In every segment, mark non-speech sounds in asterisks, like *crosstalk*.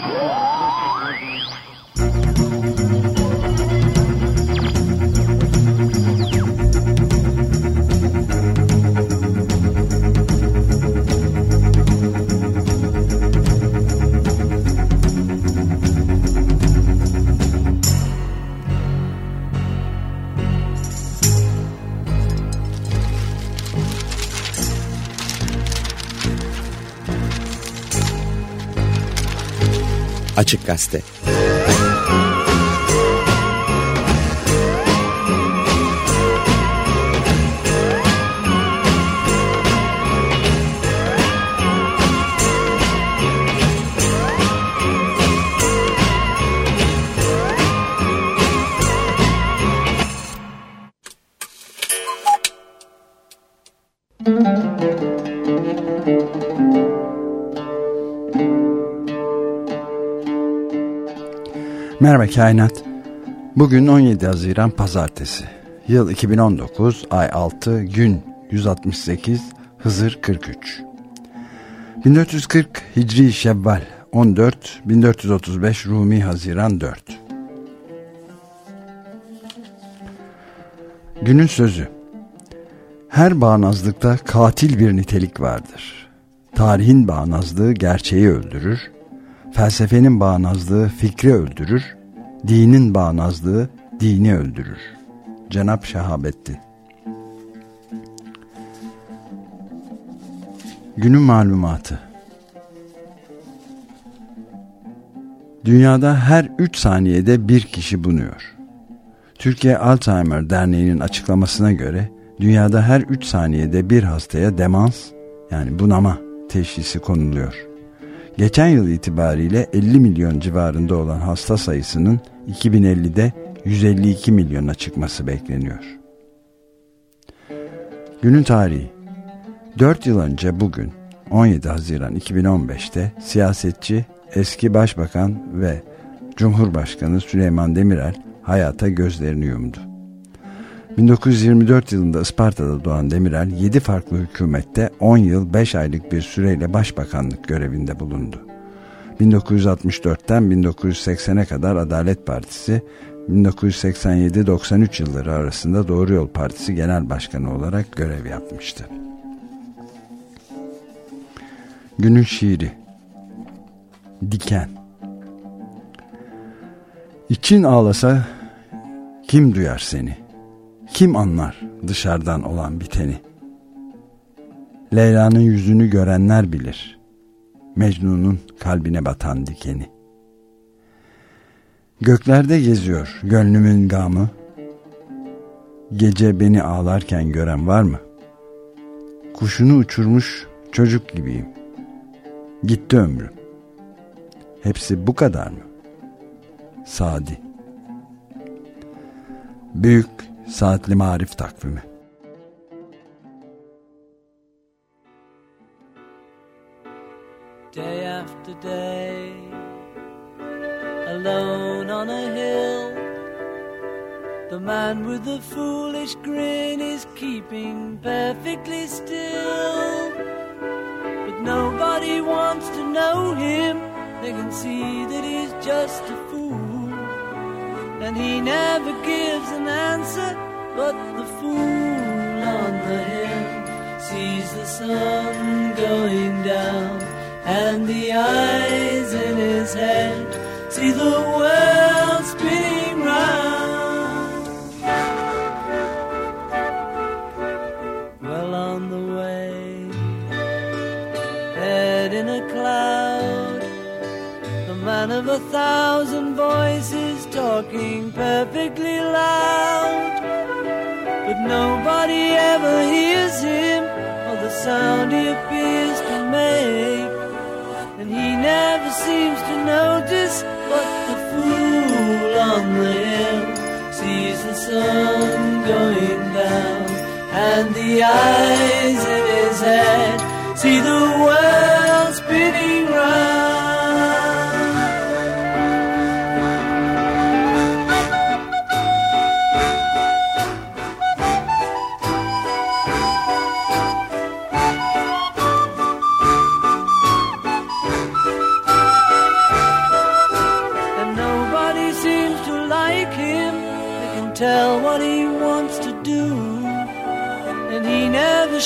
Gol! Açık Gazete Merhaba Kainat. Bugün 17 Haziran Pazartesi. Yıl 2019, ay 6, gün 168, Hızır 43. 1440 Hicri Şevval 14, 1435 Rumi Haziran 4. Günün sözü. Her bağnazlıkta katil bir nitelik vardır. Tarihin bağnazlığı gerçeği öldürür, Felsefenin bağnazlığı fikri öldürür, dinin bağnazlığı dini öldürür. Cenap Şahabettin Günün malumatı Dünyada her 3 saniyede bir kişi bunuyor. Türkiye Alzheimer Derneği'nin açıklamasına göre dünyada her 3 saniyede bir hastaya demans yani bunama teşhisi konuluyor. Geçen yıl itibariyle 50 milyon civarında olan hasta sayısının 2050'de 152 milyona çıkması bekleniyor. Günün tarihi 4 yıl önce bugün 17 Haziran 2015'te siyasetçi, eski başbakan ve Cumhurbaşkanı Süleyman Demirel hayata gözlerini yumdu. 1924 yılında Isparta'da doğan Demirel 7 farklı hükümette 10 yıl 5 aylık bir süreyle başbakanlık görevinde bulundu. 1964'ten 1980'e kadar Adalet Partisi, 1987-93 yılları arasında Doğru Yol Partisi Genel Başkanı olarak görev yapmıştı. Günün şiiri Diken İçin ağlasa kim duyar seni? Kim anlar dışarıdan olan biteni? Leyla'nın yüzünü görenler bilir. Mecnun'un kalbine batan dikeni. Göklerde geziyor gönlümün gamı. Gece beni ağlarken gören var mı? Kuşunu uçurmuş çocuk gibiyim. Gitti ömrüm. Hepsi bu kadar mı? Sadi. Büyük Saatli Marif Takvimi Day after day Alone on a hill The man with the foolish grin is keeping perfectly still. But nobody wants to know him. They can see that he's just a and he never gives an answer. But the fool on the hill sees the sun going down, and the eyes in his head see the world spinning round. Well on the way, head in a cloud, the man of a thousand voices talking perfectly loud. But nobody ever hears him or the sound he appears to make. And he never seems to notice what the fool on the hill sees the sun going down. And the eyes in his head see the world spinning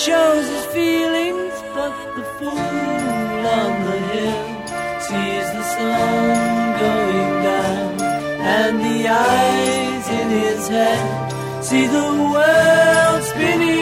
shows his feelings, but the fool on the hill sees the sun going down, and the eyes in his head see the world spinning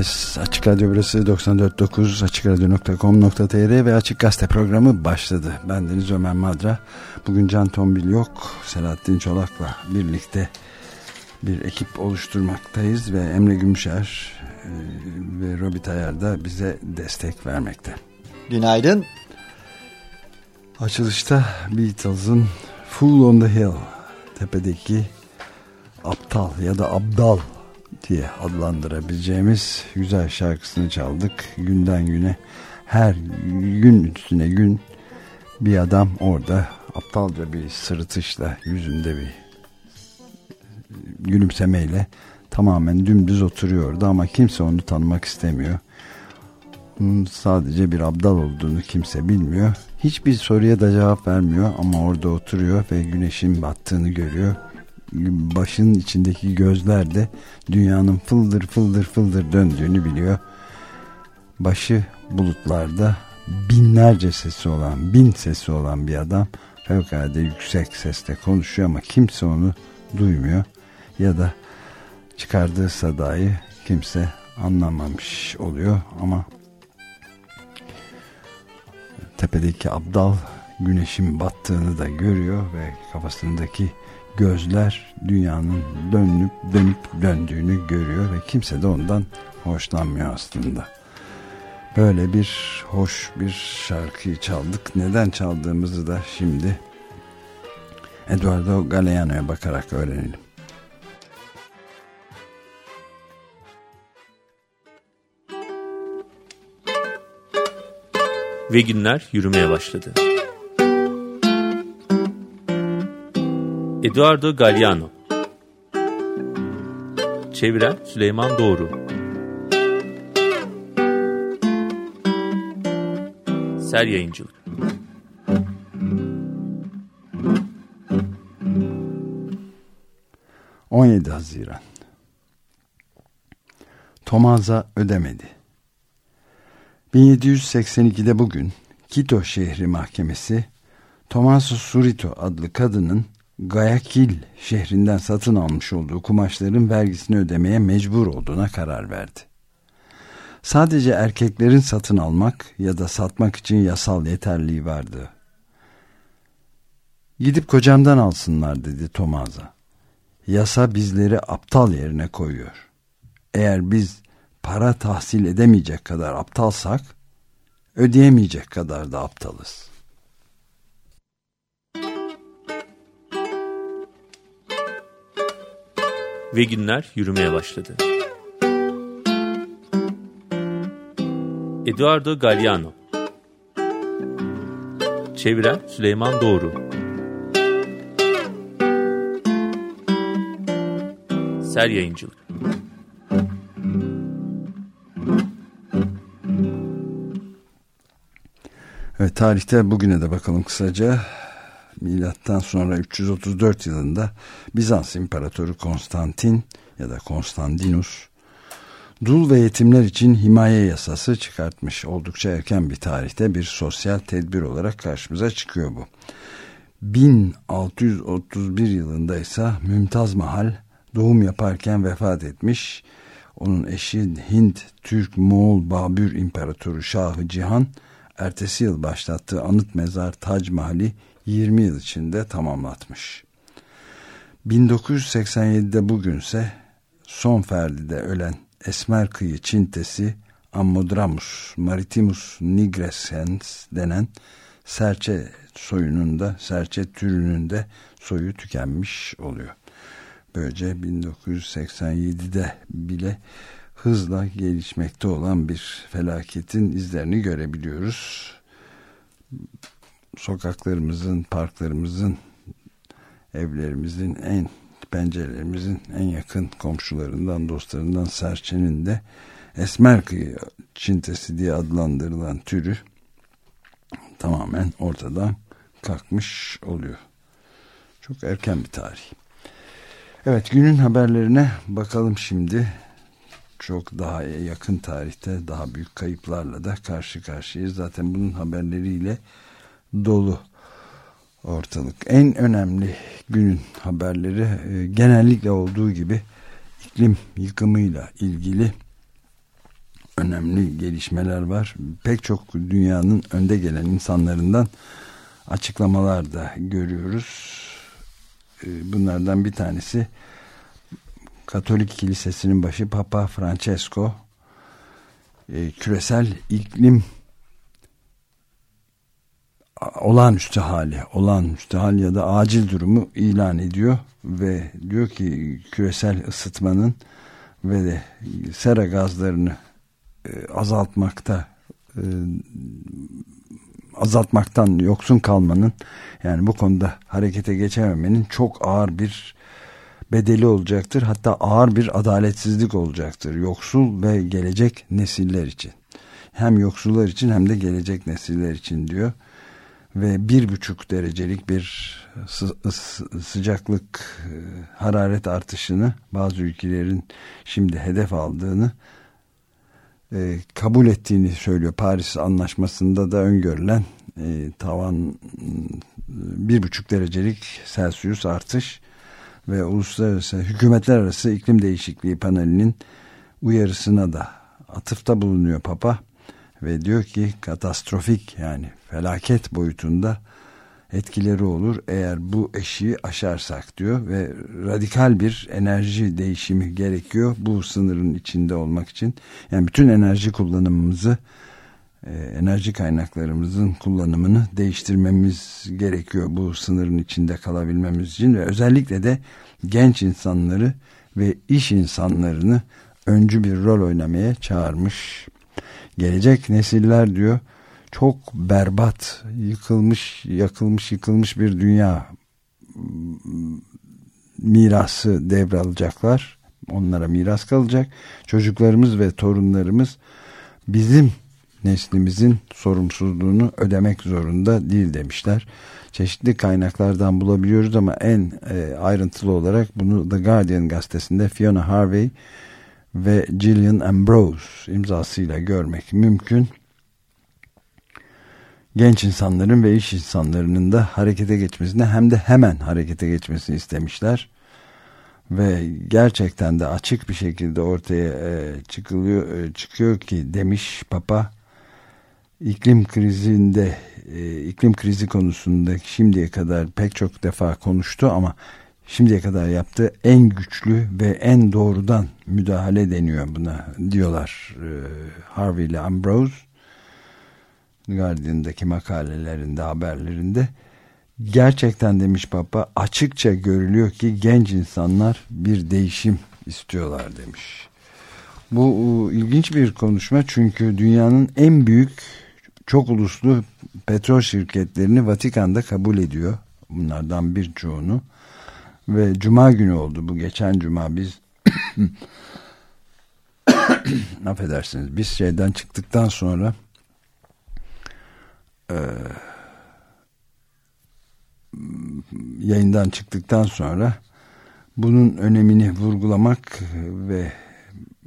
Herkes. Açık Radyo burası 94.9 AçıkRadyo.com.tr ve Açık Gazete programı başladı. Ben Deniz Ömer Madra. Bugün Can Tombil yok. Selahattin Çolak'la birlikte bir ekip oluşturmaktayız ve Emre Gümüşer e, ve Robi Tayar da bize destek vermekte. Günaydın. Açılışta Beatles'ın Fool on the Hill tepedeki aptal ya da abdal diye adlandırabileceğimiz güzel şarkısını çaldık. Günden güne her gün üstüne gün bir adam orada aptalca bir sırıtışla yüzünde bir gülümsemeyle tamamen dümdüz oturuyordu ama kimse onu tanımak istemiyor. Sadece bir abdal olduğunu kimse bilmiyor. Hiçbir soruya da cevap vermiyor ama orada oturuyor ve güneşin battığını görüyor başının içindeki gözler de dünyanın fıldır fıldır fıldır döndüğünü biliyor. Başı bulutlarda binlerce sesi olan, bin sesi olan bir adam fevkalade yüksek sesle konuşuyor ama kimse onu duymuyor ya da çıkardığı sadayı kimse anlamamış oluyor ama tepedeki abdal güneşin battığını da görüyor ve kafasındaki gözler dünyanın dönüp dönüp döndüğünü görüyor ve kimse de ondan hoşlanmıyor aslında. Böyle bir hoş bir şarkıyı çaldık. Neden çaldığımızı da şimdi Eduardo Galeano'ya bakarak öğrenelim. Ve günler yürümeye başladı. Eduardo Galliano. Çeviren Süleyman Doğru. Ser Yayıncılık. ...17 Haziran... ...Tomaza ödemedi... ...1782'de bugün... ...Quito şehri mahkemesi... ...Tomaso Surito adlı kadının Guayaquil şehrinden satın almış olduğu kumaşların vergisini ödemeye mecbur olduğuna karar verdi. Sadece erkeklerin satın almak ya da satmak için yasal yeterliği vardı. Gidip kocamdan alsınlar dedi Tomaza. Yasa bizleri aptal yerine koyuyor. Eğer biz para tahsil edemeyecek kadar aptalsak, ödeyemeyecek kadar da aptalız. Ve günler yürümeye başladı. Eduardo Galliano Çeviren Süleyman Doğru Ser Yayıncılık Evet tarihte bugüne de bakalım kısaca. Milattan sonra 334 yılında Bizans İmparatoru Konstantin ya da Konstantinus dul ve yetimler için himaye yasası çıkartmış. Oldukça erken bir tarihte bir sosyal tedbir olarak karşımıza çıkıyor bu. 1631 yılında ise Mümtaz Mahal doğum yaparken vefat etmiş. Onun eşi Hint, Türk, Moğol, Babür İmparatoru Şahı Cihan ertesi yıl başlattığı anıt mezar Tac Mahal'i 20 yıl içinde tamamlatmış. 1987'de bugünse son ferdide ölen Esmer Kıyı Çintesi Ammodramus maritimus nigrescens denen serçe soyunun da serçe türünün de soyu tükenmiş oluyor. Böylece 1987'de bile hızla gelişmekte olan bir felaketin izlerini görebiliyoruz. Sokaklarımızın, parklarımızın, evlerimizin en pencerelerimizin en yakın komşularından, dostlarından serçenin de esmer kıyı çintesi diye adlandırılan türü tamamen ortadan kalkmış oluyor. Çok erken bir tarih. Evet günün haberlerine bakalım şimdi. Çok daha yakın tarihte daha büyük kayıplarla da karşı karşıyayız. Zaten bunun haberleriyle dolu ortalık. En önemli günün haberleri e, genellikle olduğu gibi iklim yıkımıyla ilgili önemli gelişmeler var. Pek çok dünyanın önde gelen insanlarından açıklamalar da görüyoruz. E, bunlardan bir tanesi Katolik Kilisesi'nin başı Papa Francesco e, küresel iklim olağanüstü hali, olağanüstü hal ya da acil durumu ilan ediyor ve diyor ki küresel ısıtmanın ve de sera gazlarını e, azaltmakta e, azaltmaktan yoksun kalmanın yani bu konuda harekete geçememenin çok ağır bir bedeli olacaktır. Hatta ağır bir adaletsizlik olacaktır. Yoksul ve gelecek nesiller için. Hem yoksullar için hem de gelecek nesiller için diyor. Ve bir buçuk derecelik bir sıcaklık e, hararet artışını bazı ülkelerin şimdi hedef aldığını e, kabul ettiğini söylüyor. Paris Anlaşması'nda da öngörülen e, tavan bir buçuk derecelik Celsius artış ve uluslararası hükümetler arası iklim değişikliği panelinin uyarısına da atıfta bulunuyor Papa ve diyor ki katastrofik yani felaket boyutunda etkileri olur eğer bu eşiği aşarsak diyor ve radikal bir enerji değişimi gerekiyor bu sınırın içinde olmak için yani bütün enerji kullanımımızı e, enerji kaynaklarımızın kullanımını değiştirmemiz gerekiyor bu sınırın içinde kalabilmemiz için ve özellikle de genç insanları ve iş insanlarını öncü bir rol oynamaya çağırmış. Gelecek nesiller diyor çok berbat, yıkılmış, yakılmış, yıkılmış bir dünya mirası devralacaklar. Onlara miras kalacak. Çocuklarımız ve torunlarımız bizim neslimizin sorumsuzluğunu ödemek zorunda değil demişler. Çeşitli kaynaklardan bulabiliyoruz ama en e, ayrıntılı olarak bunu The Guardian gazetesinde Fiona Harvey ve Gillian Ambrose imzasıyla görmek mümkün. Genç insanların ve iş insanlarının da harekete geçmesini hem de hemen harekete geçmesini istemişler ve gerçekten de açık bir şekilde ortaya e, çıkılıyor e, çıkıyor ki demiş Papa iklim krizinde e, iklim krizi konusunda şimdiye kadar pek çok defa konuştu ama şimdiye kadar yaptığı en güçlü ve en doğrudan müdahale deniyor buna diyorlar e, Harvey ile Ambrose Guardian'daki makalelerinde haberlerinde gerçekten demiş Papa açıkça görülüyor ki genç insanlar bir değişim istiyorlar demiş. Bu ilginç bir konuşma çünkü dünyanın en büyük çok uluslu petrol şirketlerini Vatikan'da kabul ediyor. Bunlardan birçoğunu. Ve cuma günü oldu. Bu geçen cuma biz *coughs* affedersiniz. Biz şeyden çıktıktan sonra yayından çıktıktan sonra bunun önemini vurgulamak ve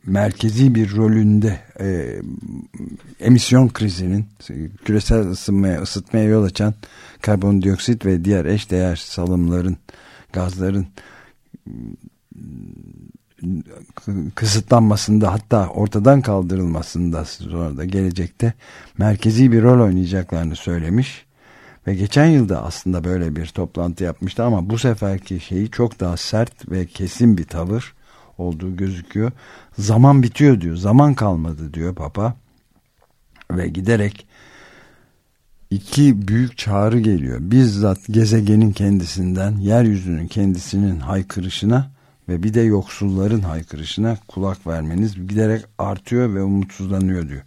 merkezi bir rolünde e, emisyon krizinin küresel ısınmaya, ısıtmaya yol açan karbondioksit ve diğer eşdeğer salımların, gazların kısıtlanmasında hatta ortadan kaldırılmasında sonra da gelecekte merkezi bir rol oynayacaklarını söylemiş. Ve geçen yılda aslında böyle bir toplantı yapmıştı ama bu seferki şeyi çok daha sert ve kesin bir tavır olduğu gözüküyor. Zaman bitiyor diyor. Zaman kalmadı diyor Papa. Ve giderek iki büyük çağrı geliyor. Bizzat gezegenin kendisinden, yeryüzünün kendisinin haykırışına ve bir de yoksulların haykırışına kulak vermeniz giderek artıyor ve umutsuzlanıyor diyor.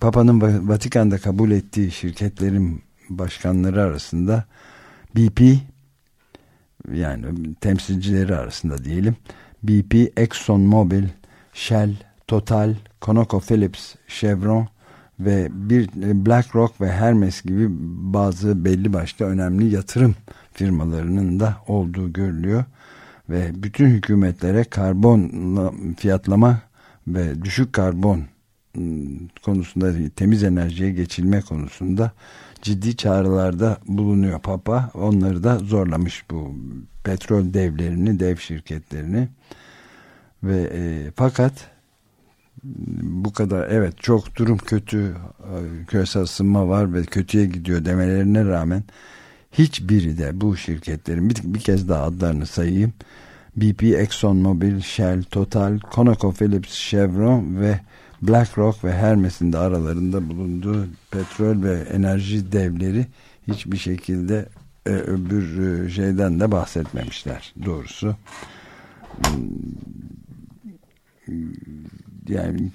Papa'nın Vatikan'da kabul ettiği şirketlerin başkanları arasında BP yani temsilcileri arasında diyelim BP, Exxon Mobil, Shell, Total, ConocoPhillips, Chevron ve bir BlackRock ve Hermes gibi bazı belli başlı önemli yatırım firmalarının da olduğu görülüyor ve bütün hükümetlere karbon fiyatlama ve düşük karbon ıı, konusunda temiz enerjiye geçilme konusunda ciddi çağrılarda bulunuyor Papa. Onları da zorlamış bu petrol devlerini, dev şirketlerini. Ve e, fakat bu kadar evet çok durum kötü küresel ısınma var ve kötüye gidiyor demelerine rağmen hiçbiri de bu şirketlerin bir, bir kez daha adlarını sayayım BP, ExxonMobil, Shell, Total, ConocoPhillips, Chevron ve BlackRock ve Hermes'in de aralarında bulunduğu petrol ve enerji devleri hiçbir şekilde e, öbür e, şeyden de bahsetmemişler doğrusu. Yani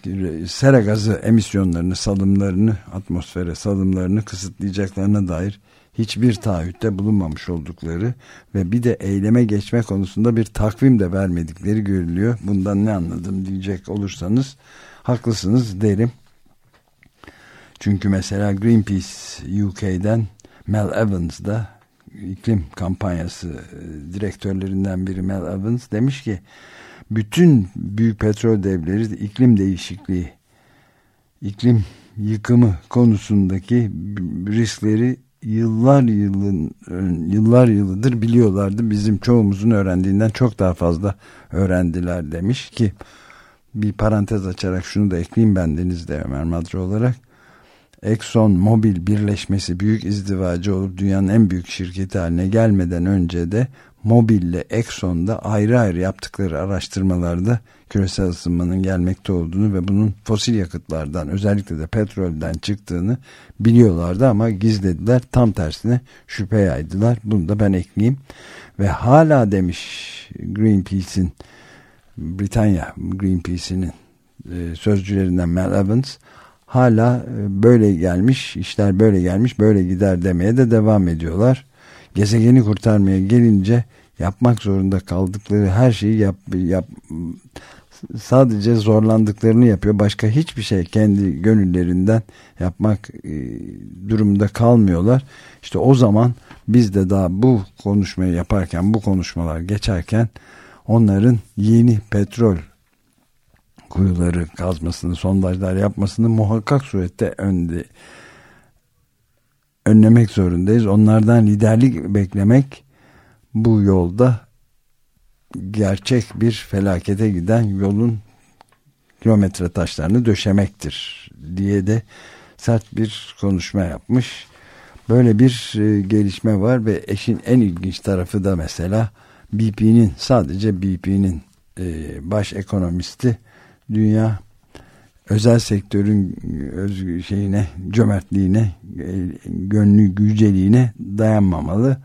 sera gazı emisyonlarını, salımlarını, atmosfere salımlarını kısıtlayacaklarına dair hiçbir taahhütte bulunmamış oldukları ve bir de eyleme geçme konusunda bir takvim de vermedikleri görülüyor. Bundan ne anladım diyecek olursanız haklısınız derim. Çünkü mesela Greenpeace UK'den Mel Evans da iklim kampanyası e, direktörlerinden biri Mel Evans demiş ki bütün büyük petrol devleri iklim değişikliği iklim yıkımı konusundaki riskleri yıllar yılın yıllar yılıdır biliyorlardı. Bizim çoğumuzun öğrendiğinden çok daha fazla öğrendiler demiş ki bir parantez açarak şunu da ekleyeyim ben Deniz'de Ömer Madre olarak. Exxon Mobil birleşmesi büyük izdivacı olup dünyanın en büyük şirketi haline gelmeden önce de Mobil ile Exxon'da ayrı ayrı yaptıkları araştırmalarda küresel ısınmanın gelmekte olduğunu ve bunun fosil yakıtlardan özellikle de petrolden çıktığını biliyorlardı ama gizlediler. Tam tersine şüphe yaydılar. Bunu da ben ekleyeyim. Ve hala demiş Greenpeace'in Britanya Greenpeace'inin e, sözcülerinden Mel Evans hala e, böyle gelmiş işler böyle gelmiş böyle gider demeye de devam ediyorlar. Gezegeni kurtarmaya gelince yapmak zorunda kaldıkları her şeyi yap, yap sadece zorlandıklarını yapıyor. Başka hiçbir şey kendi gönüllerinden yapmak e, durumunda kalmıyorlar. İşte o zaman biz de daha bu konuşmayı yaparken bu konuşmalar geçerken onların yeni petrol kuyuları kazmasını, sondajlar yapmasını muhakkak surette önde önlemek zorundayız. Onlardan liderlik beklemek bu yolda gerçek bir felakete giden yolun kilometre taşlarını döşemektir diye de sert bir konuşma yapmış. Böyle bir e, gelişme var ve eşin en ilginç tarafı da mesela BP'nin sadece BP'nin e, baş ekonomisti dünya özel sektörün öz şeyine cömertliğine e, gönlü güceliğine dayanmamalı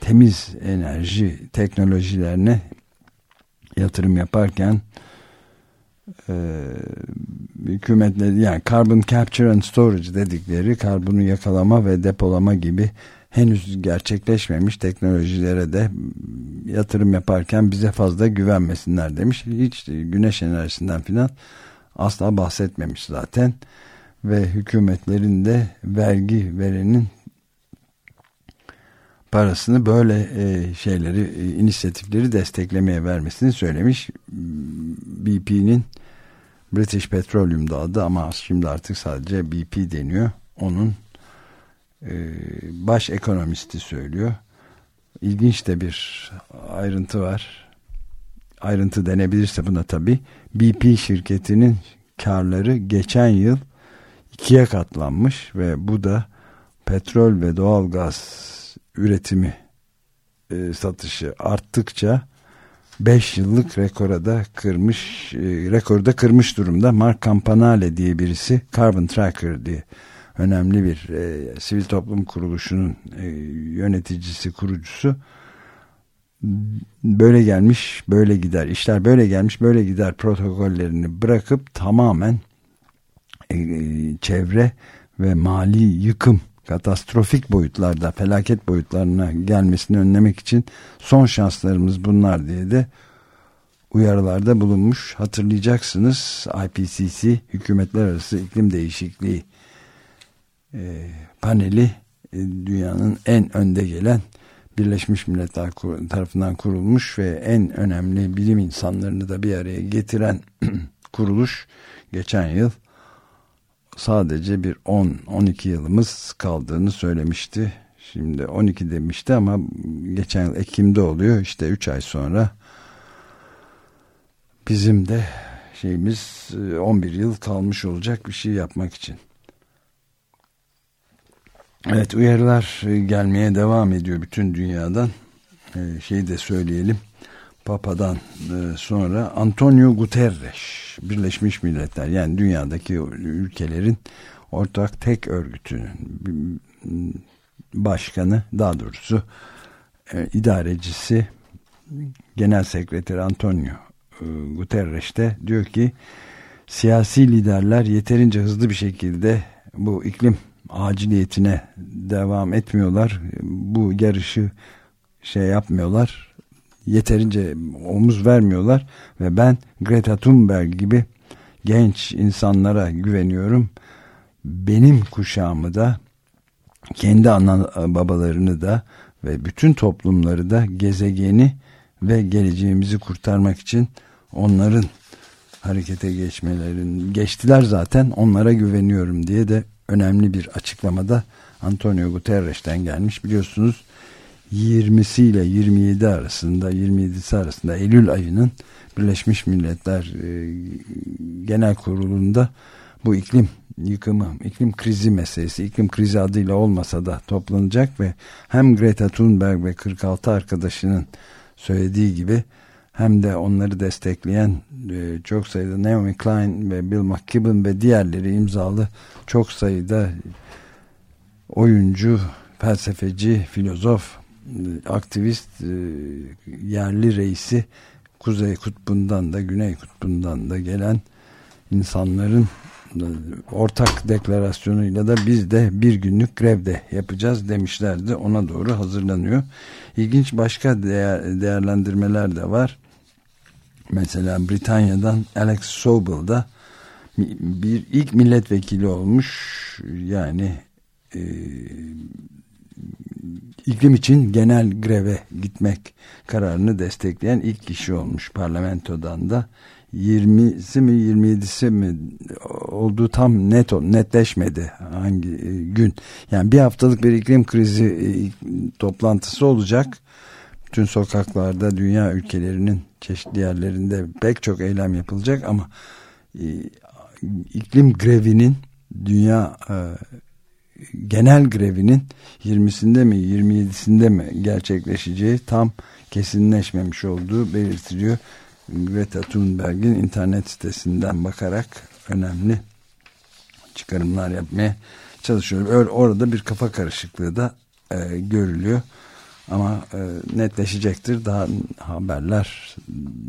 temiz enerji teknolojilerine yatırım yaparken e, hükümetleri yani carbon capture and storage dedikleri karbonu yakalama ve depolama gibi henüz gerçekleşmemiş teknolojilere de yatırım yaparken bize fazla güvenmesinler demiş. Hiç güneş enerjisinden filan asla bahsetmemiş zaten ve hükümetlerin de vergi verenin parasını böyle e, şeyleri, e, inisiyatifleri desteklemeye vermesini söylemiş. BP'nin British Petroleum'da adı ama şimdi artık sadece BP deniyor. Onun e, baş ekonomisti söylüyor. İlginç de bir ayrıntı var. Ayrıntı denebilirse buna tabi. BP şirketinin karları geçen yıl ikiye katlanmış ve bu da petrol ve doğal gaz üretimi e, satışı arttıkça 5 yıllık rekora da kırmış e, rekorda kırmış durumda. Mark Campanale diye birisi Carbon Tracker diye önemli bir e, sivil toplum kuruluşunun e, yöneticisi kurucusu böyle gelmiş böyle gider işler böyle gelmiş böyle gider protokollerini bırakıp tamamen e, çevre ve mali yıkım katastrofik boyutlarda felaket boyutlarına gelmesini önlemek için son şanslarımız bunlar diye de uyarılarda bulunmuş. Hatırlayacaksınız IPCC Hükümetler Arası İklim Değişikliği e, paneli e, dünyanın en önde gelen Birleşmiş Milletler tarafından kurulmuş ve en önemli bilim insanlarını da bir araya getiren *clears throat* kuruluş geçen yıl sadece bir 10-12 yılımız kaldığını söylemişti. Şimdi 12 demişti ama geçen yıl Ekim'de oluyor. İşte 3 ay sonra bizim de şeyimiz 11 yıl kalmış olacak bir şey yapmak için. Evet uyarılar gelmeye devam ediyor bütün dünyadan. Ee, şeyi de söyleyelim. Papa'dan e, sonra Antonio Guterres Birleşmiş Milletler yani dünyadaki ülkelerin ortak tek örgütünün başkanı daha doğrusu e, idarecisi genel sekreteri Antonio e, Guterres de diyor ki siyasi liderler yeterince hızlı bir şekilde bu iklim aciliyetine devam etmiyorlar. Bu yarışı şey yapmıyorlar yeterince omuz vermiyorlar ve ben Greta Thunberg gibi genç insanlara güveniyorum. Benim kuşağımı da kendi ana babalarını da ve bütün toplumları da gezegeni ve geleceğimizi kurtarmak için onların harekete geçmelerin geçtiler zaten onlara güveniyorum diye de önemli bir açıklamada Antonio Guterres'ten gelmiş biliyorsunuz 20'si ile 27 arasında 27'si arasında Eylül ayının Birleşmiş Milletler e, Genel Kurulu'nda bu iklim yıkımı, iklim krizi meselesi, iklim krizi adıyla olmasa da toplanacak ve hem Greta Thunberg ve 46 arkadaşının söylediği gibi hem de onları destekleyen e, çok sayıda Naomi Klein ve Bill McKibben ve diğerleri imzalı çok sayıda oyuncu, felsefeci, filozof aktivist e, yerli reisi Kuzey Kutbu'ndan da Güney Kutbu'ndan da gelen insanların e, ortak deklarasyonuyla da biz de bir günlük grevde yapacağız demişlerdi. Ona doğru hazırlanıyor. İlginç başka değer, değerlendirmeler de var. Mesela Britanya'dan Alex Sobel da bir ilk milletvekili olmuş. Yani e, iklim için genel greve gitmek kararını destekleyen ilk kişi olmuş parlamentodan da 20'si mi 27'si mi olduğu tam net netleşmedi hangi e, gün. Yani bir haftalık bir iklim krizi e, toplantısı olacak. Bütün sokaklarda dünya ülkelerinin çeşitli yerlerinde pek çok eylem yapılacak ama e, iklim grevinin dünya genel grevinin 20'sinde mi 27'sinde mi gerçekleşeceği tam kesinleşmemiş olduğu belirtiliyor. Greta Thunberg'in internet sitesinden bakarak önemli çıkarımlar yapmaya çalışıyor. Öyle orada bir kafa karışıklığı da e, görülüyor. Ama e, netleşecektir. Daha haberler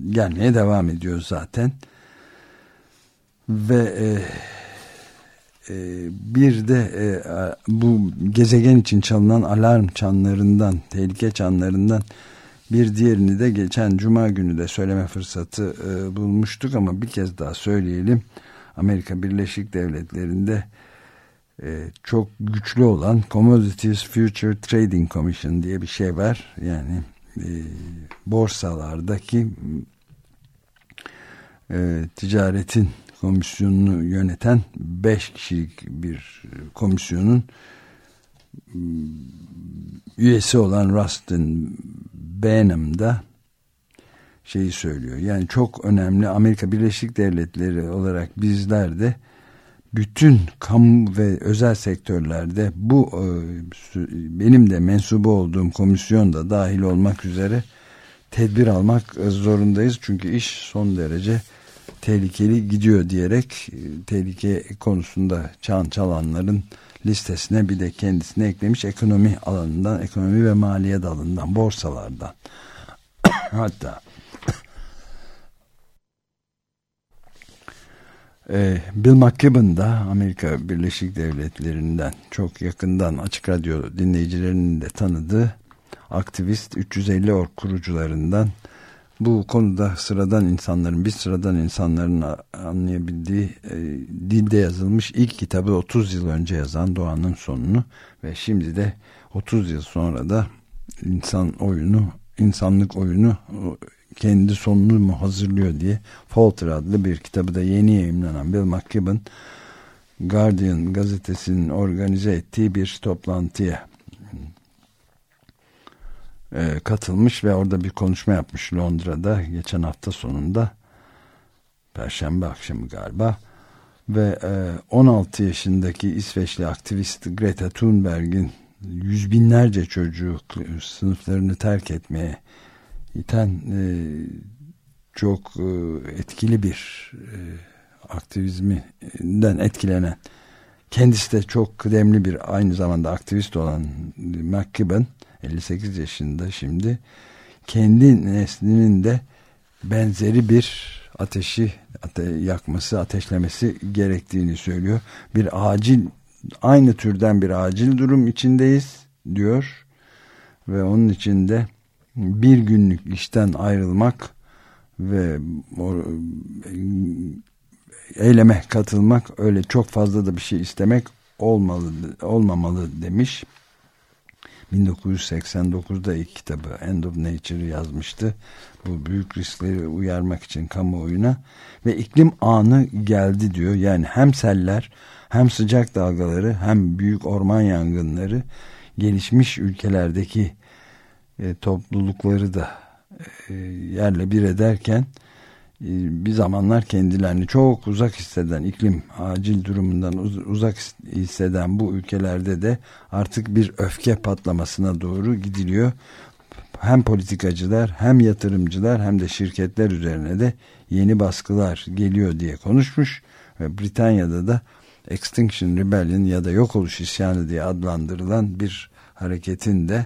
gelmeye devam ediyor zaten. Ve e, bir de e, bu gezegen için çalınan alarm çanlarından, tehlike çanlarından bir diğerini de geçen cuma günü de söyleme fırsatı e, bulmuştuk ama bir kez daha söyleyelim. Amerika Birleşik Devletleri'nde e, çok güçlü olan Commodities Future Trading Commission diye bir şey var. Yani borsalardaki ticaretin komisyonunu yöneten 5 kişilik bir komisyonun üyesi olan Rustin Benham da şeyi söylüyor. Yani çok önemli Amerika Birleşik Devletleri olarak bizler de bütün kamu ve özel sektörlerde bu e, benim de mensubu olduğum komisyonda dahil olmak üzere tedbir almak zorundayız. Çünkü iş son derece tehlikeli gidiyor diyerek e, tehlike konusunda çan çalanların listesine bir de kendisine eklemiş ekonomi alanından, ekonomi ve maliye dalından, borsalardan. *coughs* Hatta *coughs* e, Bill McKibben da Amerika Birleşik Devletleri'nden çok yakından Açık Radyo dinleyicilerinin de tanıdığı aktivist 350 ork kurucularından bu konuda sıradan insanların bir sıradan insanların anlayabildiği e, dilde yazılmış ilk kitabı 30 yıl önce yazan Doğan'ın sonunu ve şimdi de 30 yıl sonra da insan oyunu insanlık oyunu kendi sonunu mu hazırlıyor diye Falter adlı bir kitabı da yeni yayınlanan Bill McKibben Guardian gazetesinin organize ettiği bir toplantıya e, katılmış ve orada bir konuşma yapmış Londra'da geçen hafta sonunda. Perşembe akşamı galiba. Ve e, 16 yaşındaki İsveçli aktivist Greta Thunberg'in yüz binlerce çocuğu sınıflarını terk etmeye iten e, çok e, etkili bir e, aktivizminden etkilenen kendisi de çok kıdemli bir aynı zamanda aktivist olan McKibben 58 yaşında şimdi kendi neslinin de benzeri bir ateşi ate yakması, ateşlemesi gerektiğini söylüyor. Bir acil, aynı türden bir acil durum içindeyiz diyor. Ve onun içinde bir günlük işten ayrılmak ve eyleme katılmak öyle çok fazla da bir şey istemek olmalı olmamalı demiş. 1989'da ilk kitabı End of Nature'ı yazmıştı. Bu büyük riskleri uyarmak için kamuoyuna ve iklim anı geldi diyor. Yani hem seller hem sıcak dalgaları hem büyük orman yangınları gelişmiş ülkelerdeki e, toplulukları da e, yerle bir ederken bir zamanlar kendilerini çok uzak hisseden iklim acil durumundan uzak hisseden bu ülkelerde de artık bir öfke patlamasına doğru gidiliyor. Hem politikacılar hem yatırımcılar hem de şirketler üzerine de yeni baskılar geliyor diye konuşmuş ve Britanya'da da Extinction Rebellion ya da yok oluş isyanı diye adlandırılan bir hareketin de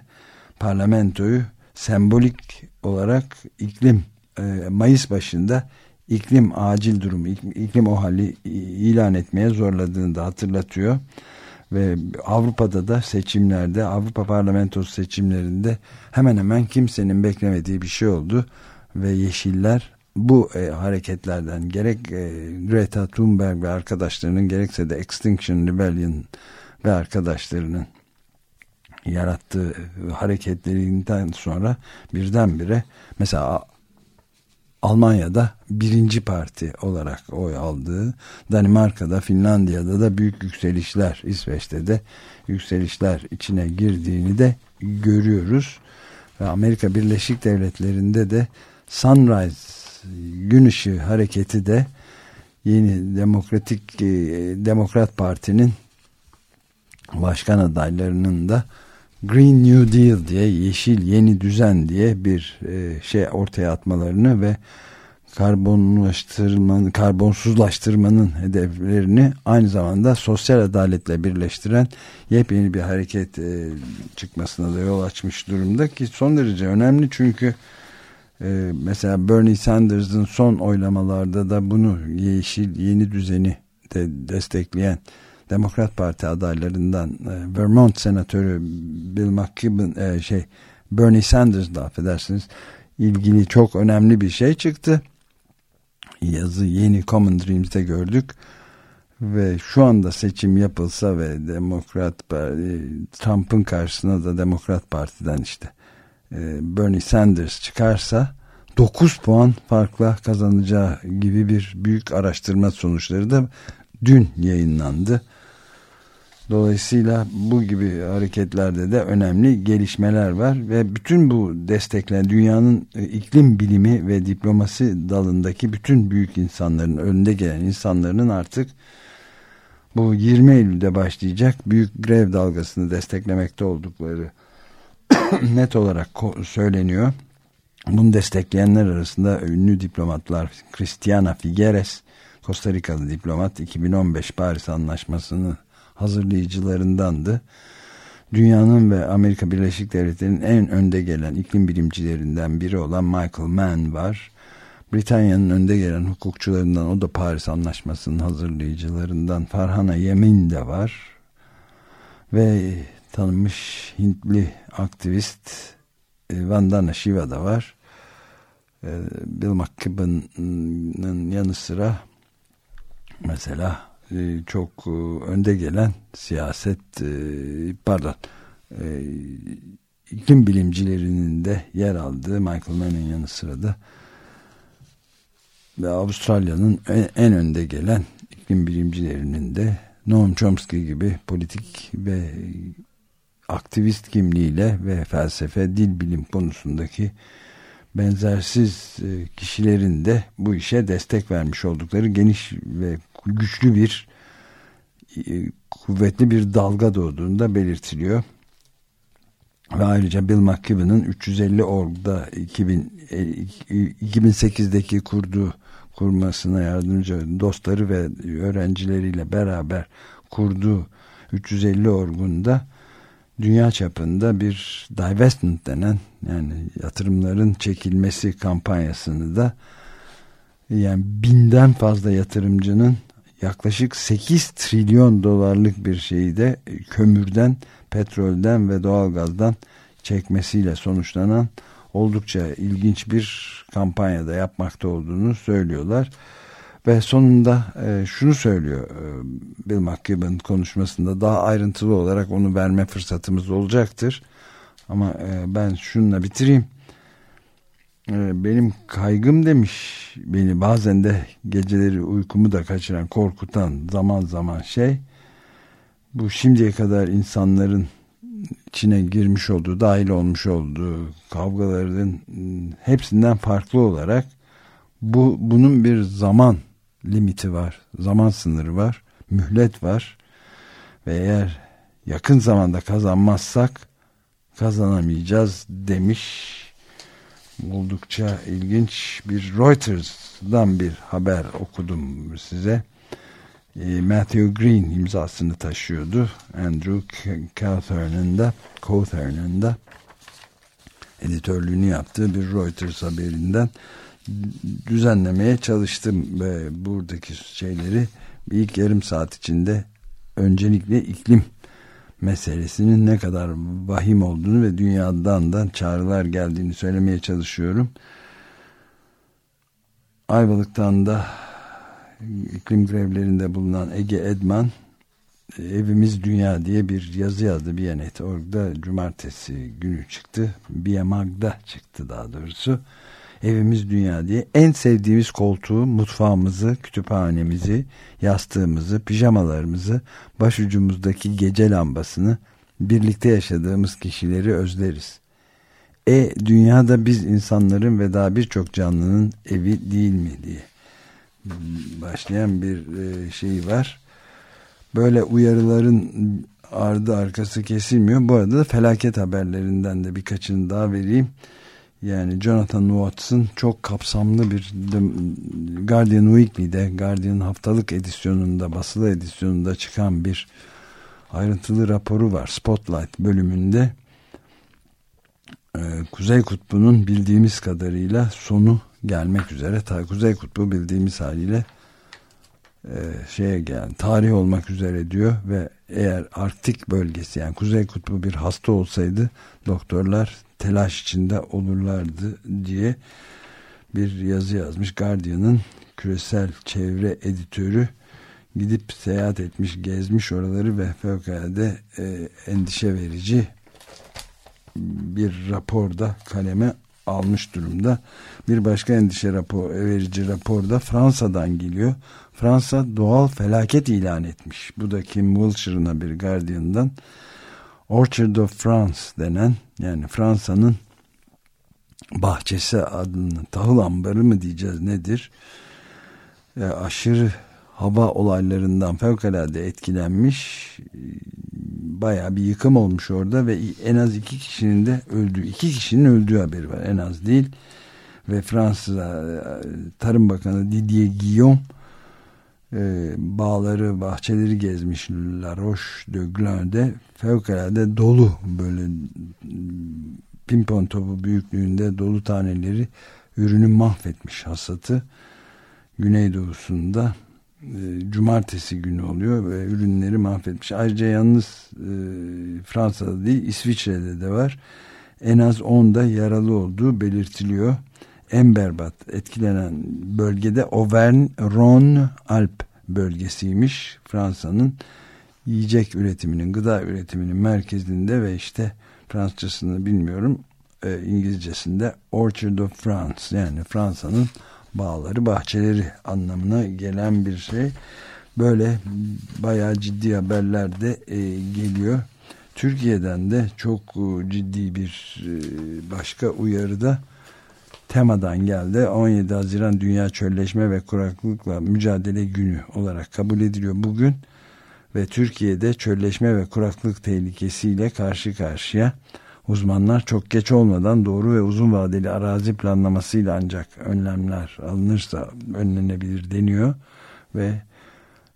parlamentoyu sembolik olarak iklim Mayıs başında iklim acil durumu, iklim o hali ilan etmeye zorladığını da hatırlatıyor. Ve Avrupa'da da seçimlerde, Avrupa Parlamentosu seçimlerinde hemen hemen kimsenin beklemediği bir şey oldu. Ve Yeşiller bu e, hareketlerden gerek e, Greta Thunberg ve arkadaşlarının gerekse de Extinction Rebellion ve arkadaşlarının yarattığı hareketlerinden sonra birdenbire mesela Almanya'da birinci parti olarak oy aldığı, Danimarka'da, Finlandiya'da da büyük yükselişler, İsveç'te de yükselişler içine girdiğini de görüyoruz. Ve Amerika Birleşik Devletleri'nde de Sunrise Gün Işığı hareketi de yeni demokratik e, Demokrat Parti'nin başkan adaylarının da Green New Deal diye yeşil yeni düzen diye bir e, şey ortaya atmalarını ve karbonlaştırmanın, karbonsuzlaştırmanın hedeflerini aynı zamanda sosyal adaletle birleştiren yepyeni bir hareket e, çıkmasına da yol açmış durumda ki son derece önemli çünkü e, mesela Bernie Sanders'ın son oylamalarda da bunu yeşil yeni düzeni de destekleyen Demokrat Parti adaylarından e, Vermont senatörü Bill McKibben e, şey Bernie Sanders da affedersiniz ilgili çok önemli bir şey çıktı. Yazı yeni Common Dreams'te gördük ve şu anda seçim yapılsa ve Demokrat Trump'ın karşısına da Demokrat Parti'den işte e, Bernie Sanders çıkarsa 9 puan farkla kazanacağı gibi bir büyük araştırma sonuçları da dün yayınlandı. Dolayısıyla bu gibi hareketlerde de önemli gelişmeler var ve bütün bu destekler dünyanın e, iklim bilimi ve diplomasi dalındaki bütün büyük insanların önde gelen insanların artık bu 20 Eylül'de başlayacak büyük grev dalgasını desteklemekte oldukları *coughs* net olarak söyleniyor. Bunu destekleyenler arasında ünlü diplomatlar Cristiana Figueres, Costa Rikalı diplomat 2015 Paris Anlaşması'nı hazırlayıcılarındandı. Dünyanın ve Amerika Birleşik Devletleri'nin en önde gelen iklim bilimcilerinden biri olan Michael Mann var. Britanya'nın önde gelen hukukçularından o da Paris Anlaşması'nın hazırlayıcılarından Farhana Yemin de var. Ve tanınmış Hintli aktivist e, Vandana Shiva da var. E, Bill McKibben'ın yanı sıra mesela çok e, önde gelen siyaset e, pardon iklim bilimcilerinin de yer aldığı Michael Mann'in yanı sıra da ve Avustralya'nın en önde gelen iklim bilimcilerinin de Noam Chomsky gibi politik ve aktivist kimliğiyle ve felsefe, dil bilim konusundaki benzersiz kişilerin de bu işe destek vermiş oldukları geniş ve güçlü bir e, kuvvetli bir dalga doğduğunda belirtiliyor. Ve ayrıca Bill McKibben'ın 350 orgda 2000, 2008'deki kurduğu kurmasına yardımcı dostları ve öğrencileriyle beraber kurduğu 350 orgunda dünya çapında bir divestment denen yani yatırımların çekilmesi kampanyasını da yani binden fazla yatırımcının yaklaşık 8 trilyon dolarlık bir şeyi de kömürden, petrolden ve doğalgazdan çekmesiyle sonuçlanan oldukça ilginç bir kampanyada yapmakta olduğunu söylüyorlar. Ve sonunda e, şunu söylüyor e, Bill McKibben konuşmasında daha ayrıntılı olarak onu verme fırsatımız olacaktır. Ama e, ben şununla bitireyim. Ee, benim kaygım demiş beni. Bazen de geceleri uykumu da kaçıran korkutan zaman zaman şey bu şimdiye kadar insanların içine girmiş olduğu dahil olmuş olduğu kavgaların hepsinden farklı olarak bu bunun bir zaman limiti var zaman sınırı var mühlet var. Ve eğer yakın zamanda kazanmazsak kazanamayacağız demiş oldukça ilginç bir Reuters'dan bir haber okudum size. E, Matthew Green imzasını taşıyordu. Andrew Cawthorn'ın da Cawthorn'ın da editörlüğünü yaptığı bir Reuters haberinden düzenlemeye çalıştım ve buradaki şeyleri ilk yarım saat içinde öncelikle iklim meselesinin ne kadar vahim olduğunu ve dünyadan da çağrılar geldiğini söylemeye çalışıyorum. Ayvalık'tan da iklim grevlerinde bulunan Ege Edman Evimiz Dünya diye bir yazı yazdı Biyanet. Orada cumartesi günü çıktı. Biyamag'da çıktı daha doğrusu. Evimiz Dünya diye en sevdiğimiz koltuğu, mutfağımızı, kütüphanemizi, yastığımızı, pijamalarımızı, başucumuzdaki gece lambasını, birlikte yaşadığımız kişileri özleriz. E dünyada biz insanların ve daha birçok canlının evi değil mi diye başlayan bir e, şey var. Böyle uyarıların ardı arkası kesilmiyor. Bu arada da felaket haberlerinden de birkaçını daha vereyim. Yani Jonathan Watts'ın çok kapsamlı bir Guardian Weekly'de Guardian haftalık edisyonunda basılı edisyonunda çıkan bir ayrıntılı raporu var. Spotlight bölümünde ee, Kuzey Kutbu'nun bildiğimiz kadarıyla sonu gelmek üzere. Ta Kuzey Kutbu bildiğimiz haliyle e, şeye gel tarih olmak üzere diyor ve eğer Arktik bölgesi yani Kuzey Kutbu bir hasta olsaydı doktorlar telaş içinde olurlardı diye bir yazı yazmış Guardian'ın küresel çevre editörü gidip seyahat etmiş, gezmiş oraları ve fevkalade e, endişe verici bir raporda kaleme almış durumda. Bir başka endişe rapor, verici raporda Fransa'dan geliyor. Fransa doğal felaket ilan etmiş. Bu da Kim Wilshire'ın haberi Guardian'dan. Orchard of France denen yani Fransa'nın bahçesi adını tahıl ambarı mı diyeceğiz nedir? E, aşırı hava olaylarından fevkalade etkilenmiş baya bir yıkım olmuş orada ve en az iki kişinin de öldüğü iki kişinin öldüğü haberi var en az değil ve Fransız Tarım Bakanı Didier Guillaume e, bağları bahçeleri gezmiş La Roche de Glan'de fevkalade dolu böyle pimpon topu büyüklüğünde dolu taneleri ürünü mahvetmiş hasatı güneydoğusunda e, cumartesi günü oluyor ve ürünleri mahvetmiş. Ayrıca yalnız e, Fransa'da değil İsviçre'de de var. En az 10'da yaralı olduğu belirtiliyor. En berbat etkilenen bölgede Auvergne-Rhône-Alp bölgesiymiş. Fransa'nın yiyecek üretiminin, gıda üretiminin merkezinde ve işte Fransızcasını bilmiyorum e, İngilizcesinde Orchard of France yani Fransa'nın bağları, bahçeleri anlamına gelen bir şey. Böyle bayağı ciddi haberler de e, geliyor. Türkiye'den de çok e, ciddi bir e, başka uyarıda temadan geldi. 17 Haziran Dünya Çölleşme ve Kuraklıkla Mücadele Günü olarak kabul ediliyor bugün. Ve Türkiye'de çölleşme ve kuraklık tehlikesiyle karşı karşıya Uzmanlar çok geç olmadan doğru ve uzun vadeli arazi planlamasıyla ancak önlemler alınırsa önlenebilir deniyor ve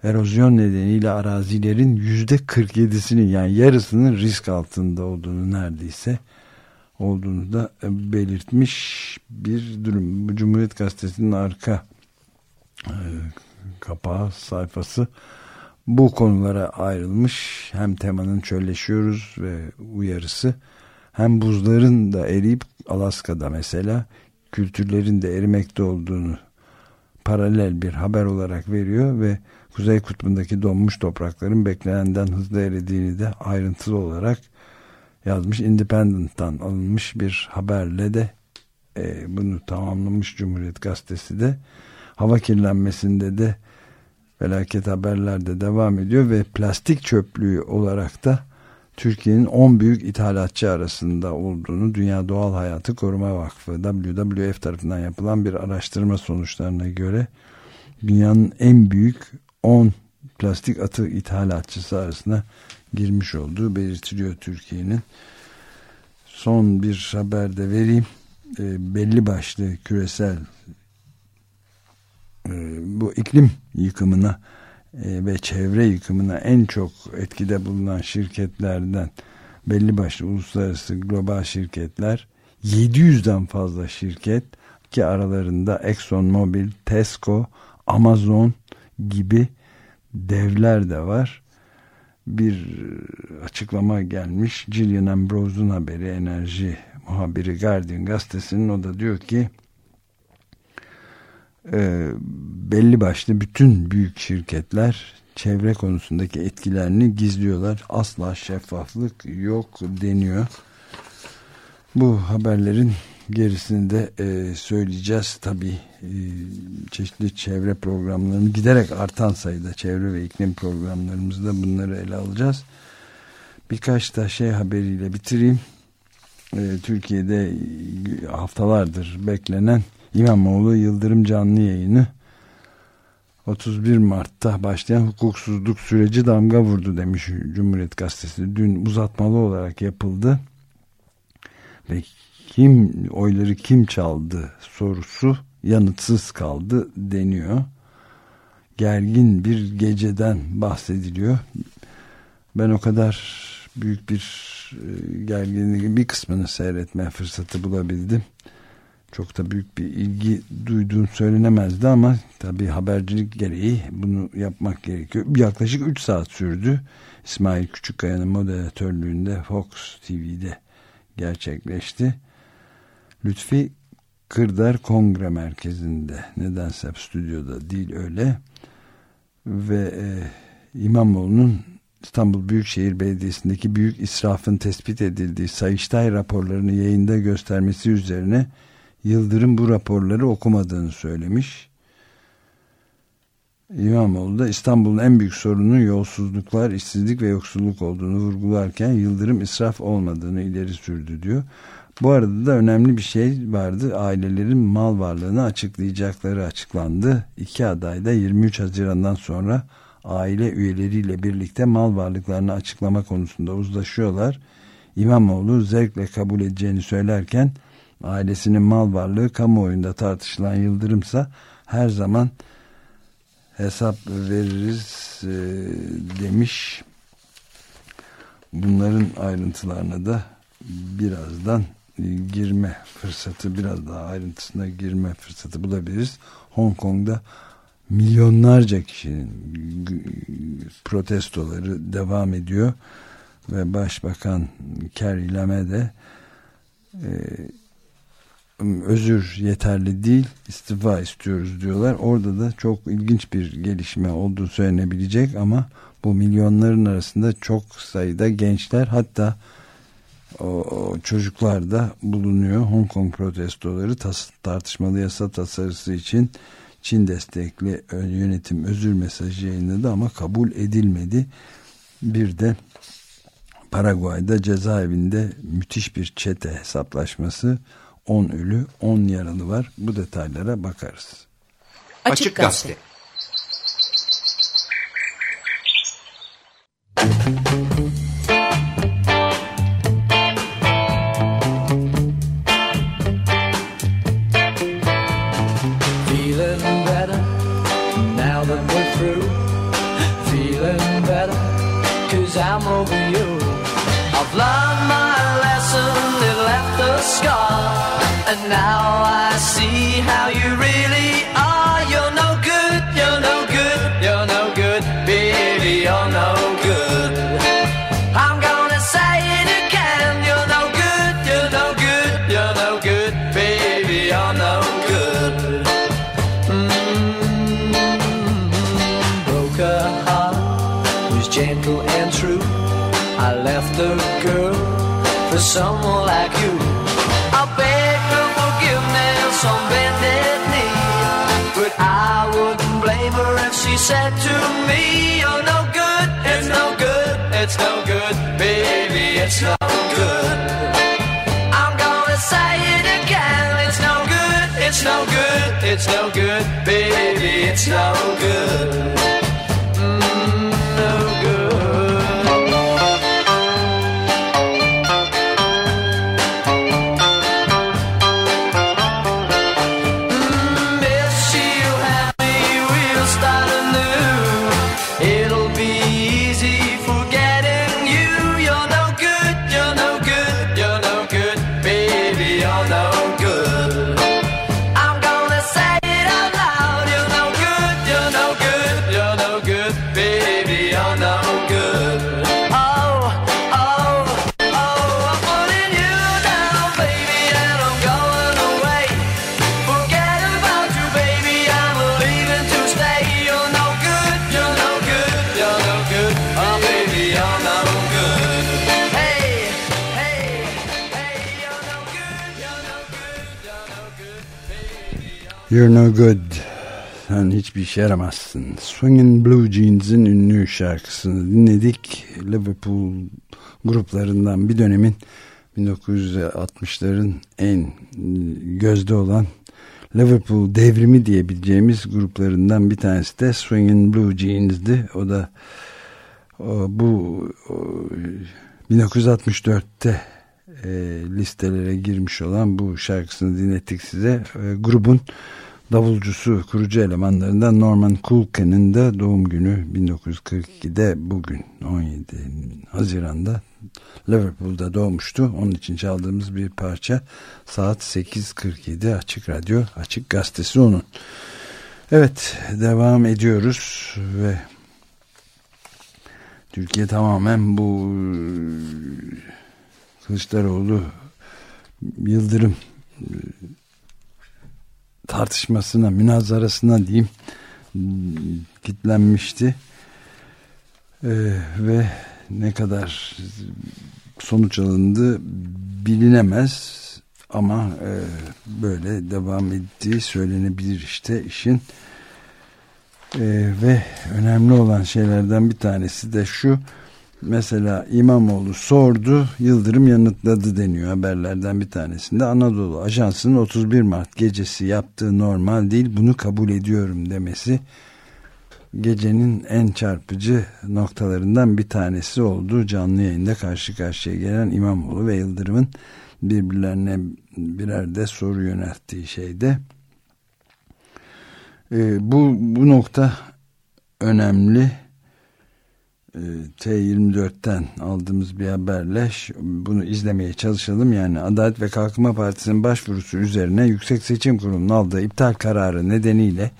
erozyon nedeniyle arazilerin yüzde 47'sinin yani yarısının risk altında olduğunu neredeyse olduğunu da belirtmiş bir durum. Cumhuriyet Gazetesi'nin arka e, kapağı sayfası bu konulara ayrılmış. Hem temanın çölleşiyoruz ve uyarısı hem buzların da eriyip Alaska'da mesela kültürlerin de erimekte olduğunu paralel bir haber olarak veriyor ve Kuzey Kutbu'ndaki donmuş toprakların beklenenden hızlı eridiğini de ayrıntılı olarak yazmış. Independent'tan alınmış bir haberle de e, bunu tamamlamış Cumhuriyet Gazetesi de hava kirlenmesinde de felaket haberlerde devam ediyor ve plastik çöplüğü olarak da Türkiye'nin 10 büyük ithalatçı arasında olduğunu Dünya Doğal Hayatı Koruma Vakfı WWF tarafından yapılan bir araştırma sonuçlarına göre dünyanın en büyük 10 plastik atı ithalatçısı arasına girmiş olduğu belirtiliyor Türkiye'nin. Son bir haber de vereyim. E, belli başlı küresel e, bu iklim yıkımına e, ve çevre yıkımına en çok etkide bulunan şirketlerden belli başlı uluslararası global şirketler 700'den fazla şirket ki aralarında Exxon Mobil, Tesco, Amazon gibi devler de var. Bir açıklama gelmiş. Gillian Ambrose'un haberi enerji muhabiri Guardian gazetesinin o da diyor ki e, belli başlı bütün büyük şirketler çevre konusundaki etkilerini gizliyorlar. Asla şeffaflık yok deniyor. Bu haberlerin gerisini de e, söyleyeceğiz. Tabi e, çeşitli çevre programlarını giderek artan sayıda çevre ve iklim programlarımızda bunları ele alacağız. Birkaç da şey haberiyle bitireyim. E, Türkiye'de haftalardır beklenen İmamoğlu Yıldırım canlı yayını 31 Mart'ta başlayan hukuksuzluk süreci damga vurdu demiş Cumhuriyet Gazetesi. Dün uzatmalı olarak yapıldı. Ve kim oyları kim çaldı sorusu yanıtsız kaldı deniyor. Gergin bir geceden bahsediliyor. Ben o kadar büyük bir e, gerginliğin bir kısmını seyretme fırsatı bulabildim çok da büyük bir ilgi duyduğun söylenemezdi ama tabi habercilik gereği bunu yapmak gerekiyor. Yaklaşık 3 saat sürdü. İsmail Küçükkaya'nın moderatörlüğünde Fox TV'de gerçekleşti. Lütfi Kırdar Kongre Merkezi'nde nedense stüdyoda değil öyle ve e, İmamoğlu'nun İstanbul Büyükşehir Belediyesi'ndeki büyük israfın tespit edildiği Sayıştay raporlarını yayında göstermesi üzerine Yıldırım bu raporları okumadığını söylemiş. İmamoğlu da İstanbul'un en büyük sorunun yolsuzluklar, işsizlik ve yoksulluk olduğunu vurgularken Yıldırım israf olmadığını ileri sürdü diyor. Bu arada da önemli bir şey vardı. Ailelerin mal varlığını açıklayacakları açıklandı. İki aday da 23 Haziran'dan sonra aile üyeleriyle birlikte mal varlıklarını açıklama konusunda uzlaşıyorlar. İmamoğlu zevkle kabul edeceğini söylerken ailesinin mal varlığı kamuoyunda tartışılan Yıldırımsa her zaman hesap veririz e, demiş. Bunların ayrıntılarına da birazdan girme fırsatı biraz daha ayrıntısına girme fırsatı bulabiliriz. Hong Kong'da milyonlarca kişinin protestoları devam ediyor ve Başbakan Carrie Lam'e de e, özür yeterli değil istifa istiyoruz diyorlar. Orada da çok ilginç bir gelişme olduğu söylenebilecek ama bu milyonların arasında çok sayıda gençler hatta o, o çocuklar da bulunuyor. Hong Kong protestoları tas, tartışmalı yasa tasarısı için Çin destekli yönetim özür mesajı yayınladı ama kabul edilmedi. Bir de Paraguay'da cezaevinde müthiş bir çete hesaplaşması 10 ölü 10 yaralı var. Bu detaylara bakarız. Açık Gazete Feeling It's no good. You're no good. Sen hiçbir işe yaramazsın. Swingin' Blue Jeans'in ünlü şarkısını dinledik. Liverpool gruplarından bir dönemin 1960'ların en gözde olan Liverpool devrimi diyebileceğimiz gruplarından bir tanesi de Swingin' Blue Jeans'di. O da o, bu o, 1964'te e, listelere girmiş olan bu şarkısını dinlettik size. E, grubun davulcusu, kurucu elemanlarından Norman Kulke'nin de doğum günü 1942'de bugün 17 Haziran'da Liverpool'da doğmuştu. Onun için çaldığımız bir parça saat 8.47 Açık Radyo, Açık Gazetesi onun. Evet, devam ediyoruz ve Türkiye tamamen bu Kılıçdaroğlu Yıldırım tartışmasına, münazarasına diyeyim kitlenmişti. Ee, ve ne kadar sonuç alındı bilinemez ama e, böyle devam ettiği söylenebilir işte işin e, ve önemli olan şeylerden bir tanesi de şu mesela İmamoğlu sordu Yıldırım yanıtladı deniyor haberlerden bir tanesinde Anadolu Ajansı'nın 31 Mart gecesi yaptığı normal değil bunu kabul ediyorum demesi gecenin en çarpıcı noktalarından bir tanesi oldu. Canlı yayında karşı karşıya gelen İmamoğlu ve Yıldırım'ın birbirlerine birer de soru yönelttiği şeyde. E, bu, bu nokta önemli. E, T24'ten aldığımız bir haberle bunu izlemeye çalışalım. Yani Adalet ve Kalkınma Partisi'nin başvurusu üzerine Yüksek Seçim Kurulu'nun aldığı iptal kararı nedeniyle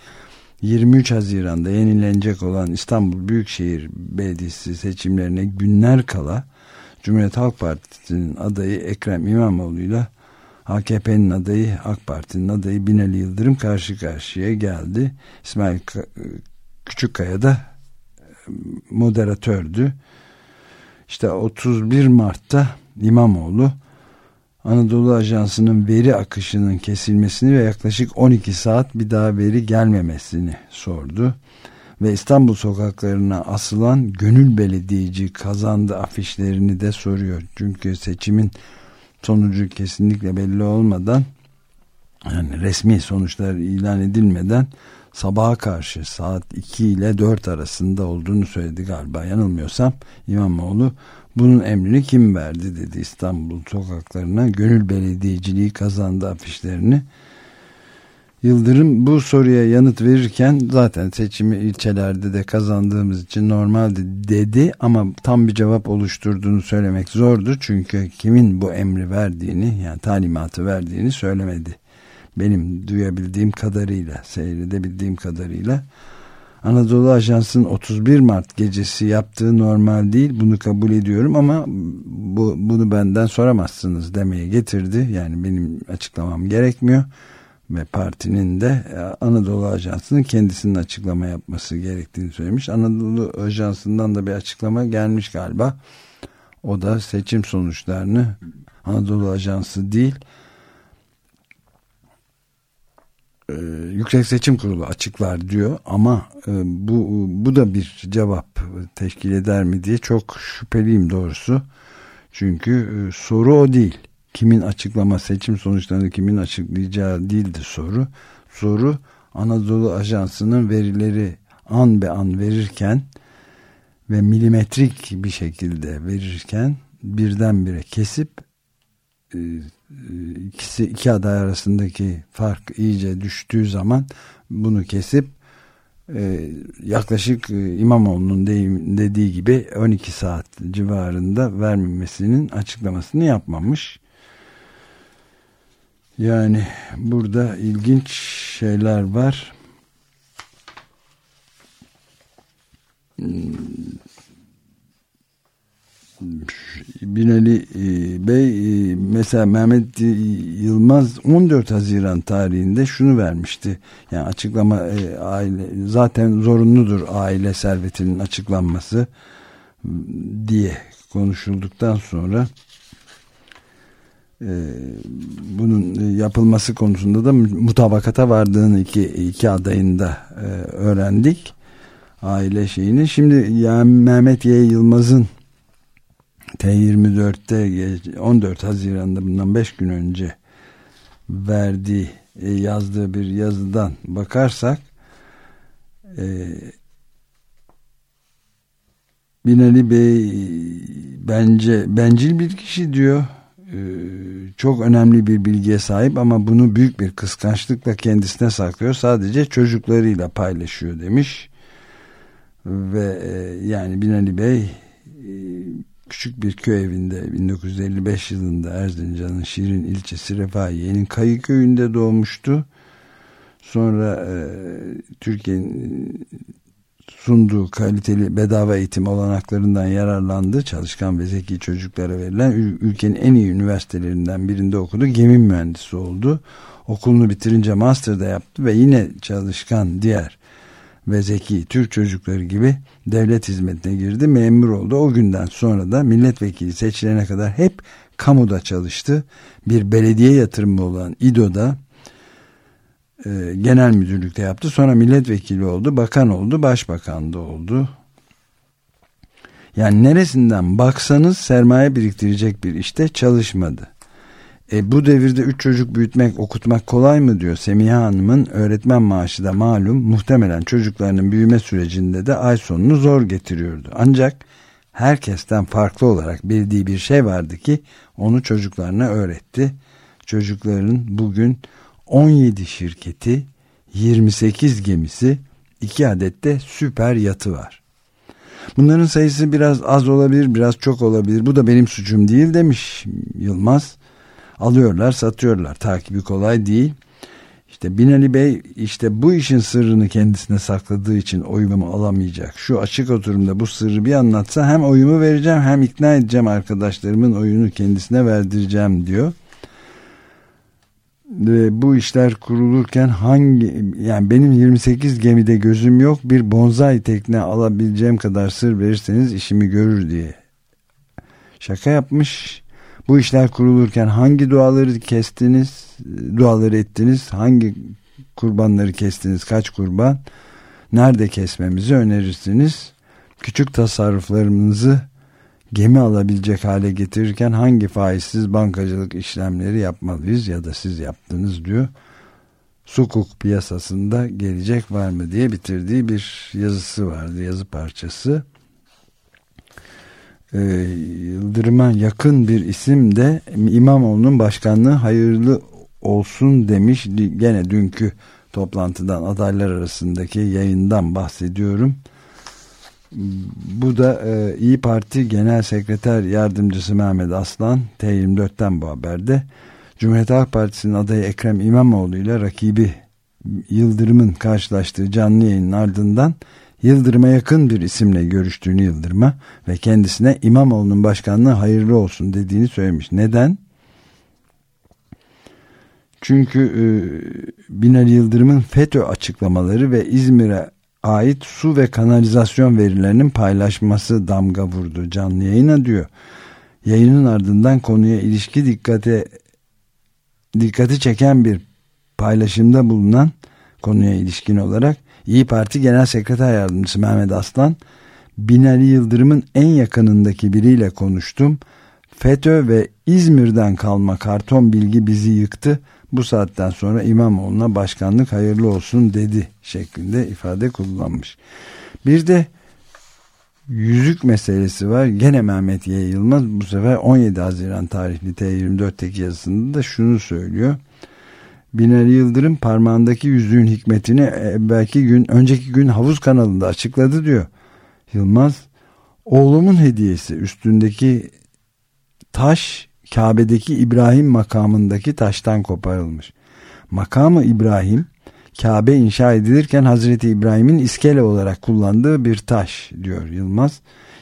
23 Haziran'da yenilenecek olan İstanbul Büyükşehir Belediyesi seçimlerine günler kala Cumhuriyet Halk Partisi'nin adayı Ekrem İmamoğlu ile AKP'nin adayı AK Parti'nin adayı Binali Yıldırım karşı karşıya geldi. İsmail Küçükkaya da moderatördü. İşte 31 Mart'ta İmamoğlu Anadolu Ajansı'nın veri akışının kesilmesini ve yaklaşık 12 saat bir daha veri gelmemesini sordu. Ve İstanbul sokaklarına asılan gönül belediyeci kazandı afişlerini de soruyor. Çünkü seçimin sonucu kesinlikle belli olmadan yani resmi sonuçlar ilan edilmeden sabaha karşı saat 2 ile 4 arasında olduğunu söyledi galiba yanılmıyorsam İmamoğlu bunun emrini kim verdi dedi İstanbul sokaklarına gönül belediyeciliği kazandı afişlerini. Yıldırım bu soruya yanıt verirken zaten seçimi ilçelerde de kazandığımız için normaldi dedi ama tam bir cevap oluşturduğunu söylemek zordu. Çünkü kimin bu emri verdiğini yani talimatı verdiğini söylemedi. Benim duyabildiğim kadarıyla seyredebildiğim kadarıyla Anadolu Ajansı'nın 31 Mart gecesi yaptığı normal değil. Bunu kabul ediyorum ama bu, bunu benden soramazsınız demeye getirdi. Yani benim açıklamam gerekmiyor. Ve partinin de e, Anadolu Ajansı'nın kendisinin açıklama yapması gerektiğini söylemiş. Anadolu Ajansı'ndan da bir açıklama gelmiş galiba. O da seçim sonuçlarını Anadolu Ajansı değil e, Yüksek Seçim Kurulu açıklar diyor ama e, bu bu da bir cevap teşkil eder mi diye çok şüpheliyim doğrusu. Çünkü e, soru o değil. Kimin açıklama seçim sonuçlarını kimin açıklayacağı değildi soru. Soru Anadolu Ajansı'nın verileri an be an verirken ve milimetrik bir şekilde verirken birdenbire kesip ikisi iki aday arasındaki fark iyice düştüğü zaman bunu kesip e, yaklaşık e, İmamoğlu'nun dediği gibi 12 saat civarında vermemesinin açıklamasını yapmamış. Yani burada ilginç şeyler var. Binali e, Bey e, mesela Mehmet Yılmaz 14 Haziran tarihinde şunu vermişti. Yani açıklama e, aile zaten zorunludur aile servetinin açıklanması diye konuşulduktan sonra bunun yapılması konusunda da mutabakata vardığını iki, iki adayında öğrendik aile şeyini. Şimdi yani Mehmet Y. Yılmaz'ın T24'te 14 Haziran'da bundan 5 gün önce verdiği e, yazdığı bir yazıdan bakarsak e, Binali Bey bence bencil bir kişi diyor. E, çok önemli bir bilgiye sahip ama bunu büyük bir kıskançlıkla kendisine saklıyor. Sadece çocuklarıyla paylaşıyor demiş. Ve yani Binali Bey küçük bir köy evinde 1955 yılında Erzincan'ın Şirin ilçesi Refahiye'nin Kayı köyünde doğmuştu. Sonra e, Türkiye'nin sunduğu kaliteli bedava eğitim olanaklarından yararlandı. Çalışkan ve zeki çocuklara verilen ülkenin en iyi üniversitelerinden birinde okudu. Gemi mühendisi oldu. Okulunu bitirince master da yaptı ve yine çalışkan diğer ve zeki Türk çocukları gibi devlet hizmetine girdi. Memur oldu. O günden sonra da milletvekili seçilene kadar hep kamuda çalıştı. Bir belediye yatırımı olan İDO'da e, genel müdürlükte yaptı. Sonra milletvekili oldu, bakan oldu, başbakan da oldu. Yani neresinden baksanız sermaye biriktirecek bir işte çalışmadı. E, bu devirde üç çocuk büyütmek, okutmak kolay mı diyor Semiha Hanım'ın öğretmen maaşı da malum muhtemelen çocuklarının büyüme sürecinde de ay sonunu zor getiriyordu. Ancak herkesten farklı olarak bildiği bir şey vardı ki onu çocuklarına öğretti. Çocukların bugün 17 şirketi, 28 gemisi, 2 adet de süper yatı var. Bunların sayısı biraz az olabilir, biraz çok olabilir. Bu da benim suçum değil demiş Yılmaz. Alıyorlar, satıyorlar. Takibi kolay değil. İşte Binali Bey işte bu işin sırrını kendisine sakladığı için oyumu alamayacak. Şu açık oturumda bu sırrı bir anlatsa hem oyumu vereceğim hem ikna edeceğim arkadaşlarımın oyunu kendisine verdireceğim diyor. Ve bu işler kurulurken hangi yani benim 28 gemide gözüm yok bir bonzai tekne alabileceğim kadar sır verirseniz işimi görür diye şaka yapmış bu işler kurulurken hangi duaları kestiniz, duaları ettiniz, hangi kurbanları kestiniz, kaç kurban, nerede kesmemizi önerirsiniz? Küçük tasarruflarımızı gemi alabilecek hale getirirken hangi faizsiz bankacılık işlemleri yapmalıyız ya da siz yaptınız diyor. Sukuk piyasasında gelecek var mı diye bitirdiği bir yazısı vardı, yazı parçası e, Yıldırım'a yakın bir isim de İmamoğlu'nun başkanlığı hayırlı olsun demiş. Gene dünkü toplantıdan adaylar arasındaki yayından bahsediyorum. Bu da e, İyi Parti Genel Sekreter Yardımcısı Mehmet Aslan T24'ten bu haberde. Cumhuriyet Halk Partisi'nin adayı Ekrem İmamoğlu ile rakibi Yıldırım'ın karşılaştığı canlı yayının ardından Yıldırım'a yakın bir isimle görüştüğünü Yıldırım'a ve kendisine İmamoğlu'nun başkanlığı hayırlı olsun dediğini söylemiş. Neden? Çünkü e, Binali Yıldırım'ın FETÖ açıklamaları ve İzmir'e ait su ve kanalizasyon verilerinin paylaşması damga vurdu canlı yayına diyor. Yayının ardından konuya ilişki dikkate dikkati çeken bir paylaşımda bulunan konuya ilişkin olarak İyi Parti Genel Sekreter Yardımcısı Mehmet Aslan, Binali Yıldırım'ın en yakınındaki biriyle konuştum. FETÖ ve İzmir'den kalma karton bilgi bizi yıktı. Bu saatten sonra İmamoğlu'na başkanlık hayırlı olsun dedi şeklinde ifade kullanmış. Bir de yüzük meselesi var. Gene Mehmet Y. Yılmaz bu sefer 17 Haziran tarihli T24'teki yazısında da şunu söylüyor. Binali Yıldırım parmağındaki yüzüğün hikmetini e, belki gün önceki gün havuz kanalında açıkladı diyor. Yılmaz oğlumun hediyesi üstündeki taş Kabe'deki İbrahim makamındaki taştan koparılmış. Makamı İbrahim Kabe inşa edilirken Hazreti İbrahim'in iskele olarak kullandığı bir taş diyor Yılmaz.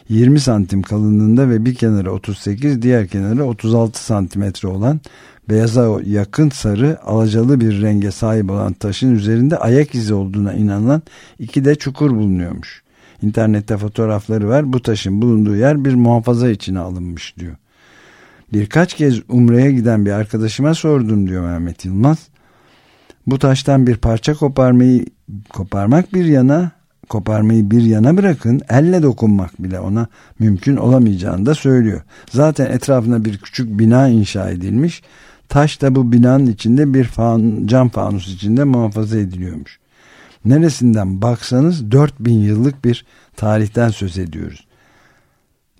20 santim kalınlığında ve bir kenarı 38 diğer kenarı 36 santimetre olan beyaza yakın sarı alacalı bir renge sahip olan taşın üzerinde ayak izi olduğuna inanılan iki de çukur bulunuyormuş. İnternette fotoğrafları var. Bu taşın bulunduğu yer bir muhafaza içine alınmış diyor. Birkaç kez Umre'ye giden bir arkadaşıma sordum diyor Mehmet Yılmaz. Bu taştan bir parça koparmayı koparmak bir yana koparmayı bir yana bırakın elle dokunmak bile ona mümkün olamayacağını da söylüyor. Zaten etrafına bir küçük bina inşa edilmiş Taş da bu binanın içinde bir fan, cam fanus içinde muhafaza ediliyormuş. Neresinden baksanız 4000 yıllık bir tarihten söz ediyoruz.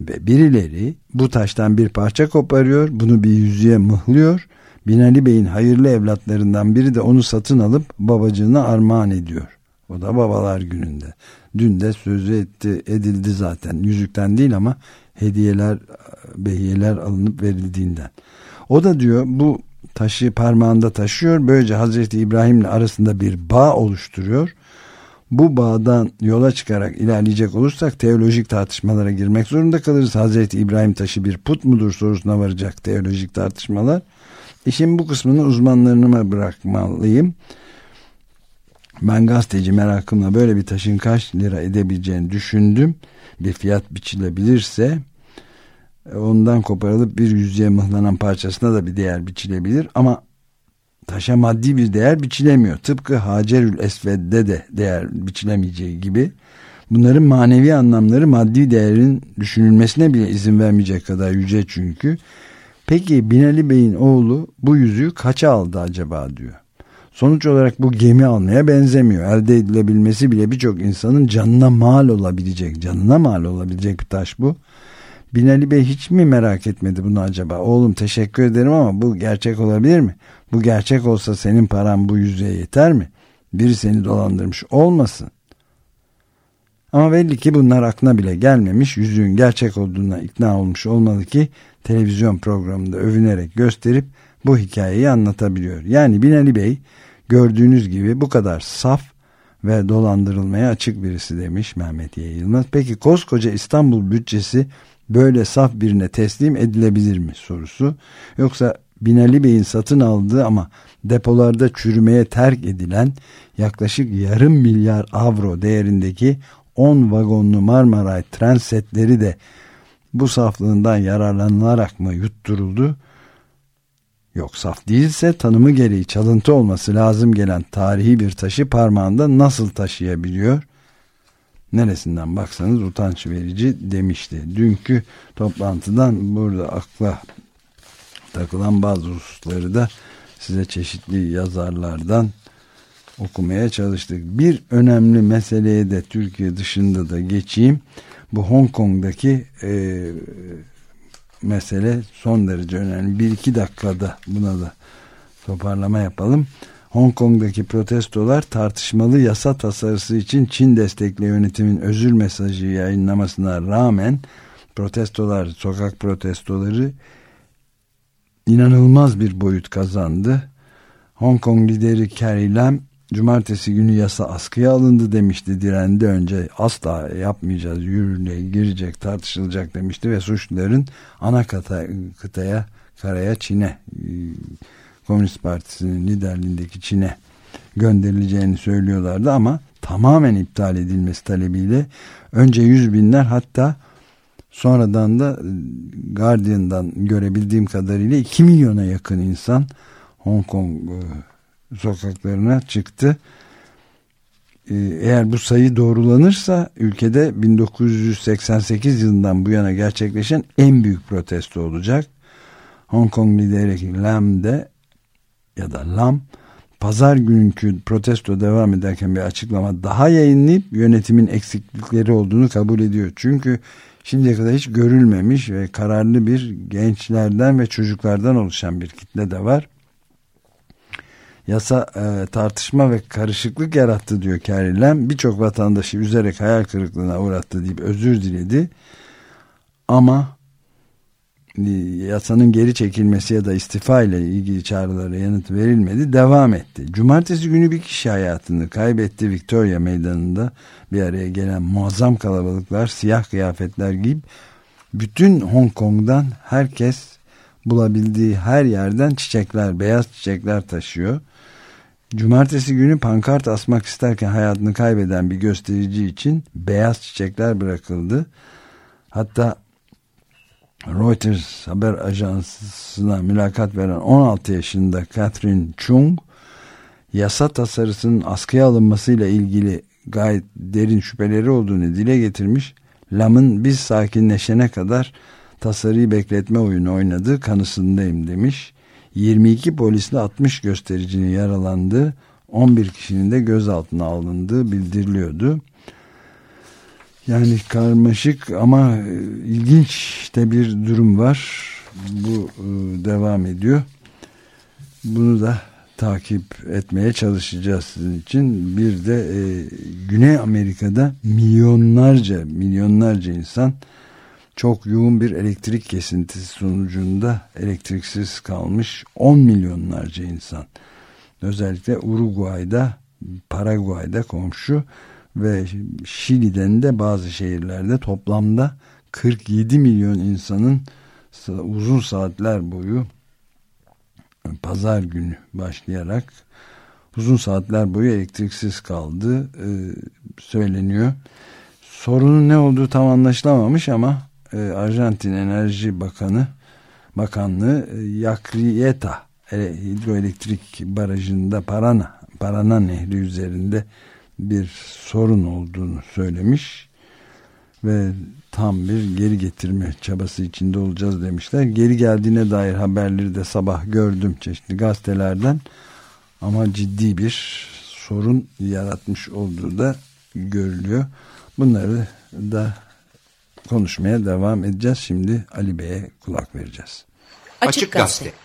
Ve birileri bu taştan bir parça koparıyor, bunu bir yüzüğe mıhlıyor. Binali Bey'in hayırlı evlatlarından biri de onu satın alıp babacığına armağan ediyor. O da babalar gününde. Dün de sözü etti, edildi zaten. Yüzükten değil ama hediyeler, behiyeler alınıp verildiğinden. O da diyor bu taşı parmağında taşıyor. Böylece Hazreti İbrahim'le arasında bir bağ oluşturuyor. Bu bağdan yola çıkarak ilerleyecek olursak teolojik tartışmalara girmek zorunda kalırız. Hazreti İbrahim taşı bir put mudur sorusuna varacak teolojik tartışmalar. İşin bu kısmını uzmanlarına bırakmalıyım. Ben gazeteci merakımla böyle bir taşın kaç lira edebileceğini düşündüm. Bir fiyat biçilebilirse ondan koparılıp bir yüzeye mıhlanan parçasına da bir değer biçilebilir ama taşa maddi bir değer biçilemiyor. Tıpkı Hacerül Esved'de de değer biçilemeyeceği gibi bunların manevi anlamları maddi değerin düşünülmesine bile izin vermeyecek kadar yüce çünkü. Peki Binali Bey'in oğlu bu yüzüğü kaça aldı acaba diyor. Sonuç olarak bu gemi almaya benzemiyor. Elde edilebilmesi bile birçok insanın canına mal olabilecek, canına mal olabilecek bir taş bu. Binali Bey hiç mi merak etmedi bunu acaba? Oğlum teşekkür ederim ama bu gerçek olabilir mi? Bu gerçek olsa senin paran bu yüzeye yeter mi? Biri seni dolandırmış olmasın. Ama belli ki bunlar aklına bile gelmemiş. Yüzüğün gerçek olduğuna ikna olmuş olmalı ki televizyon programında övünerek gösterip bu hikayeyi anlatabiliyor. Yani Binali Bey gördüğünüz gibi bu kadar saf ve dolandırılmaya açık birisi demiş Mehmet. Yılmaz. Peki koskoca İstanbul bütçesi böyle saf birine teslim edilebilir mi sorusu. Yoksa Binali Bey'in satın aldığı ama depolarda çürümeye terk edilen yaklaşık yarım milyar avro değerindeki 10 vagonlu Marmaray tren setleri de bu saflığından yararlanılarak mı yutturuldu? Yok saf değilse tanımı gereği çalıntı olması lazım gelen tarihi bir taşı parmağında nasıl taşıyabiliyor? Neresinden baksanız utanç verici demişti. Dünkü toplantıdan burada akla takılan bazı hususları da size çeşitli yazarlardan okumaya çalıştık. Bir önemli meseleye de Türkiye dışında da geçeyim. Bu Hong Kong'daki e, mesele son derece önemli. Bir iki dakikada buna da toparlama yapalım. Hong Kong'daki protestolar tartışmalı yasa tasarısı için Çin destekli yönetimin özür mesajı yayınlamasına rağmen protestolar, sokak protestoları inanılmaz bir boyut kazandı. Hong Kong lideri Carrie Lam cumartesi günü yasa askıya alındı demişti direndi önce asla yapmayacağız yürürlüğe girecek tartışılacak demişti ve suçluların ana kata, kıtaya karaya Çin'e Komünist Partisi'nin liderliğindeki Çin'e gönderileceğini söylüyorlardı ama tamamen iptal edilmesi talebiyle önce yüz binler hatta sonradan da e, Guardian'dan görebildiğim kadarıyla 2 milyona yakın insan Hong Kong e, sokaklarına çıktı. Ee, eğer bu sayı doğrulanırsa ülkede 1988 yılından bu yana gerçekleşen en büyük protesto olacak. Hong Kong lideri Lam de ya da Lam pazar günkü protesto devam ederken bir açıklama daha yayınlayıp yönetimin eksiklikleri olduğunu kabul ediyor. Çünkü şimdiye kadar hiç görülmemiş ve kararlı bir gençlerden ve çocuklardan oluşan bir kitle de var yasa e, tartışma ve karışıklık yarattı diyor Carrie Birçok vatandaşı üzerek hayal kırıklığına uğrattı deyip özür diledi. Ama yasanın geri çekilmesi ya da istifa ile ilgili çağrılara yanıt verilmedi. Devam etti. Cumartesi günü bir kişi hayatını kaybetti. Victoria meydanında bir araya gelen muazzam kalabalıklar siyah kıyafetler giyip bütün Hong Kong'dan herkes bulabildiği her yerden çiçekler, beyaz çiçekler taşıyor. Cumartesi günü pankart asmak isterken hayatını kaybeden bir gösterici için beyaz çiçekler bırakıldı. Hatta Reuters haber ajansına mülakat veren 16 yaşında Catherine Chung yasa tasarısının askıya alınmasıyla ilgili gayet derin şüpheleri olduğunu dile getirmiş. Lam'ın biz sakinleşene kadar tasarıyı bekletme oyunu oynadığı kanısındayım demiş. 22 polisle 60 göstericinin yaralandığı 11 kişinin de gözaltına alındığı bildiriliyordu. Yani karmaşık ama e, ilginç de bir durum var. Bu e, devam ediyor. Bunu da takip etmeye çalışacağız sizin için. Bir de e, Güney Amerika'da milyonlarca milyonlarca insan çok yoğun bir elektrik kesintisi sonucunda elektriksiz kalmış 10 milyonlarca insan. Özellikle Uruguay'da, Paraguay'da komşu ve Şili'den de bazı şehirlerde toplamda 47 milyon insanın uzun saatler boyu pazar günü başlayarak uzun saatler boyu elektriksiz kaldı e, söyleniyor. Sorunun ne olduğu tam anlaşılamamış ama e, Arjantin Enerji Bakanı Bakanlığı e, Yacrieta e, hidroelektrik barajında Parana Parana Nehri üzerinde bir sorun olduğunu söylemiş ve tam bir geri getirme çabası içinde olacağız demişler. Geri geldiğine dair haberleri de sabah gördüm çeşitli gazetelerden ama ciddi bir sorun yaratmış olduğu da görülüyor. Bunları da konuşmaya devam edeceğiz. Şimdi Ali Bey'e kulak vereceğiz. Açık Gazete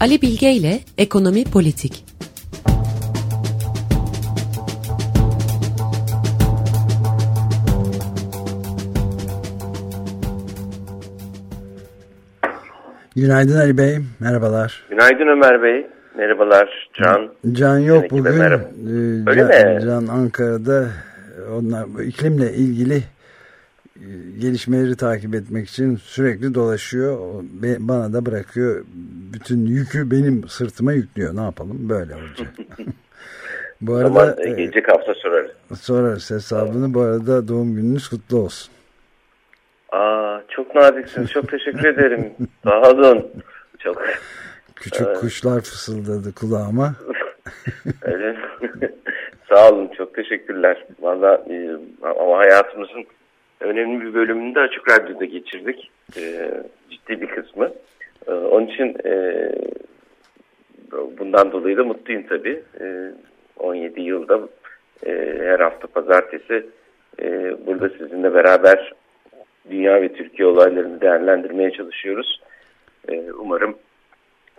Ali Bilge ile Ekonomi Politik Günaydın Ali Bey, merhabalar. Günaydın Ömer Bey, merhabalar Can. Can yok Ekibe bugün. merhaba. Ee, Öyle Can, mi? Can Ankara'da onlar iklimle ilgili gelişmeleri takip etmek için sürekli dolaşıyor. Bana da bırakıyor. Bütün yükü benim sırtıma yüklüyor. Ne yapalım? Böyle olacak. *laughs* Bu arada e, gelecek hafta sorarız. sorarız hesabını. Bu arada doğum gününüz kutlu olsun. Aa, çok naziksiniz, çok teşekkür ederim. *laughs* Sağ olun. Çok Küçük kuşlar fısıldadı kulağıma. *laughs* öyle. Sağ olun, çok teşekkürler. Valla e, ama hayatımızın önemli bir bölümünü de Açık Radyo'da geçirdik. E, ciddi bir kısmı. E, onun için e, bundan dolayı da mutluyum tabii. E, 17 yılda e, her hafta pazartesi e, burada sizinle beraber dünya ve Türkiye olaylarını değerlendirmeye çalışıyoruz. E, umarım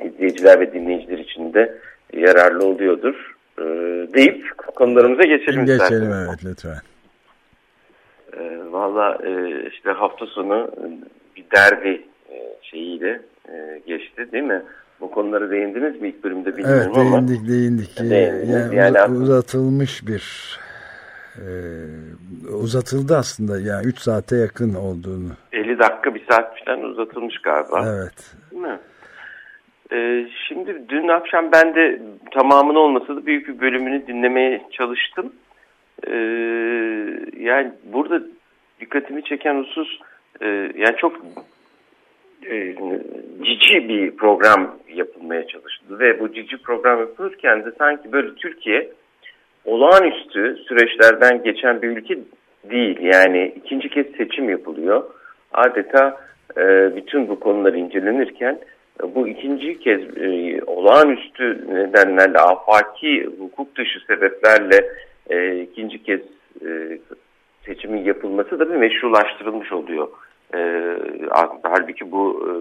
izleyiciler ve dinleyiciler için de yararlı oluyordur. E, deyip konularımıza geçelim. Geçelim isterseniz. evet lütfen. E, Valla e, işte hafta sonu bir derbi e, şeyiyle e, geçti değil mi? Bu konulara değindiniz mi ilk bölümde Evet bilmiyorum ama. değindik değindik. Yani, Yani uzatılmış bir e, uzatıldı aslında yani 3 saate yakın olduğunu. 50 dakika bir saat falan uzatılmış galiba. Evet. Değil mi? Ee, şimdi dün akşam ben de tamamını olmasa da büyük bir bölümünü dinlemeye çalıştım. Ee, yani burada dikkatimi çeken husus e, yani çok e, cici bir program yapılmaya çalışıldı ve bu cici program yapılırken de sanki böyle Türkiye olağanüstü süreçlerden geçen bir ülke değil. Yani ikinci kez seçim yapılıyor. Adeta e, bütün bu konular incelenirken e, bu ikinci kez e, olağanüstü nedenlerle afaki hukuk dışı sebeplerle e, ikinci kez e, seçimin yapılması da bir meşrulaştırılmış oluyor. E, halbuki bu e,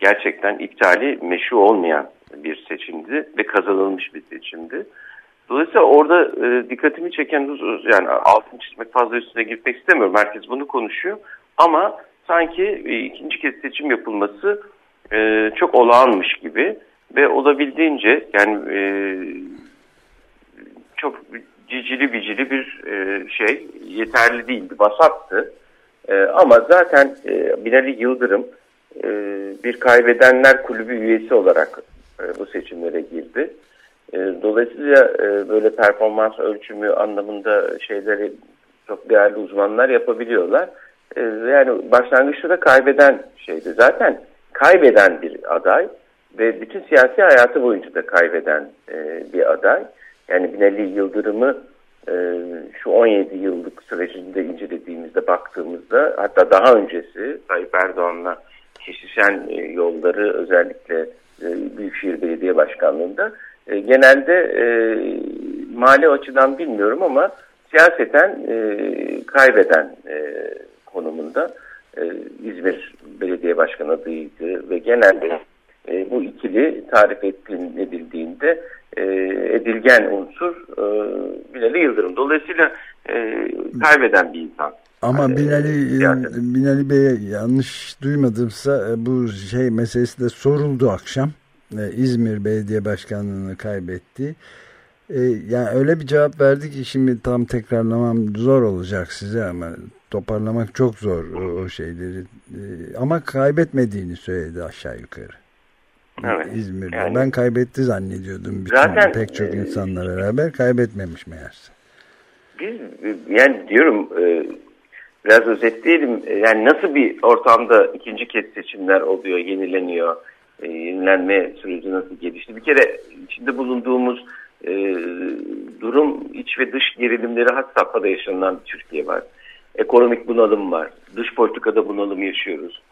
gerçekten iptali meşru olmayan bir seçimdi ve kazanılmış bir seçimdi. Dolayısıyla orada e, dikkatimi çeken yani altın çizmek fazla üstüne gitmek istemiyorum. Herkes bunu konuşuyor. Ama sanki e, ikinci kez seçim yapılması e, çok olağanmış gibi ve olabildiğince yani e, çok cicili bicili bir e, şey yeterli değildi. Basattı. E, ama zaten e, Binali Yıldırım e, bir kaybedenler kulübü üyesi olarak e, bu seçimlere girdi. E, dolayısıyla e, böyle performans ölçümü anlamında şeyleri çok değerli uzmanlar yapabiliyorlar. E, yani başlangıçta da kaybeden şeydi. Zaten kaybeden bir aday ve bütün siyasi hayatı boyunca da kaybeden e, bir aday. Yani Binali Yıldırım'ı e, şu 17 yıllık sürecinde incelediğimizde baktığımızda hatta daha öncesi Tayyip Erdoğan'la kesişen e, yolları özellikle e, Büyükşehir Belediye Başkanlığı'nda e, genelde e, mali açıdan bilmiyorum ama siyaseten e, kaybeden e, konumunda e, İzmir Belediye Başkanı adıydı ve genelde e, bu ikili tarif edildiğinde e, edilgen unsur e, Binali Yıldırım. Dolayısıyla e, kaybeden bir insan. Ama Yani, Binali, siyaset. Binali Bey'e yanlış duymadımsa e, bu şey meselesi de soruldu akşam. E, İzmir Belediye Başkanlığı'nı kaybetti. E, yani öyle bir cevap verdi ki şimdi tam tekrarlamam zor olacak size ama toparlamak çok zor o, o şeyleri. E, ama kaybetmediğini söyledi aşağı yukarı. Evet. İzmir'de. Yani- ben kaybetti zannediyordum. Bütün, Zaten, pek çok e, insanla beraber kaybetmemiş meğerse. Biz yani diyorum e, biraz özetleyelim. E, Yani nasıl bir ortamda ikinci kez seçimler oluyor, yenileniyor, e, yenilenme süreci nasıl gelişti? Bir kere içinde bulunduğumuz e, durum iç ve dış gerilimleri had safhada yaşanan bir Türkiye var. Ekonomik bunalım var. Dış politikada bunalım yaşıyoruz.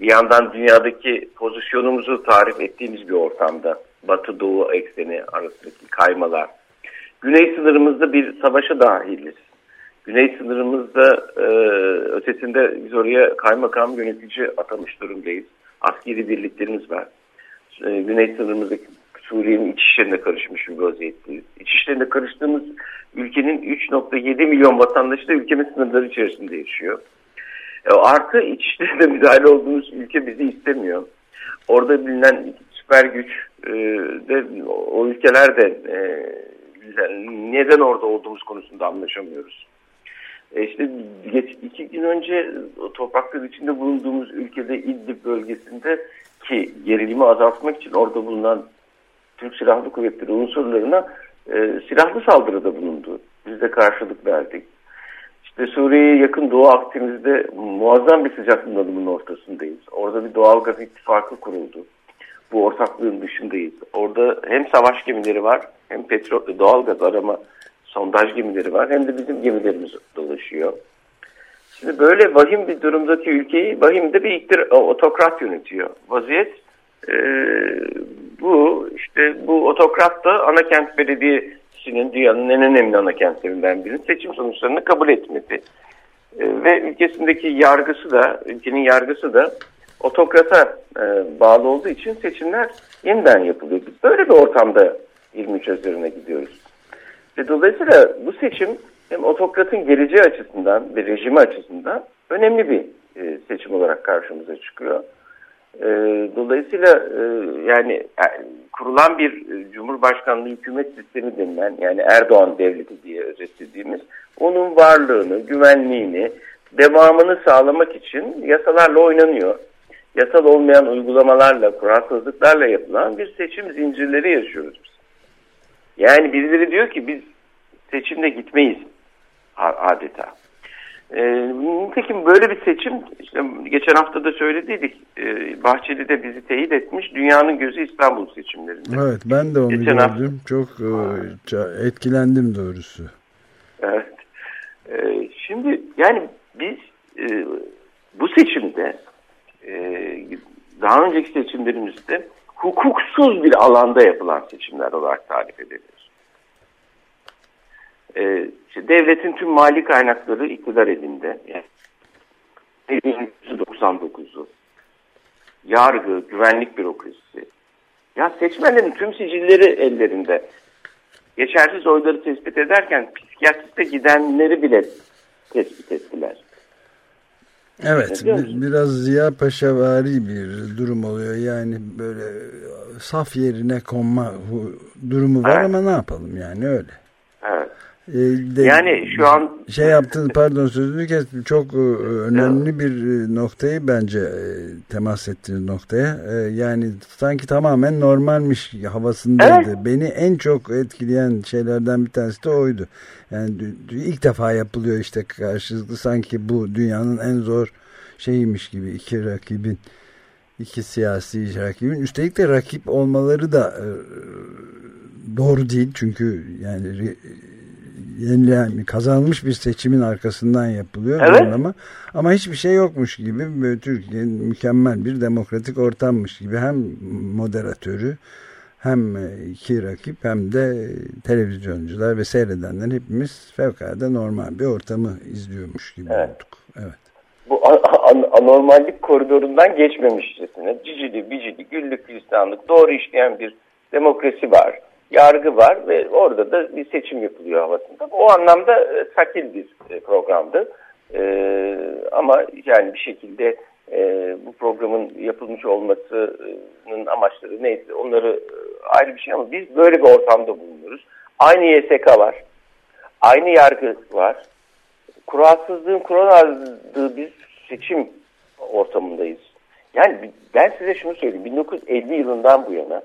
Bir yandan dünyadaki pozisyonumuzu tarif ettiğimiz bir ortamda Batı Doğu ekseni arasındaki kaymalar. Güney sınırımızda bir savaşa dahiliz. Güney sınırımızda e, ötesinde biz oraya kaymakam yönetici atamış durumdayız. Askeri birliklerimiz var. E, Güney sınırımızdaki Suriye'nin iç işlerine karışmış bir vaziyetteyiz. İç işlerine karıştığımız ülkenin 3.7 milyon vatandaşı da ülkemin sınırları içerisinde yaşıyor. E, artı iç işlerine *laughs* müdahale olduğumuz ülke bizi istemiyor. Orada bilinen süper güç e, de o ülkeler de e, neden orada olduğumuz konusunda anlaşamıyoruz. İşte geç, iki gün önce topraklar içinde bulunduğumuz ülkede İdlib bölgesinde ki gerilimi azaltmak için orada bulunan Türk Silahlı Kuvvetleri unsurlarına e, silahlı saldırıda bulundu. Biz de karşılık verdik. İşte Suriye'ye yakın Doğu Akdeniz'de muazzam bir sıcak bunalımın ortasındayız. Orada bir doğal gaz ittifakı kuruldu. Bu ortaklığın dışındayız. Orada hem savaş gemileri var hem petrol, doğal gaz arama sondaj gemileri var hem de bizim gemilerimiz dolaşıyor. Şimdi böyle vahim bir durumdaki ülkeyi vahim de bir iktir, otokrat yönetiyor. Vaziyet e, bu işte bu otokrat da ana kent belediyesinin dünyanın en önemli ana kentlerinden birinin seçim sonuçlarını kabul etmedi. E, ve ülkesindeki yargısı da ülkenin yargısı da otokrata e, bağlı olduğu için seçimler yeniden yapılıyor. Biz böyle bir ortamda 23 Haziran'a gidiyoruz. Ve dolayısıyla bu seçim hem otokratın geleceği açısından ve rejimi açısından önemli bir e, seçim olarak karşımıza çıkıyor. E, dolayısıyla e, yani e, kurulan bir e, Cumhurbaşkanlığı hükümet sistemi denilen yani Erdoğan devleti diye özetlediğimiz onun varlığını, güvenliğini, devamını sağlamak için yasalarla oynanıyor. Yasal olmayan uygulamalarla, kuralsızlıklarla yapılan bir seçim zincirleri yaşıyoruz biz. Yani birileri diyor ki biz seçimde gitmeyiz adeta. E, nitekim böyle bir seçim, işte geçen hafta da söylediydik, e, Bahçeli de bizi teyit etmiş, dünyanın gözü İstanbul seçimlerinde. Evet ben de onu Geçen gördüm. hafta- Çok e, etkilendim doğrusu. Evet. E, şimdi yani biz e, bu seçimde e, daha önceki seçimlerimizde hukuksuz bir alanda yapılan seçimler olarak tarif ediliyor. E, işte devletin tüm mali kaynakları iktidar elinde. Yani 1999'u. Yargı, güvenlik bürokrasisi. Ya seçmenlerin tüm sicilleri ellerinde. Geçersiz oyları tespit ederken psikiyatriste gidenleri bile tespit ettiler. Evet biraz Ziya Paşavari bir durum oluyor. Yani böyle saf yerine konma durumu var Evet. ama ne yapalım yani öyle. Evet. E, de- Yani şu an- şey yaptınız pardon sözünü kestim. Çok e, önemli bir e, noktayı bence e, temas ettiğiniz noktaya. Yani sanki tamamen normalmiş havasındaydı. Beni en çok etkileyen şeylerden bir tanesi de oydu. Yani ilk defa yapılıyor işte karşılıklı. Sanki bu dünyanın en zor şeyiymiş gibi iki rakibin iki siyasi rakibin. Üstelik de rakip olmaları da doğru değil. Çünkü yani yenilen kazanılmış bir seçimin arkasından yapılıyor Evet. ama ama hiçbir şey yokmuş gibi Türkiye'nin mükemmel bir demokratik ortammış gibi hem moderatörü hem e, iki rakip hem de televizyoncular ve seyredenler hepimiz fevkalade normal bir ortamı izliyormuş gibi Evet. olduk. Evet. Bu a- a- anormallik koridorundan geçmemişçesine cicili bicili güllük gülistanlık doğru işleyen bir demokrasi var. Yargı var ve orada da bir seçim yapılıyor havasında. O anlamda e, sakil bir e, programdı. E, ama yani bir şekilde e, bu programın yapılmış olmasının amaçları neyse onları e, ayrı bir şey ama biz böyle bir ortamda bulunuyoruz. Aynı YSK var. Aynı yargı var. Kuralsızlığın kural aldığı bir seçim ortamındayız. Yani ben size şunu söyleyeyim. 1950 yılından bu yana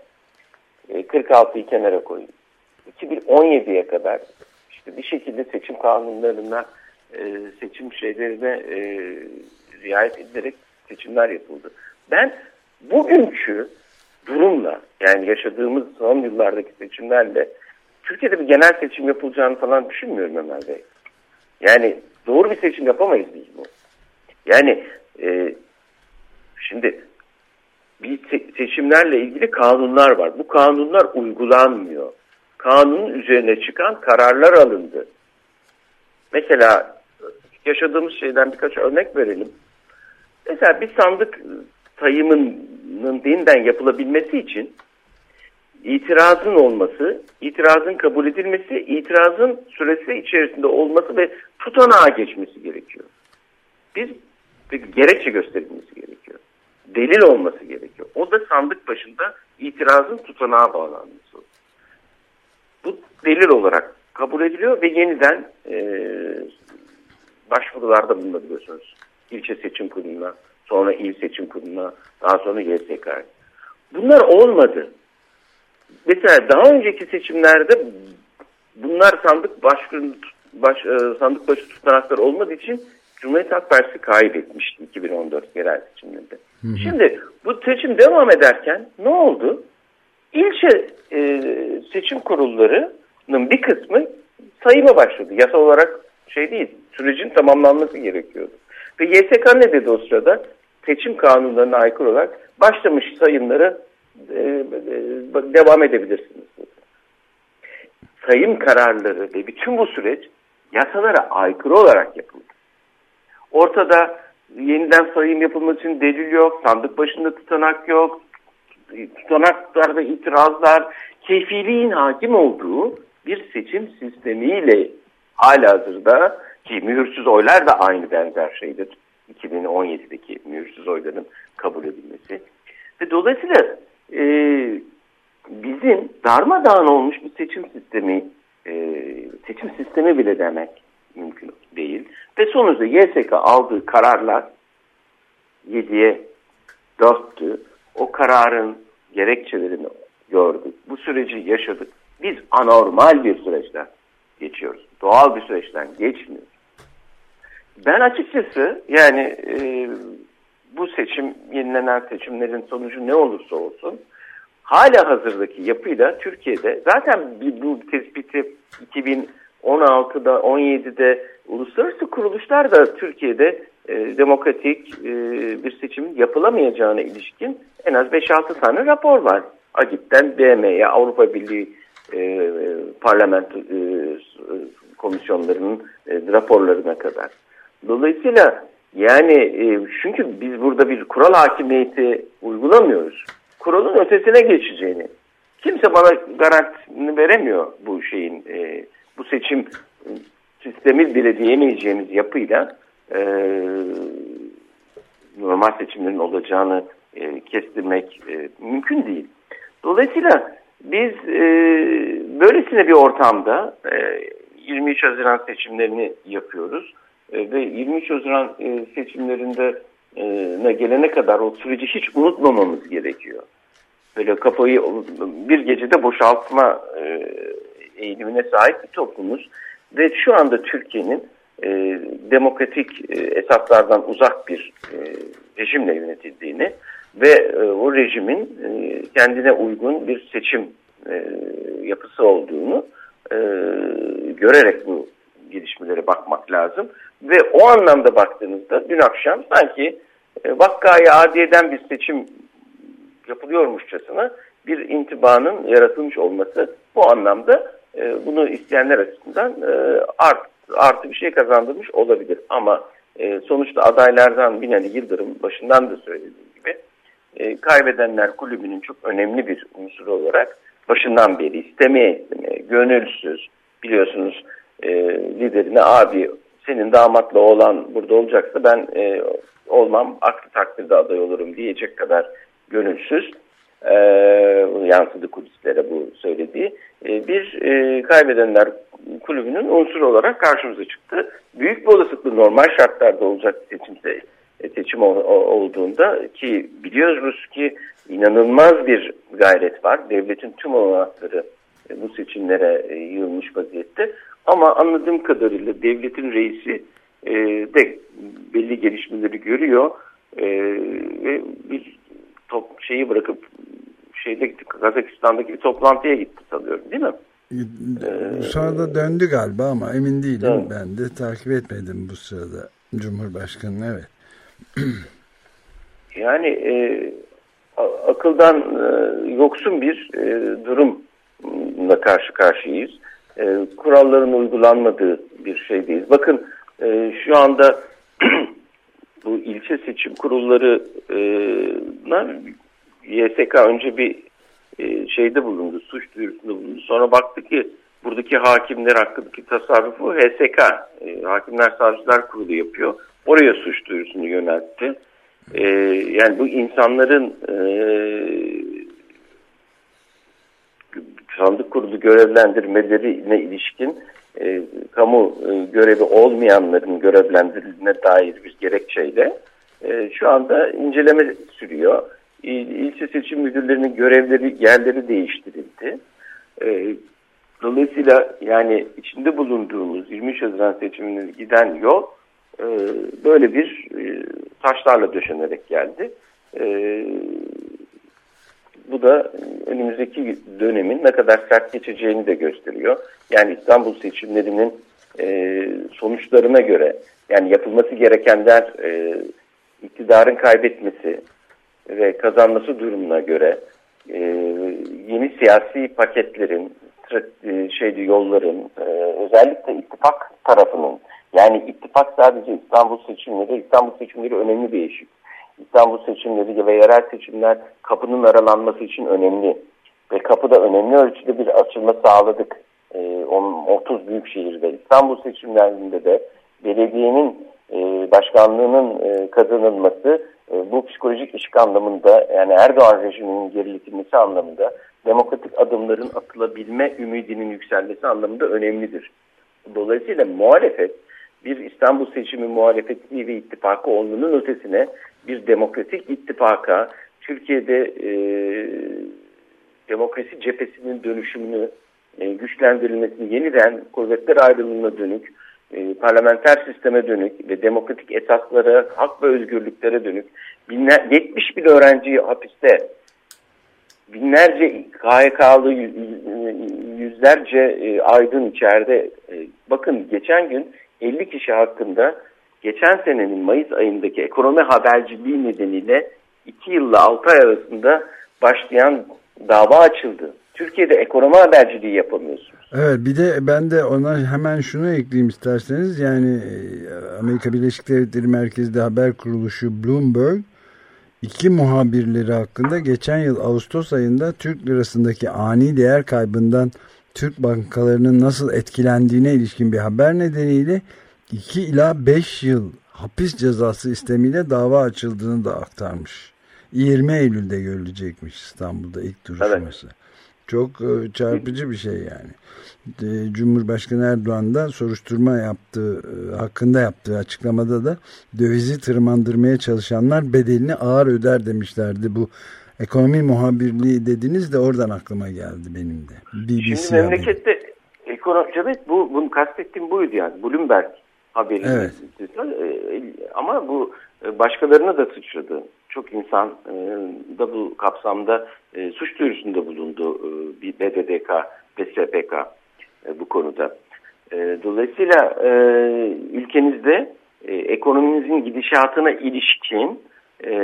46'yı kenara koyun. 2017'ye kadar işte bir şekilde seçim kanunlarına seçim şeylerine riayet edilerek seçimler yapıldı. Ben bugünkü durumla yani yaşadığımız son yıllardaki seçimlerle Türkiye'de bir genel seçim yapılacağını falan düşünmüyorum Ömer Bey. Yani doğru bir seçim yapamayız biz bu. Yani e, şimdi bir seçimlerle ilgili kanunlar var. Bu kanunlar uygulanmıyor. Kanunun üzerine çıkan kararlar alındı. Mesela yaşadığımız şeyden birkaç örnek verelim. Mesela bir sandık sayımının yeniden yapılabilmesi için itirazın olması, itirazın kabul edilmesi, itirazın süresi içerisinde olması ve tutanağa geçmesi gerekiyor. Bir, bir gerekçe gösterilmesi gerekiyor. Delil olması gerekiyor. O da sandık başında itirazın tutanağa bağlanması. Bu delil olarak kabul ediliyor ve yeniden e, başvurularda bulunabiliyorsunuz. İlçe seçim kuruluna, sonra il seçim kuruluna, daha sonra YSK. Bunlar olmadı. Mesela daha önceki seçimlerde bunlar sandık başkanı baş, e, sandık başı tutanakları olmadığı için Cumhuriyet Halk Partisi kaybetmişti 2014 yerel seçimlerinde. Hı hı. Şimdi bu seçim devam ederken ne oldu? İlçe e, seçim kurullarının bir kısmı sayıma başladı. Yasa olarak şey değil, sürecin tamamlanması gerekiyordu. Ve YSK ne dedi o sırada? Seçim kanunlarına aykırı olarak başlamış sayımları e, e, devam edebilirsiniz. Sayım kararları ve bütün bu süreç yasalara aykırı olarak yapıldı. Ortada yeniden sayım yapılması için delil yok, sandık başında tutanak yok, tutanaklarda itirazlar, keyfiliğin hakim olduğu bir seçim sistemiyle halihazırda ki mühürsüz oylar da aynı benzer şeydir. 2017'deki mühürsüz oyların kabul edilmesi. Ve dolayısıyla e, bizim darmadağın olmuş bir seçim sistemi e, seçim sistemi bile demek mümkün değil. Ve sonuçta YSK aldığı kararlar 7'ye 4'tü. O kararın gerekçelerini gördük. Bu süreci yaşadık. Biz anormal bir süreçten geçiyoruz. Doğal bir süreçten geçmiyoruz. Ben açıkçası yani e, bu seçim, yenilenen seçimlerin sonucu ne olursa olsun hala hazırdaki yapıyla Türkiye'de zaten bu tespiti 2016'da 17'de uluslararası kuruluşlar da Türkiye'de e, demokratik e, bir seçim yapılamayacağına ilişkin en az 5-6 tane rapor var. AGİP'ten BM'ye, Avrupa Birliği e, parlamento e, komisyonlarının e, raporlarına kadar. Dolayısıyla yani e, çünkü biz burada bir kural hakimiyeti uygulamıyoruz. Kuralın ötesine geçeceğini. Kimse bana garantini veremiyor bu şeyin. E, bu seçim sistemi bile diyemeyeceğimiz yapıyla e, normal seçimlerin olacağını e, kestirmek e, mümkün değil. Dolayısıyla biz e, böylesine bir ortamda e, 23 Haziran seçimlerini yapıyoruz. E, ve 23 Haziran e, seçimlerinde e, gelene kadar o süreci hiç unutmamamız gerekiyor. Böyle kafayı bir gecede boşaltma eğilimine sahip bir toplumuz. Ve şu anda Türkiye'nin demokratik esaslardan uzak bir rejimle yönetildiğini ve o rejimin kendine uygun bir seçim yapısı olduğunu görerek bu gelişmelere bakmak lazım. Ve o anlamda baktığınızda dün akşam sanki e, vakkayı adiyeden bir seçim yapılıyormuşçasına bir intibanın yaratılmış olması bu anlamda e, bunu isteyenler açısından e, art, artı bir şey kazandırmış olabilir. Ama e, sonuçta adaylardan Binali Yıldırım başından da söylediğim gibi kaybedenler kulübünün çok önemli bir unsuru olarak başından beri istemeye istemeye gönülsüz biliyorsunuz liderine abi senin damatla olan burada olacaksa ben olmam aksi takdirde aday olurum diyecek kadar gönülsüz e, yansıdı kulislere bu söylediği. E, bir e, kaybedenler kulübünün unsur olarak karşımıza çıktı. Büyük bir olasılıkla normal şartlarda olacak seçimse e, seçim olduğunda ki biliyoruz ki inanılmaz bir gayret var. Devletin tüm olanakları e, bu seçimlere e, yığılmış vaziyette. Ama anladığım kadarıyla devletin reisi de belli gelişmeleri görüyor ve bir top şeyi bırakıp şeyde Kazakistan'daki bir toplantıya gitti sanıyorum değil mi? Sonra da döndü galiba ama emin değilim. Evet. Ben de takip etmedim bu sırada Cumhurbaşkanı evet. *clears throat* yani e, akıldan e, yoksun bir e, durumla karşı karşıyayız. E, kuralların uygulanmadığı bir şeydeyiz. Bakın e, şu anda *clears throat* bu ilçe seçim kurulları e, YSK önce bir e, şeyde bulundu, suç duyurusunda bulundu. Sonra baktı ki buradaki hakimler hakkındaki tasarrufu HSK, e, Hakimler Savcılar Kurulu yapıyor. Oraya suç duyurusunu yöneltti. E, yani bu insanların e, sandık kurulu görevlendirmelerine ilişkin e, kamu e, görevi olmayanların görevlendirildiğine dair bir gerekçeyle e, şu anda inceleme sürüyor. İl, ilçe seçim müdürlerinin görevleri, yerleri değiştirildi. E, dolayısıyla yani içinde bulunduğumuz 23 Haziran seçimine giden yol e, böyle bir e, taşlarla döşenerek geldi. E, bu da önümüzdeki dönemin ne kadar sert geçeceğini de gösteriyor. Yani İstanbul seçimlerinin e, sonuçlarına göre yani yapılması gerekenler e, iktidarın kaybetmesi ve kazanması durumuna göre e, yeni siyasi paketlerin, e, şeydi yolların, e, özellikle ittifak tarafının yani ittifak sadece İstanbul seçimleri, İstanbul seçimleri önemli bir eşik. İstanbul seçimleri ve yerel seçimler kapının aralanması için önemli. Ve kapıda önemli ölçüde bir açılma sağladık. E, 30 büyük şehirde. İstanbul seçimlerinde de belediyenin e, başkanlığının e, kazanılması e, bu psikolojik işik anlamında yani Erdoğan rejiminin geriletilmesi anlamında demokratik adımların atılabilme ümidinin yükselmesi anlamında önemlidir. Dolayısıyla muhalefet bir İstanbul seçimi muhalefeti ve ittifakı olmanın ötesine bir demokratik ittifaka Türkiye'de e, demokrasi cephesinin dönüşümünü e, güçlendirilmesini yeniden kuvvetler ayrılığına dönük e, parlamenter sisteme dönük ve demokratik esaslara, hak ve özgürlüklere dönük binler, 70 bin öğrenci hapiste binlerce KHK'lı yüzlerce e, aydın içeride e, bakın geçen gün 50 kişi hakkında geçen senenin Mayıs ayındaki ekonomi haberciliği nedeniyle 2 yılla 6 ay arasında başlayan dava açıldı. Türkiye'de ekonomi haberciliği yapamıyorsunuz. Evet bir de ben de ona hemen şunu ekleyeyim isterseniz. Yani e, Amerika Birleşik Devletleri merkezli haber kuruluşu Bloomberg iki muhabirleri hakkında geçen yıl Ağustos ayında Türk lirasındaki ani değer kaybından Türk bankalarının nasıl etkilendiğine ilişkin bir haber nedeniyle 2 ila 5 yıl hapis cezası istemiyle dava açıldığını da aktarmış. 20 Eylül'de görülecekmiş İstanbul'da ilk duruşması. Evet. Çok e, çarpıcı bir şey yani. E, Cumhurbaşkanı Erdoğan da soruşturma yaptığı e, hakkında yaptığı açıklamada da dövizi tırmandırmaya çalışanlar bedelini ağır öder demişlerdi. Bu ekonomi muhabirliği dediniz de oradan aklıma geldi benim de. BBC Şimdi memlekette ekonomi, evet bu bunu kastettiğim buydu yani Bloomberg haberi. Evet. Ama bu başkalarına da sıçradı çok insan e, da bu kapsamda e, suç duyurusunda bulundu e, bir BDDK ve SPK e, bu konuda. E, dolayısıyla e, ülkenizde e, ekonominizin gidişatına ilişkin e,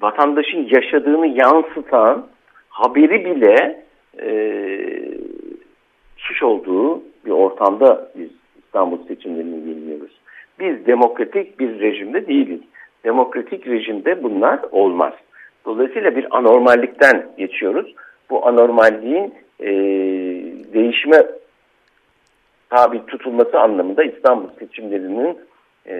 vatandaşın yaşadığını yansıtan haberi bile e, suç olduğu bir ortamda biz İstanbul seçimlerini bilmiyoruz. Biz demokratik bir rejimde değiliz. Demokratik rejimde bunlar olmaz. Dolayısıyla bir anormallikten geçiyoruz. Bu anormalliğin e, değişime tabi tutulması anlamında İstanbul seçimlerinin e,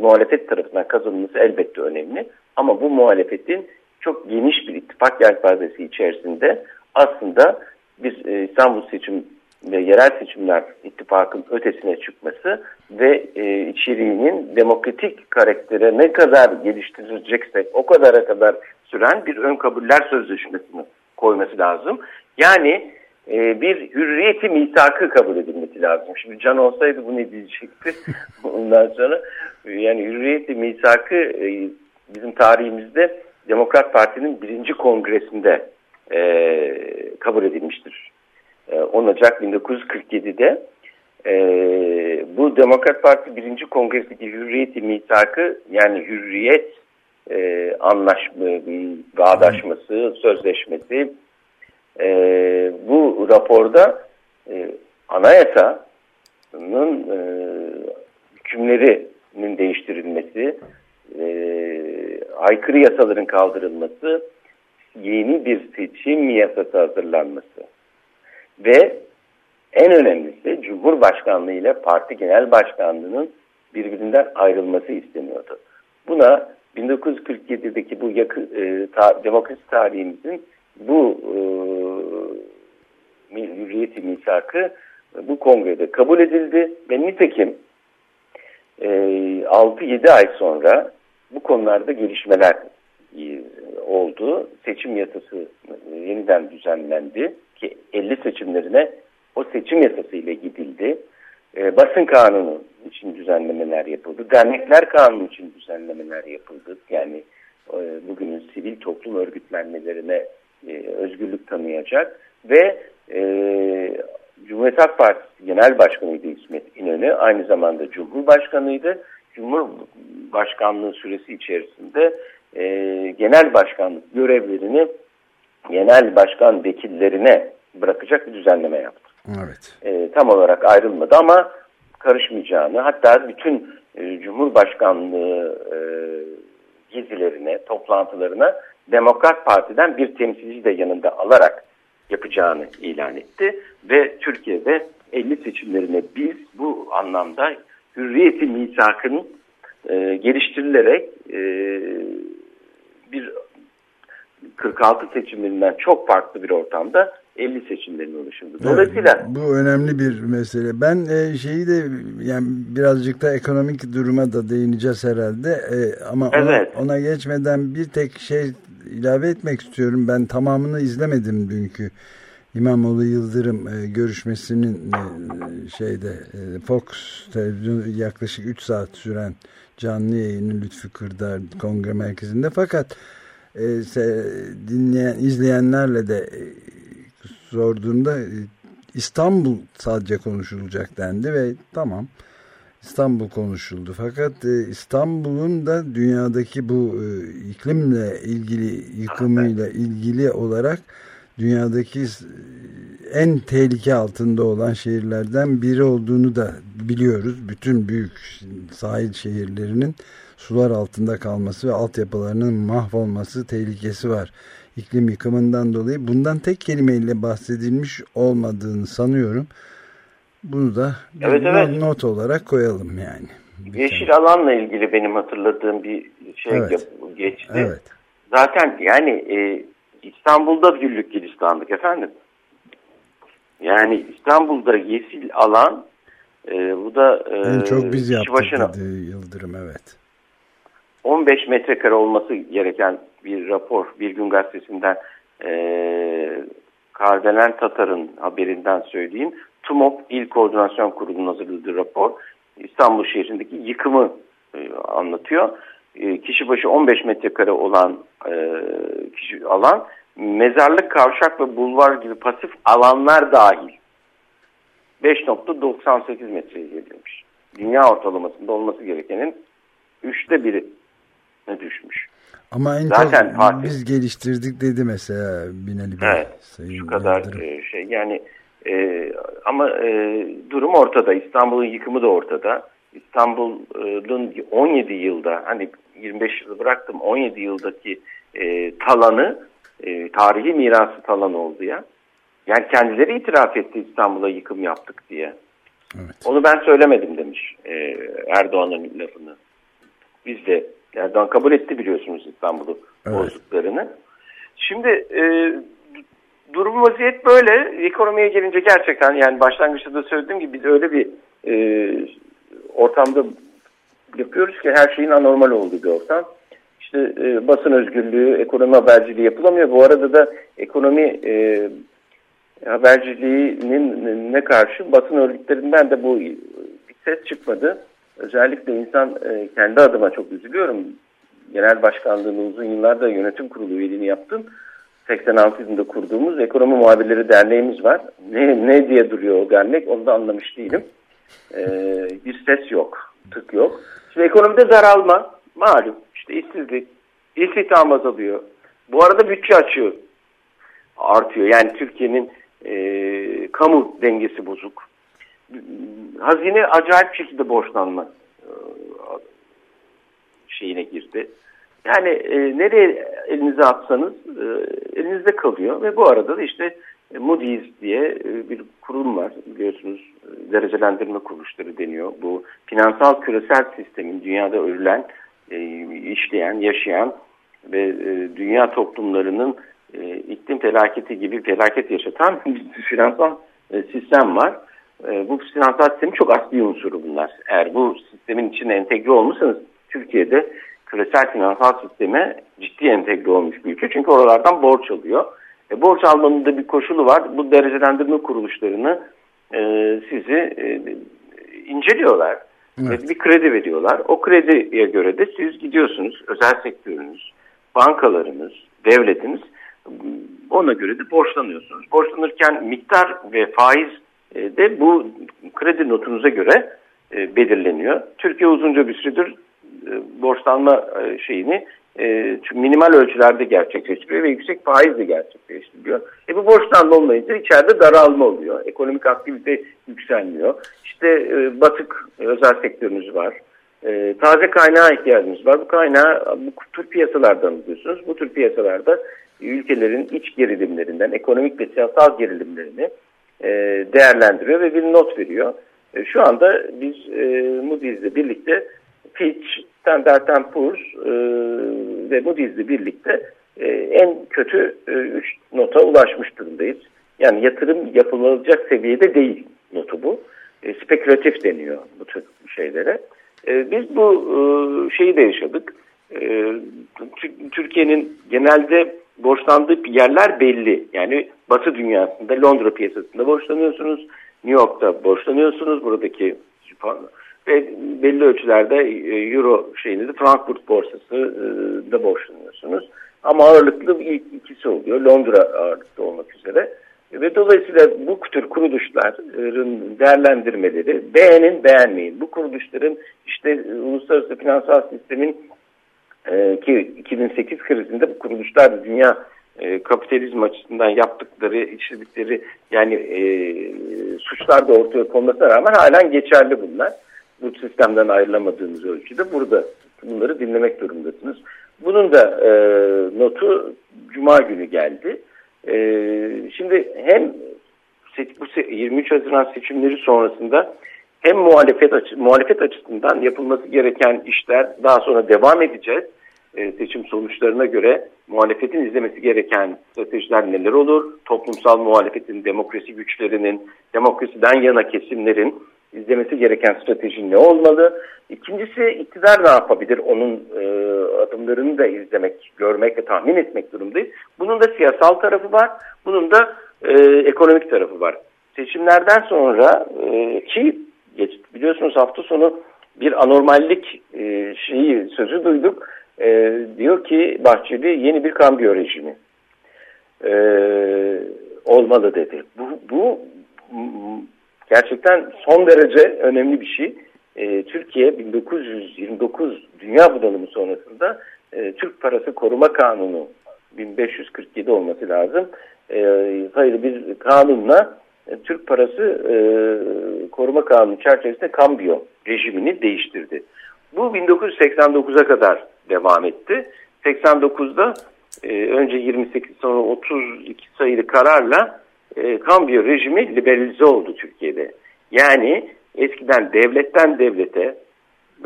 muhalefet tarafından kazanılması elbette önemli. Ama bu muhalefetin çok geniş bir ittifak yelpazesi içerisinde aslında bir e, İstanbul seçim ve yerel seçimler ittifakın ötesine çıkması ve e, içeriğinin demokratik karaktere ne kadar geliştireceksek o kadara kadar süren bir ön kabuller sözleşmesini koyması lazım. Yani e, bir hürriyeti misakı kabul edilmesi lazım. Şimdi Can olsaydı bu ne diyecekti ondan *laughs* sonra. Yani hürriyeti misakı e, bizim tarihimizde Demokrat Parti'nin birinci kongresinde e, kabul edilmiştir. E, 10 Ocak 1947'de e, bu Demokrat Parti birinci kongresindeki hürriyeti misakı yani hürriyet e, anlaşma, bağdaşması, sözleşmesi e, bu raporda e, anayasanın e, hükümlerinin değiştirilmesi, e, aykırı yasaların kaldırılması, yeni bir seçim yasası hazırlanması ve en önemlisi Cumhurbaşkanlığı ile Parti Genel Başkanlığı'nın birbirinden ayrılması isteniyordu. Buna 1947'deki bu yakı, e, ta, demokrasi tarihimizin bu e, hürriyeti misakı bu kongrede kabul edildi ve nitekim e, 6-7 ay sonra bu konularda gelişmeler e, oldu. Seçim yasası e, yeniden düzenlendi ki 50 seçimlerine o seçim yasası ile gidildi. E, basın kanunu için düzenlemeler yapıldı. Dernekler kanunu için düzenlemeler yapıldı. Yani e, bugünün sivil toplum örgütlenmelerine e, özgürlük tanıyacak ve e, Cumhuriyet Halk Partisi Genel Başkanıydı İsmet İnönü. Aynı zamanda Cumhurbaşkanıydı. Cumhurbaşkanlığı süresi içerisinde e, genel başkanlık görevlerini genel başkan vekillerine bırakacak bir düzenleme yaptı. Evet. E, tam olarak ayrılmadı ama karışmayacağını hatta bütün e, Cumhurbaşkanlığı e, gezilerine, toplantılarına Demokrat Parti'den bir temsilci de yanında alarak yapacağını ilan etti. Ve Türkiye'de 50 seçimlerine biz bu anlamda hürriyeti misakının e, geliştirilerek e, bir 46 seçimlerinden çok farklı bir ortamda 50 seçimlerin oluşuldu. Dolayısıyla evet, bu önemli bir mesele. Ben e, şeyi de yani birazcık da ekonomik duruma da değineceğiz herhalde. E, ama evet. ona, ona geçmeden bir tek şey ilave etmek istiyorum. Ben tamamını izlemedim dünkü. İmamoğlu Yıldırım e, görüşmesinin e, şeyde e, Fox televizyonu yaklaşık 3 saat süren canlı yayını Lütfü Kırdar Kongre Merkezi'nde fakat e, dinleyen izleyenlerle de e, sorduğunda e, İstanbul sadece konuşulacak dendi ve tamam İstanbul konuşuldu. Fakat e, İstanbul'un da dünyadaki bu e, iklimle ilgili yıkımıyla ilgili olarak dünyadaki en tehlike altında olan şehirlerden biri olduğunu da biliyoruz. Bütün büyük sahil şehirlerinin sular altında kalması ve altyapılarının mahvolması tehlikesi var. İklim yıkımından dolayı bundan tek kelimeyle bahsedilmiş olmadığını sanıyorum. Bunu da evet, evet. not olarak koyalım yani. Yeşil alanla ilgili benim hatırladığım bir şey evet. geçti. Evet. Zaten yani e, İstanbul'da güllük gülistanlık efendim. Yani İstanbul'da yeşil alan e, bu da e, en çok biz yaptık başına, dedi Yıldırım evet. 15 metrekare olması gereken bir rapor Bir Gün Gazetesi'nden e, Kardelen Tatar'ın haberinden söyleyeyim. TUMOP İl Koordinasyon Kurulu'nun hazırladığı rapor İstanbul şehrindeki yıkımı e, anlatıyor. E, kişi başı 15 metrekare olan e, kişi alan mezarlık, kavşak ve bulvar gibi pasif alanlar dahil 5.98 metreye gerilmiş. Dünya ortalamasında olması gerekenin üçte biri ne düşmüş. Ama en Zaten Fatih, biz geliştirdik dedi mesela Binali Bey. Evet, şu kadar e, şey yani e, ama e, durum ortada. İstanbul'un yıkımı da ortada. İstanbul'un 17 yılda hani 25 yılı bıraktım 17 yıldaki e, talanı e, tarihi mirası talan oldu ya. Yani kendileri itiraf etti İstanbul'a yıkım yaptık diye. Evet. Onu ben söylemedim demiş e, Erdoğan'ın lafını. Biz de Erdoğan kabul etti biliyorsunuz İstanbul'u Evet. bozduklarını. Şimdi e, durum vaziyet böyle. Ekonomiye gelince gerçekten yani başlangıçta da söylediğim gibi biz öyle bir e, ortamda yapıyoruz ki her şeyin anormal olduğu bir ortam. İşte e, basın özgürlüğü, ekonomi haberciliği yapılamıyor. Bu arada da ekonomi e, haberciliğinin ne karşı basın örgütlerinden de bu bir ses çıkmadı. Özellikle insan e, kendi adıma çok üzülüyorum. Genel başkanlığını uzun yıllarda yönetim kurulu üyeliğini yaptım. 86 yılında kurduğumuz Ekonomi Muhabirleri Derneğimiz var. Ne, ne diye duruyor o dernek onu da anlamış değilim. E, bir ses yok, tık yok. Şimdi ekonomide daralma malum işte işsizlik, istihdam azalıyor. Bu arada bütçe açıyor, artıyor. Yani Türkiye'nin e, kamu dengesi bozuk. Hazine acayip şekilde borçlanma e, şeyine girdi. Yani e, nereye elinize atsanız e, elinizde kalıyor ve bu arada da işte Moody's diye e, bir kurum var biliyorsunuz e, derecelendirme kuruluşları deniyor. Bu finansal küresel sistemin dünyada örülen, e, işleyen, yaşayan ve e, dünya toplumlarının e, iklim felaketi gibi felaket yaşatan bir finansal e, sistem var. E, bu finansal sistemin çok asli unsuru bunlar. Eğer bu sistemin içine entegre olmuşsanız Türkiye'de küresel finansal sisteme ciddi entegre olmuş bir ülke. Çünkü oralardan borç alıyor. E, borç almanın da bir koşulu var. Bu derecelendirme kuruluşlarını e, sizi e, inceliyorlar. Evet. Ve bir kredi veriyorlar. O krediye göre de siz gidiyorsunuz. Özel sektörünüz, bankalarınız, devletiniz ona göre de borçlanıyorsunuz. Borçlanırken miktar ve faiz e, de bu kredi notunuza göre e, belirleniyor. Türkiye uzunca bir süredir borçlanma e, şeyini e, minimal ölçülerde gerçekleştiriyor ve yüksek faizle gerçekleştiriyor. E bu borçlanma olmayınca içeride daralma oluyor. Ekonomik aktivite yükselmiyor. İşte e, batık özel sektörümüz var. E, taze kaynağa ihtiyacımız var. Bu kaynağı bu tür piyasalardan alıyorsunuz. Bu tür piyasalarda ülkelerin iç gerilimlerinden, ekonomik ve siyasal gerilimlerini e, değerlendiriyor ve bir not veriyor. E, şu anda biz e, Moody's'le birlikte Fitch, Standard Poor's e, ve Moody's'le birlikte e, en kötü 3 e, nota ulaşmış durumdayız. Yani yatırım yapılacak seviyede değil notu bu. E, spekülatif deniyor bu tür şeylere. E, biz bu e, şeyi de yaşadık. E, Türkiye'nin genelde borçlandığı yerler belli. Yani Batı dünyasında Londra piyasasında borçlanıyorsunuz. New York'ta borçlanıyorsunuz. Buradaki ve belli ölçülerde e, Euro şeyini de Frankfurt borsası e, da borçlanıyorsunuz. Ama ağırlıklı ilk ikisi oluyor. Londra ağırlıklı olmak üzere. Ve dolayısıyla bu tür kuruluşların değerlendirmeleri beğenin beğenmeyin. Bu kuruluşların işte e, uluslararası finansal sistemin ki 2008 krizinde bu kuruluşlar dünya kapitalizm açısından yaptıkları, işledikleri yani e, suçlar da ortaya konmasına rağmen halen geçerli bunlar bu sistemden ayrılamadığınız ölçüde burada bunları dinlemek durumdasınız. Bunun da e, notu Cuma günü geldi. E, şimdi hem bu 23 Haziran seçimleri sonrasında hem muhalefet, açı, muhalefet açısından yapılması gereken işler daha sonra devam edeceğiz. E, seçim sonuçlarına göre muhalefetin izlemesi gereken stratejiler neler olur? Toplumsal muhalefetin, demokrasi güçlerinin, demokrasiden yana kesimlerin izlemesi gereken strateji ne olmalı? İkincisi iktidar ne yapabilir? Onun e, adımlarını da izlemek, görmek ve tahmin etmek durumdayız. Bunun da siyasal tarafı var. Bunun da e, ekonomik tarafı var. Seçimlerden sonra e, ki biliyorsunuz hafta sonu bir anormallik e, şeyi sözü duyduk. E, diyor ki Bahçeli yeni bir kambiyo rejimi e, olmalı dedi. Bu, bu gerçekten son derece önemli bir şey. E, Türkiye 1929 Dünya Bunalımı sonrasında e, Türk Parası Koruma Kanunu 1547 olması lazım. E, sayılı bir kanunla e, Türk Parası e, Koruma Kanunu çerçevesinde kambiyo rejimini değiştirdi. Bu 1989'a kadar devam etti. 89'da e, önce 28 sonra 32 sayılı kararla e, kambiyo rejimi liberalize oldu Türkiye'de. Yani eskiden devletten devlete,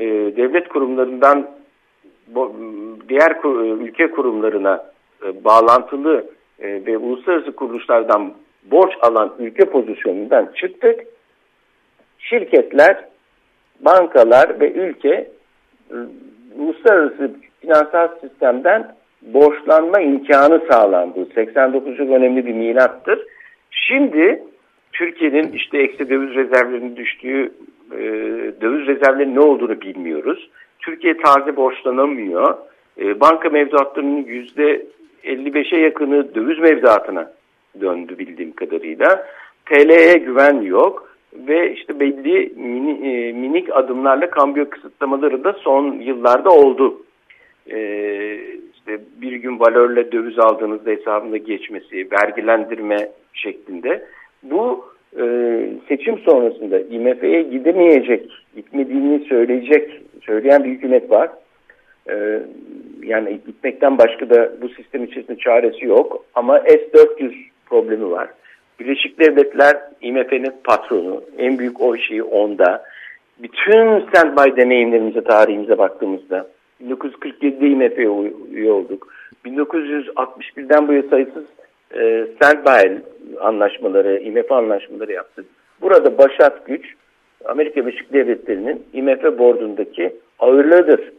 e, devlet kurumlarından diğer ülke kurumlarına e, bağlantılı e, ve uluslararası kuruluşlardan borç alan ülke pozisyonundan çıktık. Şirketler, bankalar ve ülke e, uluslararası finansal sistemden borçlanma imkanı sağlandı. 89 yıl önemli bir milattır. Şimdi Türkiye'nin işte eksi döviz rezervlerinin düştüğü, e, döviz rezervlerinin ne olduğunu bilmiyoruz. Türkiye taze borçlanamıyor. E, banka mevduatlarının yüzde 55'e yakını döviz mevduatına döndü bildiğim kadarıyla. TL'ye güven yok ve işte belli mini, e, minik adımlarla kambiyo kısıtlamaları da son yıllarda oldu. E, işte bir gün valörle döviz aldığınızda hesabında geçmesi, vergilendirme şeklinde. Bu e, seçim sonrasında IMF'ye gidemeyecek, gitmediğini söyleyecek, söyleyen bir hükümet var. E, yani gitmekten başka da bu sistem içerisinde çaresi yok. Ama S-400 problemi var. Birleşik Devletler IMF'nin patronu. En büyük o şeyi onda. Bütün standby deneyimlerimize, tarihimize baktığımızda 1947'de IMF'ye üye olduk. 1961'den bu yıl sayısız e, standby anlaşmaları, IMF anlaşmaları yaptık. Burada başat güç Amerika Birleşik Devletleri'nin IMF bordundaki ağırlığıdır.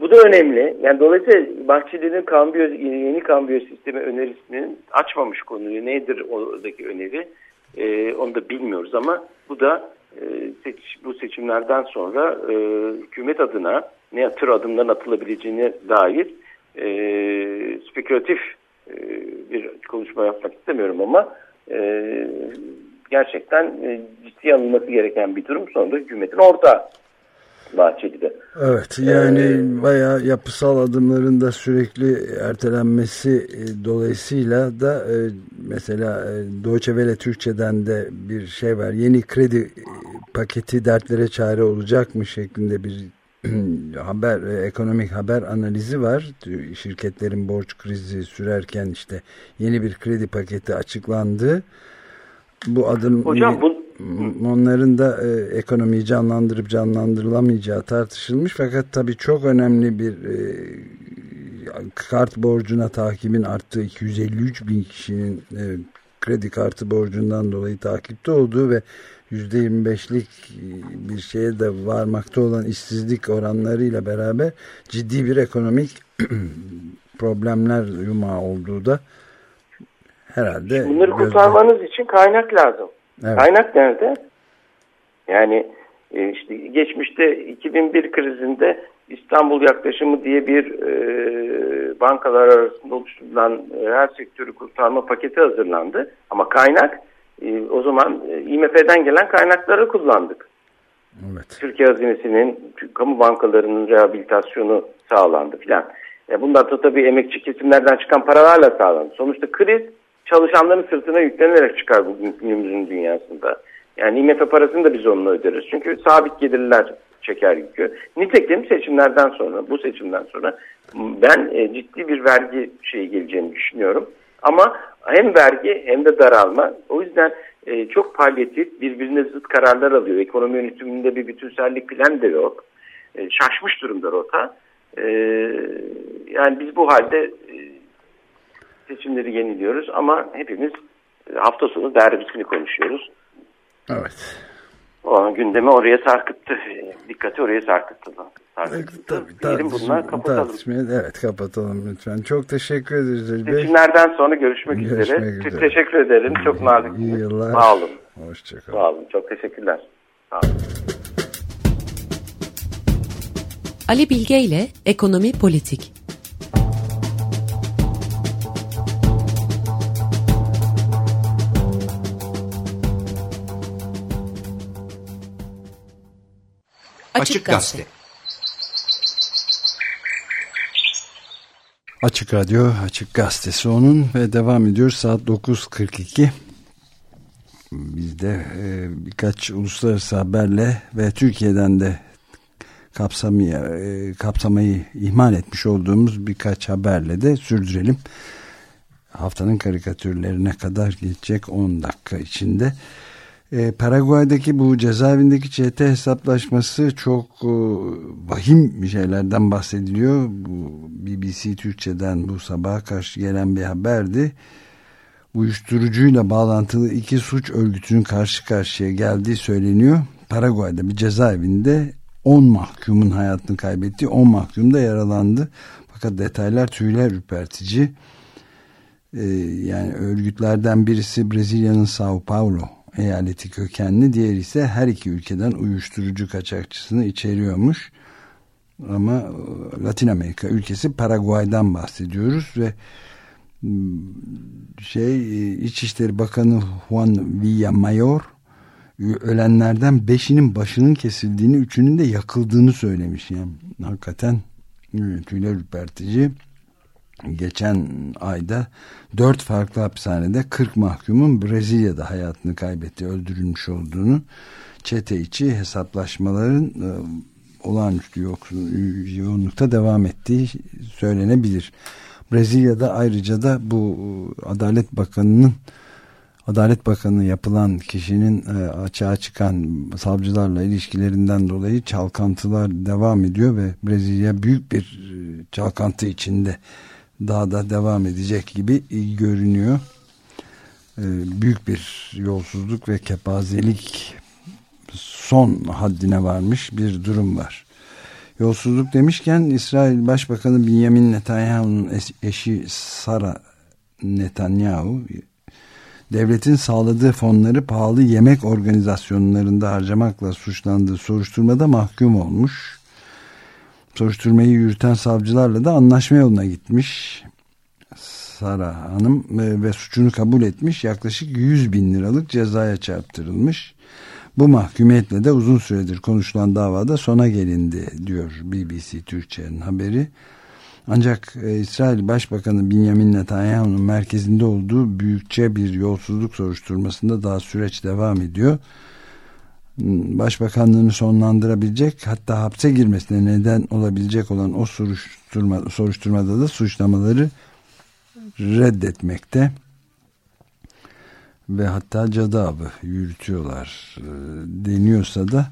Bu da önemli. Yani dolayısıyla Bahçeli'nin kambiyo, yeni kambiyo sistemi önerisinin açmamış konuyu. Nedir oradaki öneri? Ee, onu da bilmiyoruz ama bu da e, seç, bu seçimlerden sonra e, hükümet adına ne tür adımların atılabileceğine dair e, spekülatif e, bir konuşma yapmak istemiyorum ama e, gerçekten e, ciddiye alınması gereken bir durum sonunda hükümetin orta Bahçeli'de. Evet yani ee, bayağı yapısal adımların da sürekli ertelenmesi e, dolayısıyla da e, mesela e, Deutsche Welle Türkçe'den de bir şey var. Yeni kredi e, paketi dertlere çare olacak mı şeklinde bir *clears throat* haber e, ekonomik haber analizi var. Şirketlerin borç krizi sürerken işte yeni bir kredi paketi açıklandı. Bu adım Hocam bu onların da e, ekonomiyi canlandırıp canlandırılamayacağı tartışılmış fakat tabii çok önemli bir e, kart borcuna takibin arttığı 253 bin kişinin e, kredi kartı borcundan dolayı takipte olduğu ve %25'lik bir şeye de varmakta olan işsizlik oranlarıyla beraber ciddi bir ekonomik *clears throat* problemler yumağı olduğu da herhalde bunları kurtarmanız için kaynak lazım. Evet. Kaynak nerede? Yani e, işte geçmişte 2001 krizinde İstanbul yaklaşımı diye bir e, bankalar arasında oluşturulan e, her sektörü kurtarma paketi hazırlandı. Ama kaynak e, o zaman e, IMF'den gelen kaynakları kullandık. Evet. Türkiye hazinesinin, kamu bankalarının rehabilitasyonu sağlandı filan. E, bunlar da tabii emekçi kesimlerden çıkan paralarla sağlandı. Sonuçta kriz çalışanların sırtına yüklenerek çıkar bugün günümüzün dünyasında. Yani IMF parasını da biz onunla öderiz. Çünkü sabit gelirler çeker yükü. Nitekim seçimlerden sonra, bu seçimden sonra ben e, ciddi bir vergi şeyi geleceğini düşünüyorum. Ama hem vergi hem de daralma. O yüzden e, çok palyatif, birbirine zıt kararlar alıyor. Ekonomi yönetiminde bir bütünsellik plan da yok. E, şaşmış durumda rota. E, yani biz bu halde e, seçimleri yeniliyoruz ama hepimiz e, hafta sonu derbisini konuşuyoruz. Evet. O gündemi oraya sarkıttı. Dikkati oraya sarkıttı. sarkıttı. Tabii, Diyelim bunlar kapatalım. Evet kapatalım lütfen. Çok teşekkür ederiz. Seçimlerden sonra görüşmek, görüşmek üzere. üzere. Teşekkür ederim. Çok nazik. İyi yıllar. Sağ olun. Hoşçakalın. Sağ olun. Çok teşekkürler. Sağ olun. Ali Bilge ile Ekonomi Politik Açık Gazete. Açık Radyo, Açık Gazetesi onun ve devam ediyor saat 9.42. Biz de e, birkaç uluslararası haberle ve Türkiye'den de kapsamaya, e, kapsamayı ihmal etmiş olduğumuz birkaç haberle de sürdürelim. Haftanın karikatürlerine kadar geçecek 10 dakika içinde. E, Paraguay'daki bu cezaevindeki çete hesaplaşması çok e, vahim bir şeylerden bahsediliyor. Bu BBC Türkçe'den bu sabaha karşı gelen bir haberdi. Uyuşturucuyla bağlantılı iki suç örgütünün karşı karşıya geldiği söyleniyor. Paraguay'da bir cezaevinde 10 mahkumun hayatını kaybetti. 10 mahkum da yaralandı. Fakat detaylar tüyler ürpertici. Ee, yani örgütlerden birisi Brezilya'nın Sao Paulo eyaleti kökenli. Diğeri ise her iki ülkeden uyuşturucu kaçakçısını içeriyormuş. Ama e, Latin Amerika ülkesi Paraguay'dan bahsediyoruz ve şey e, İçişleri Bakanı Juan Villamayor ölenlerden beşinin başının kesildiğini, üçünün de yakıldığını söylemiş. Yani hakikaten tüyler ürpertici. Geçen ayda dört farklı hapishanede 40 mahkumun Brezilya'da hayatını kaybetti, öldürülmüş olduğunu çete içi hesaplaşmaların e, olağanüstü yoğunlukta devam ettiği söylenebilir. Brezilya'da ayrıca da bu e, Adalet Bakanı'nın Adalet Bakanı yapılan kişinin e, açığa çıkan savcılarla ilişkilerinden dolayı çalkantılar devam ediyor ve Brezilya büyük bir e, çalkantı içinde daha da devam edecek gibi görünüyor. E, büyük bir yolsuzluk ve kepazelik son haddine varmış bir durum var. Yolsuzluk demişken İsrail Başbakanı Benjamin Netanyahu'nun eşi Sara Netanyahu devletin sağladığı fonları pahalı yemek organizasyonlarında harcamakla suçlandığı soruşturmada mahkum olmuş. Soruşturmayı yürüten savcılarla da anlaşma yoluna gitmiş. Sara Hanım e, ve suçunu kabul etmiş yaklaşık 100 bin liralık cezaya çarptırılmış. Bu mahkumiyetle de uzun süredir konuşulan davada sona gelindi diyor BBC Türkçe'nin haberi. Ancak e, İsrail Başbakanı Benjamin Netanyahu'nun merkezinde olduğu büyükçe bir yolsuzluk soruşturmasında daha süreç devam ediyor. Başbakanlığını sonlandırabilecek hatta hapse girmesine neden olabilecek olan o soruşturma, soruşturmada da suçlamaları reddetmekte ve hatta cadı yürütüyorlar e, deniyorsa da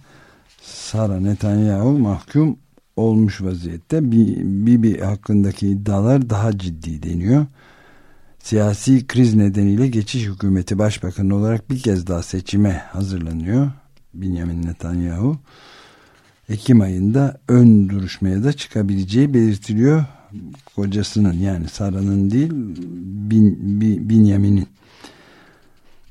Sara Netanyahu mahkum olmuş vaziyette. Bibi hakkındaki iddialar daha ciddi deniyor. Siyasi kriz nedeniyle geçiş hükümeti başbakanı olarak bir kez daha seçime hazırlanıyor. Benjamin Netanyahu. Ekim ayında ön duruşmaya da çıkabileceği belirtiliyor. Kocasının yani Sara'nın değil Bin, Bin.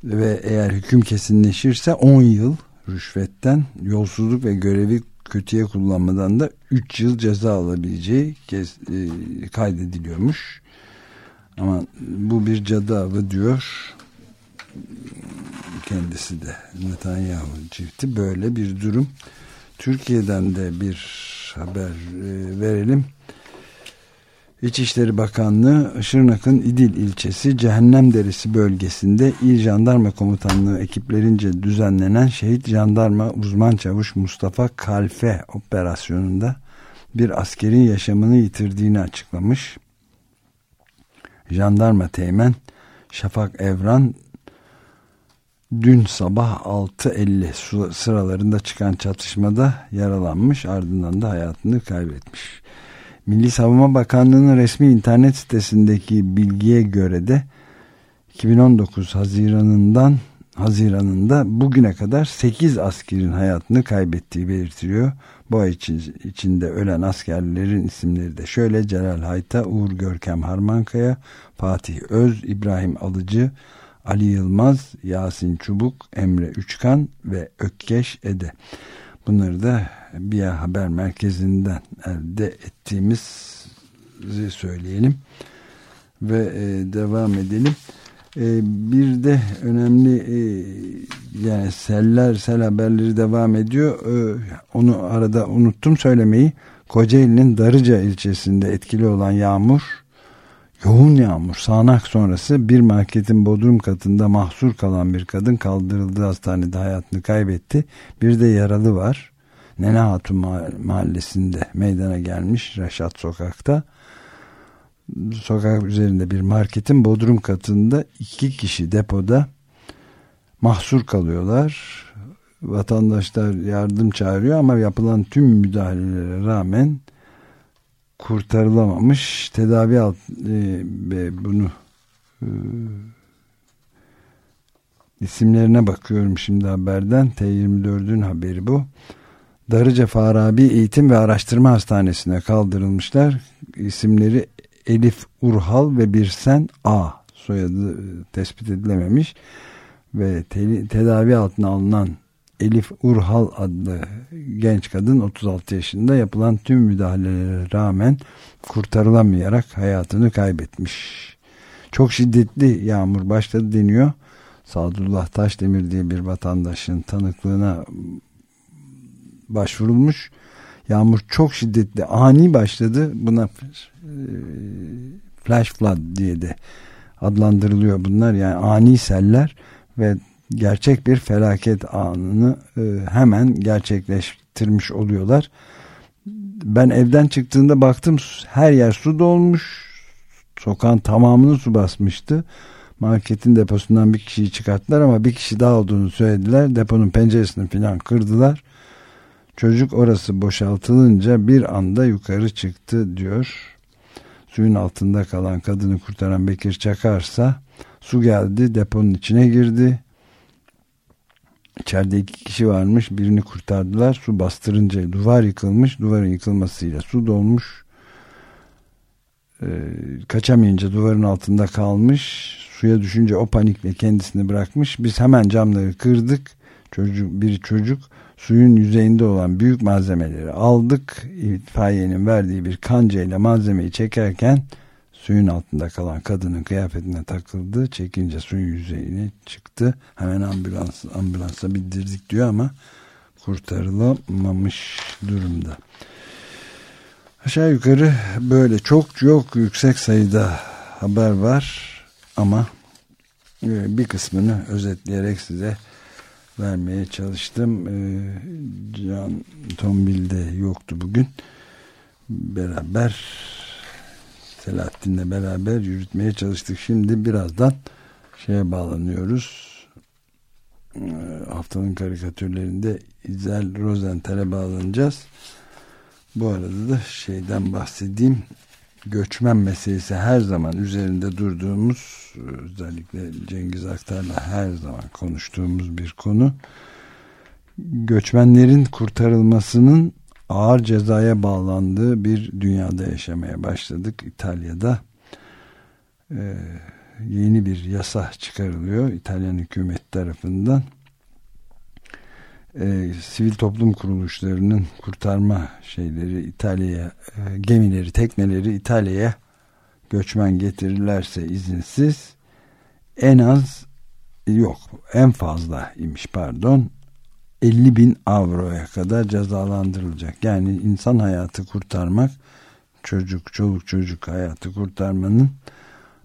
Ve eğer hüküm kesinleşirse 10 yıl rüşvetten yolsuzluk ve görevi kötüye kullanmadan da 3 yıl ceza alabileceği kez, e, kaydediliyormuş. Ama bu bir cadı avı diyor kendisi de Netanyahu çifti böyle bir durum. Türkiye'den de bir haber e, verelim. İçişleri Bakanlığı Şırnak'ın İdil ilçesi Cehennem Deresi bölgesinde İl Jandarma Komutanlığı ekiplerince düzenlenen Şehit Jandarma Uzman Çavuş Mustafa Kalfe operasyonunda bir askerin yaşamını yitirdiğini açıklamış. Jandarma Teğmen Şafak Evran dün sabah 6.50 sıralarında çıkan çatışmada yaralanmış ardından da hayatını kaybetmiş. Milli Savunma Bakanlığı'nın resmi internet sitesindeki bilgiye göre de 2019 Haziran'ından Haziran'ında bugüne kadar 8 askerin hayatını kaybettiği belirtiliyor. Bu için, içinde ölen askerlerin isimleri de şöyle Celal Hayta, Uğur Görkem Harmankaya, Fatih Öz, İbrahim Alıcı, Ali Yılmaz, Yasin Çubuk, Emre Üçkan ve Ökkeş Ede. Bunları da bir haber merkezinden elde ettiğimizi söyleyelim ve e, devam edelim. E, bir de önemli e, yani seller sel haberleri devam ediyor. E, onu arada unuttum söylemeyi. Kocaeli'nin Darıca ilçesinde etkili olan yağmur yoğun yağmur sağanak sonrası bir marketin bodrum katında mahsur kalan bir kadın kaldırıldığı hastanede hayatını kaybetti. Bir de yaralı var. Nene Hatun mahallesinde meydana gelmiş Reşat Sokak'ta. Sokak üzerinde bir marketin bodrum katında iki kişi depoda mahsur kalıyorlar. Vatandaşlar yardım çağırıyor ama yapılan tüm müdahalelere rağmen kurtarılamamış. Tedavi alt, e, bunu e, isimlerine bakıyorum şimdi haberden. T24'ün haberi bu. Darıca Farabi Eğitim ve Araştırma Hastanesi'ne kaldırılmışlar. İsimleri Elif Urhal ve Birsen A soyadı tespit edilememiş ve te tedavi altına alınan Elif Urhal adlı genç kadın 36 yaşında yapılan tüm müdahalelere rağmen kurtarılamayarak hayatını kaybetmiş. Çok şiddetli yağmur başladı deniyor. Sadullah Taşdemir diye bir vatandaşın tanıklığına başvurulmuş. Yağmur çok şiddetli ani başladı. Buna e, flash flood diye de adlandırılıyor bunlar. Yani ani seller ve gerçek bir felaket anını e, hemen gerçekleştirmiş oluyorlar. Ben evden çıktığında baktım her yer su dolmuş. Sokağın tamamını su basmıştı. Marketin deposundan bir kişiyi çıkarttılar ama bir kişi daha olduğunu söylediler. Deponun penceresini falan kırdılar. Çocuk orası boşaltılınca bir anda yukarı çıktı diyor. Suyun altında kalan kadını kurtaran Bekir Çakarsa su geldi deponun içine girdi. İçeride iki kişi varmış birini kurtardılar. Su bastırınca duvar yıkılmış. Duvarın yıkılmasıyla su dolmuş. Ee, kaçamayınca duvarın altında kalmış. Suya düşünce o panikle kendisini bırakmış. Biz hemen camları kırdık. Çocuk, bir çocuk suyun yüzeyinde olan büyük malzemeleri aldık. İtfaiyenin verdiği bir kancayla malzemeyi çekerken suyun altında kalan kadının kıyafetine takıldı. Çekince suyun yüzeyine çıktı. Hemen ambulans ambulansa bildirdik diyor ama kurtarılamamış durumda. Aşağı yukarı böyle çok çok yüksek sayıda haber var ama e, bir kısmını özetleyerek size vermeye çalıştım. E, Can Tombil yoktu bugün. Beraber Selahattin'le beraber yürütmeye çalıştık. Şimdi birazdan şeye bağlanıyoruz. E, haftanın karikatürlerinde İzel Rosenthal'e bağlanacağız. Bu arada da şeyden bahsedeyim. Göçmen meselesi her zaman üzerinde durduğumuz özellikle Cengiz Aktar'la her zaman konuştuğumuz bir konu. Göçmenlerin kurtarılmasının ağır cezaya bağlandığı bir dünyada yaşamaya başladık. İtalya'da e, yeni bir yasa çıkarılıyor İtalyan hükümet tarafından e, sivil toplum kuruluşlarının kurtarma şeyleri İtalya'ya e, gemileri tekneleri İtalya'ya göçmen getirirlerse izinsiz en az yok en fazla imiş pardon 50 bin avroya kadar cezalandırılacak. Yani insan hayatı kurtarmak çocuk çoluk çocuk hayatı kurtarmanın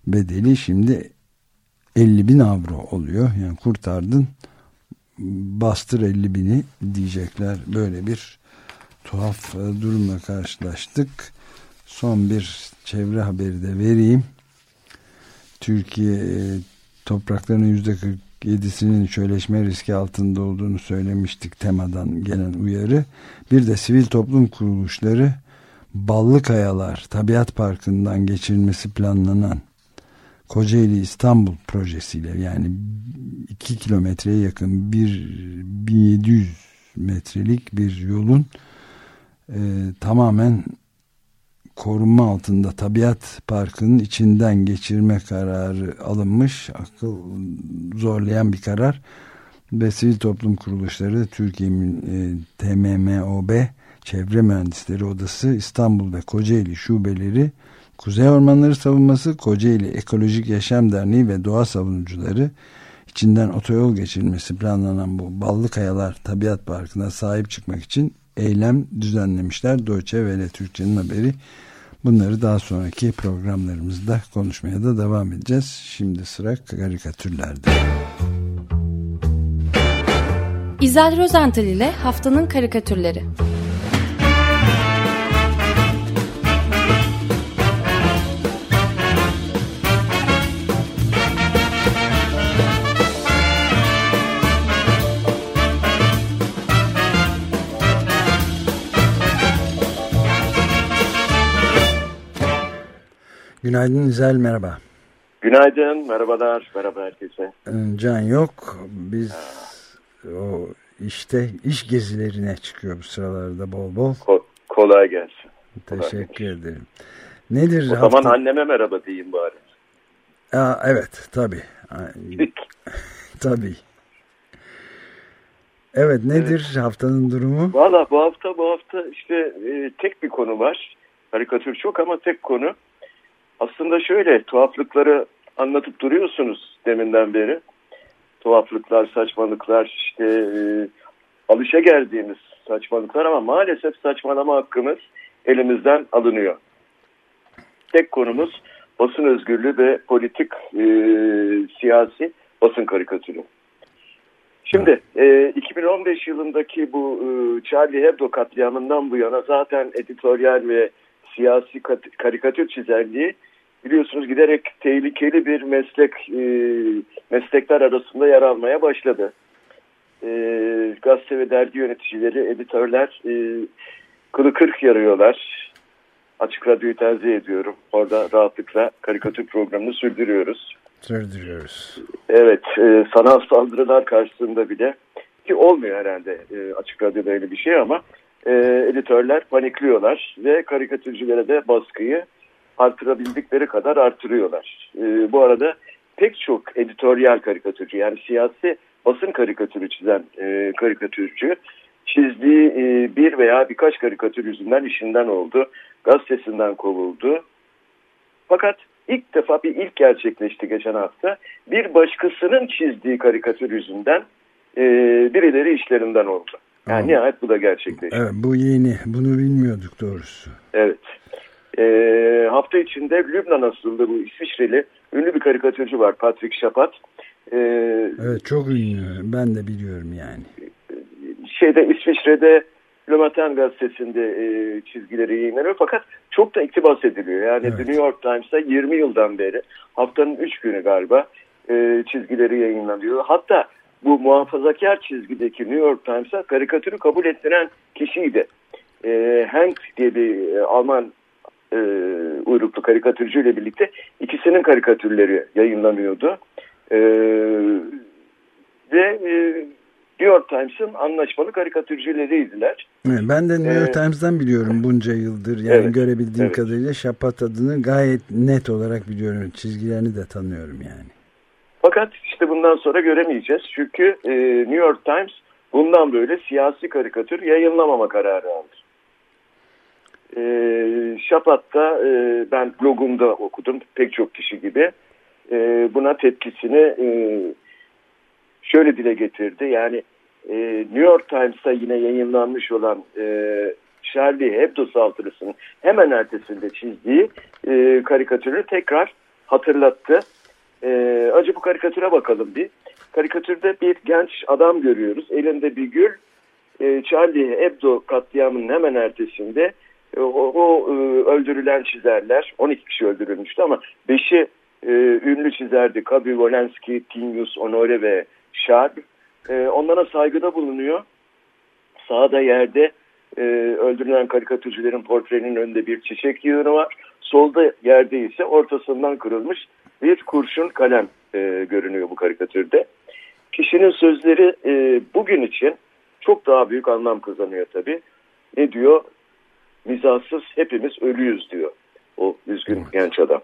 bedeli şimdi 50 bin avro oluyor. Yani kurtardın bastır 50 bini diyecekler. Böyle bir tuhaf e, durumla karşılaştık. Son bir çevre haberi de vereyim. Türkiye e, topraklarının yüzde 47'sinin çöleşme riski altında olduğunu söylemiştik temadan gelen uyarı. Bir de sivil toplum kuruluşları Ballı Kayalar Tabiat Parkı'ndan geçirilmesi planlanan Kocaeli İstanbul projesiyle yani 2 kilometreye yakın bir 1700 metrelik bir yolun e, tamamen korunma altında tabiat parkının içinden geçirme kararı alınmış. Akıl zorlayan bir karar. Ve sivil toplum kuruluşları Türkiye'nin e, TMMOB Çevre Mühendisleri Odası İstanbul ve Kocaeli şubeleri Kuzey Ormanları Savunması, Kocaeli Ekolojik Yaşam Derneği ve doğa savunucuları içinden otoyol geçilmesi planlanan bu Ballı Kayalar Tabiat Parkı'na sahip çıkmak için eylem düzenlemişler. Deutsche Welle Türkçe'nin haberi. Bunları daha sonraki programlarımızda konuşmaya da devam edeceğiz. Şimdi sıra karikatürlerde. İzel Rozental ile Haftanın Karikatürleri Günaydın İzel merhaba. Günaydın, merhabalar, merhaba herkese. Ee, Can yok. Biz o işte iş gezilerine çıkıyor bu sıralarda bol bol. Ko kolay gelsin. Teşekkür ederim. Nedir O hafta... zaman anneme merhaba diyeyim bari. Aa, evet tabii. *laughs* tabii. Evet nedir evet. haftanın durumu? Valla bu hafta bu hafta işte e, tek bir konu var. Karikatür çok ama tek konu. Aslında şöyle tuhaflıkları anlatıp duruyorsunuz deminden beri. Tuhaflıklar, saçmalıklar işte e, alışa geldiğimiz saçmalıklar ama maalesef saçmalama hakkımız elimizden alınıyor. Tek konumuz basın özgürlüğü ve politik e, siyasi basın karikatürü. Şimdi e, 2015 yılındaki bu e, Charlie Hebdo katliamından bu yana zaten editoryal ve siyasi karikatür çizerliği biliyorsunuz giderek tehlikeli bir meslek e, meslekler arasında yer almaya başladı. E, gazete ve dergi yöneticileri, editörler e, kılı kırk yarıyorlar. Açık Radyo'yu tenzih ediyorum. Orada rahatlıkla karikatür programını sürdürüyoruz. Sürdürüyoruz. Evet, e, sanal saldırılar karşısında bile ki olmuyor herhalde e, Açık Radyo'da öyle bir şey ama e, editörler panikliyorlar ve karikatürcülere de baskıyı artırabildikleri kadar artırıyorlar. E, bu arada pek çok editoryal karikatürcü yani siyasi basın karikatürü çizen e, karikatürcü çizdiği e, bir veya birkaç karikatür yüzünden işinden oldu. Gazetesinden kovuldu. Fakat ilk defa bir ilk gerçekleşti geçen hafta. Bir başkasının çizdiği karikatür yüzünden e, birileri işlerinden oldu. Yani Aa. nihayet bu da gerçekleşti. Evet bu yeni. Bunu bilmiyorduk doğrusu. Evet. E, hafta içinde Lübnan asıllı bu İsviçreli ünlü bir karikatürcü var Patrick Chapat. E, evet çok ünlü. Ben de biliyorum yani. Şeyde İsviçre'de Le Matin gazetesinde e, çizgileri yayınlanıyor fakat çok da iktibas ediliyor. Yani evet. The New York Times'ta 20 yıldan beri haftanın 3 günü galiba e, çizgileri yayınlanıyor. Hatta bu muhafazakar çizgideki New York Times'a karikatürü kabul ettiren kişiydi. E, Hank diye bir e, Alman e, uyruklu karikatürcüyle birlikte ikisinin karikatürleri yayınlanıyordu. E, ve e, New York Times'ın anlaşmalı karikatürcüleriydiler. Evet, ben de New York ee, Times'dan biliyorum bunca yıldır. Yani evet, görebildiğim evet. kadarıyla Şapat adını gayet net olarak biliyorum. Çizgilerini de tanıyorum yani. Fakat işte bundan sonra göremeyeceğiz. Çünkü e, New York Times bundan böyle siyasi karikatür yayınlamama kararı aldı. E, Şapat'ta e, ben blogumda okudum pek çok kişi gibi. E, buna tepkisini e, şöyle dile getirdi. Yani e, New York Times'ta yine yayınlanmış olan e, Charlie Hebdo saldırısının hemen ertesinde çizdiği e, karikatürü tekrar hatırlattı. E, acı bu karikatüre bakalım bir. Karikatürde bir genç adam görüyoruz. Elinde bir gül. E, Charlie Hebdo katliamının hemen ertesinde o, o e, öldürülen çizerler 12 kişi öldürülmüştü ama 5'i e, ünlü çizerdi. Kabi Wolenski, Tinius, Honore ve Şad. E, onlara saygıda bulunuyor. Sağda yerde e, öldürülen karikatürcülerin portrenin önünde bir çiçek yığını var. Solda yerde ise ortasından kırılmış bir kurşun kalem e, görünüyor bu karikatürde. Kişinin sözleri e, bugün için çok daha büyük anlam kazanıyor tabii. Ne diyor? Mizahsız hepimiz ölüyüz diyor o üzgün evet. genç adam.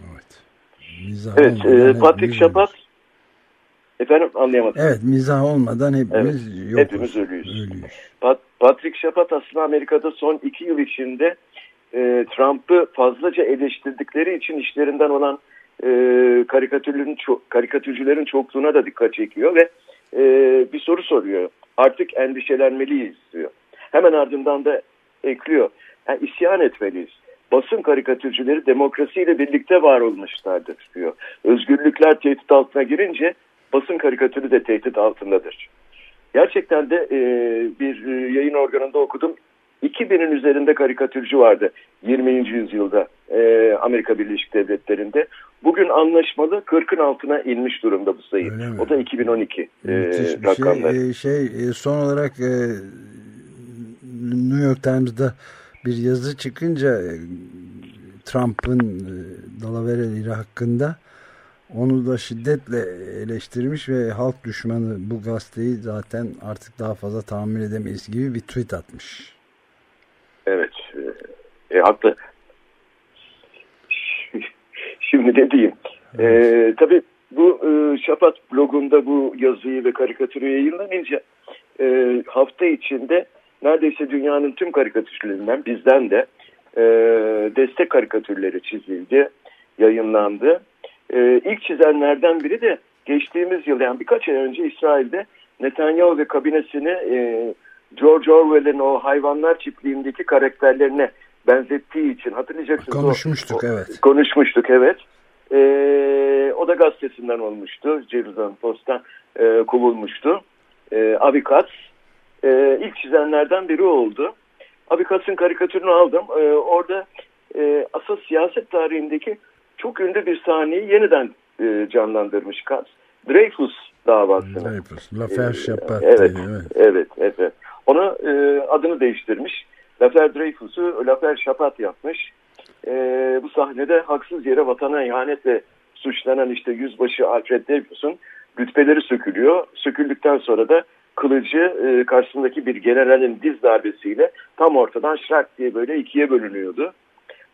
Evet. Mizah evet, e, Patrick Şapat Efendim anlayamadım. Evet mizah olmadan hepimiz evet, yokuz. Hepimiz ölüyüz. ölüyüz. Pat, Patrick Şapat aslında Amerika'da son iki yıl içinde e, Trump'ı fazlaca eleştirdikleri için işlerinden olan e, karikatürlerin çok, karikatürcülerin çokluğuna da dikkat çekiyor ve e, bir soru soruyor. Artık endişelenmeliyiz diyor. Hemen ardından da ekliyor. Yani isyan etmeliyiz. Basın karikatürcüleri demokrasiyle birlikte var olmuşlardır diyor. Özgürlükler tehdit altına girince basın karikatürü de tehdit altındadır. Gerçekten de e, bir e, yayın organında okudum. 2000'in üzerinde karikatürcü vardı 20. yüzyılda e, Amerika Birleşik Devletleri'nde. Bugün anlaşmalı 40'ın altına inmiş durumda bu sayı. O da 2012 e, rakamlar. Şey, e, şey e, son olarak e, New York Times'da bir yazı çıkınca e, Trump'ın e, dalavereleri hakkında onu da şiddetle eleştirmiş ve halk düşmanı bu gazeteyi zaten artık daha fazla tahammül edemeyiz gibi bir tweet atmış. Evet. E, haklı. *laughs* Şimdi ne diyeyim? E, tabii bu e, Şafak blogunda bu yazıyı ve karikatürü yayınlanınca e, hafta içinde neredeyse dünyanın tüm karikatürlerinden bizden de e, destek karikatürleri çizildi, yayınlandı. E, ilk çizenlerden biri de geçtiğimiz yıl yani birkaç ay önce İsrail'de Netanyahu ve kabinesini e, George Orwell'in o hayvanlar çiftliğindeki karakterlerine benzettiği için hatırlayacaksınız. Konuşmuştuk o, evet. Konuşmuştuk evet. E, o da gazetesinden olmuştu. Jerusalem Post'tan e, kovulmuştu. E, Avi Katz e, ilk çizenlerden biri oldu. Avi Katz'ın karikatürünü aldım. E, orada e, asıl siyaset tarihindeki çok ünlü bir sahneyi yeniden e, canlandırmış Katz. Dreyfus davasını. Dreyfus, Lafer Chapat. Evet, evet, evet, evet. Ona e, adını değiştirmiş. Lafer Dreyfus'u Lafer Chapat yapmış. E, bu sahnede haksız yere vatana ihanetle suçlanan işte yüzbaşı Alfred Dreyfus'un rütbeleri sökülüyor. Söküldükten sonra da kılıcı e, karşısındaki bir generalin diz darbesiyle tam ortadan şrak diye böyle ikiye bölünüyordu.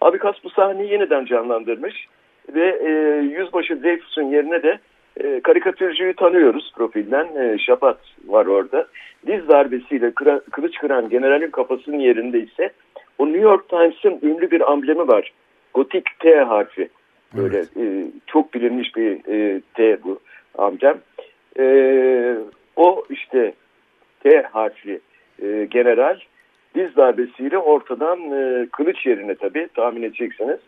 Abikas bu sahneyi yeniden canlandırmış ve e, yüzbaşı Dreyfus'un yerine de e, karikatürcüyü tanıyoruz profilden. E, Şapat var orada. Diz darbesiyle kıra, kılıç kıran generalin kafasının yerinde ise o New York Times'ın ünlü bir amblemi var. Gotik T harfi. Böyle evet. e, çok bilinmiş bir e, T bu amblem. E, o işte T harfli e, general diz darbesiyle ortadan e, kılıç yerine tabii tahmin edeceksiniz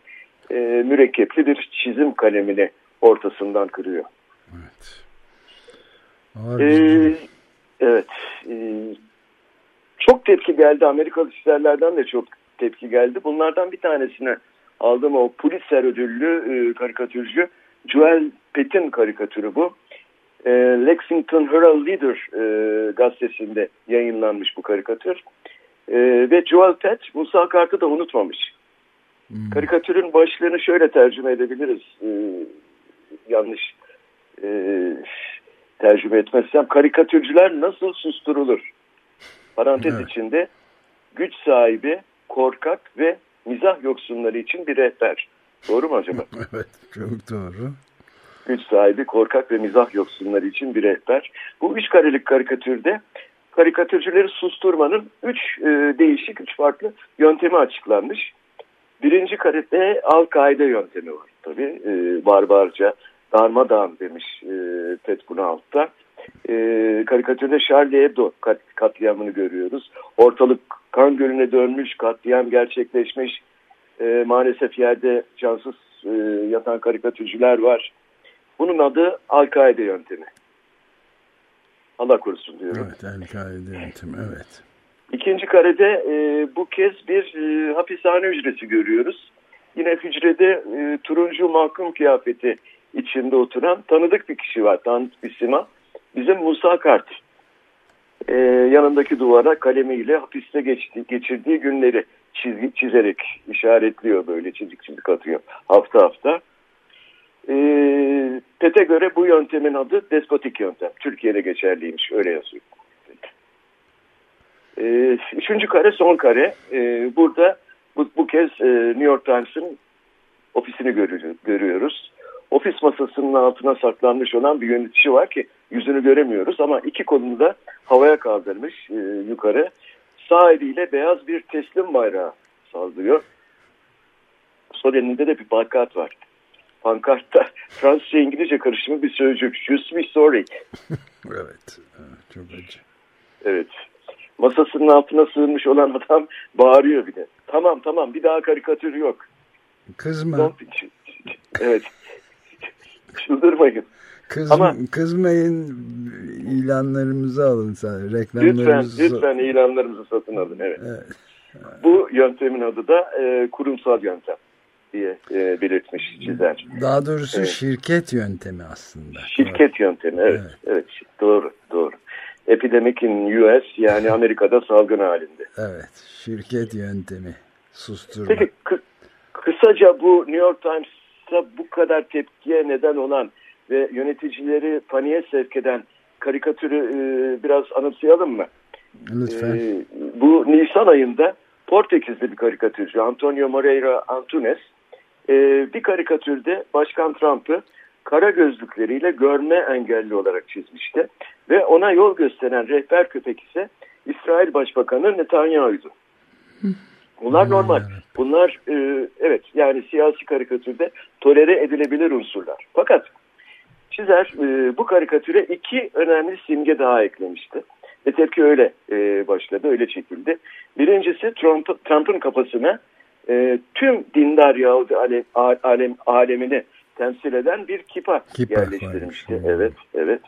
e, mürekkepli bir çizim kalemini ortasından kırıyor. Evet. Ee, evet. Ee, çok tepki geldi. Amerikalı çizerlerden de çok tepki geldi. Bunlardan bir tanesine aldım o Pulitzer ödüllü e, karikatürcü Joel Pett'in karikatürü bu. E, Lexington Herald Leader e, gazetesinde yayınlanmış bu karikatür. E, ve Joel Pett Musa Kart'ı da unutmamış. Hmm. Karikatürün başlığını şöyle tercüme edebiliriz. E, yanlış e, tercüme etmezsem. Karikatürcüler nasıl susturulur? Parantez evet. içinde güç sahibi, korkak ve mizah yoksunları için bir rehber. Doğru mu acaba? *laughs* evet, çok doğru. Güç sahibi, korkak ve mizah yoksunları için bir rehber. Bu üç karelik karikatürde karikatürcüleri susturmanın üç e, değişik, üç farklı yöntemi açıklanmış. Birinci karede Al-Kaide yöntemi var tabii. E, barbarca, darmadağın demiş e, bunu altta. E, karikatürde Charlie Hebdo kat, katliamını görüyoruz. Ortalık kan gölüne dönmüş, katliam gerçekleşmiş. E, maalesef yerde cansız e, yatan karikatürcüler var. Bunun adı Al-Kaide yöntemi. Allah korusun diyorum. Evet, Al-Kaide yöntemi, evet. İkinci karede e, bu kez bir e, hapishane hücresi görüyoruz. Yine hücrede e, turuncu mahkum kıyafeti içinde oturan tanıdık bir kişi var, tanıdık bir sima. Bizim Musa Kart. E, yanındaki duvara kalemiyle hapiste geçti, geçirdiği günleri çizgi, çizerek işaretliyor böyle çizik çizik atıyor hafta hafta. E, PET'e göre bu yöntemin adı despotik yöntem. Türkiye'de geçerliymiş öyle yazıyor. E, üçüncü kare son kare. E, burada bu, bu kez e, New York Times'ın ofisini görüyoruz. Ofis masasının altına saklanmış olan bir yönetici var ki yüzünü göremiyoruz ama iki kolunu da havaya kaldırmış e, yukarı. Sağ eliyle beyaz bir teslim bayrağı sallıyor. Sol elinde de bir pankart var. Pankartta *laughs* Fransızca İngilizce karışımı bir sözcük. Je suis sorry. *laughs* evet. Çok acı. Evet. Masasının altına sığınmış olan adam bağırıyor bir de. Tamam tamam bir daha karikatür yok. Kızma. Evet. Çıldırmayın. Kız, Ama, kızmayın ilanlarımızı alın sen. Reklamlarımızı lütfen, lütfen ilanlarımızı satın alın. Evet. evet. Bu yöntemin adı da e, kurumsal yöntem diye e, belirtmiş çizer. Daha doğrusu evet. şirket yöntemi aslında. Şirket doğru. yöntemi evet, evet. Evet doğru doğru. Epidemic in US yani *laughs* Amerika'da salgın halinde. Evet şirket yöntemi susturma. Peki kısaca bu New York Times'a bu kadar tepkiye neden olan ve yöneticileri paniğe sevk eden karikatürü e, biraz anımsayalım mı? Lütfen. E, bu Nisan ayında Portekizli bir karikatürcü Antonio Moreira Antunes e, bir karikatürde Başkan Trump'ı kara gözlükleriyle görme engelli olarak çizmişti. Ve ona yol gösteren rehber köpek ise İsrail Başbakanı Netanyahu'ydu. Bunlar normal. Bunlar e, evet yani siyasi karikatürde tolere edilebilir unsurlar. Fakat çizer e, bu karikatüre iki önemli simge daha eklemişti. Ve tepki öyle e, başladı, öyle çekildi. Birincisi Trump, Trump'ın kafasına e, tüm dindar Yahudi alem, alem, alemini temsil eden bir kipa, Kipa yerleştirmişti. koymuş. Evet, evet.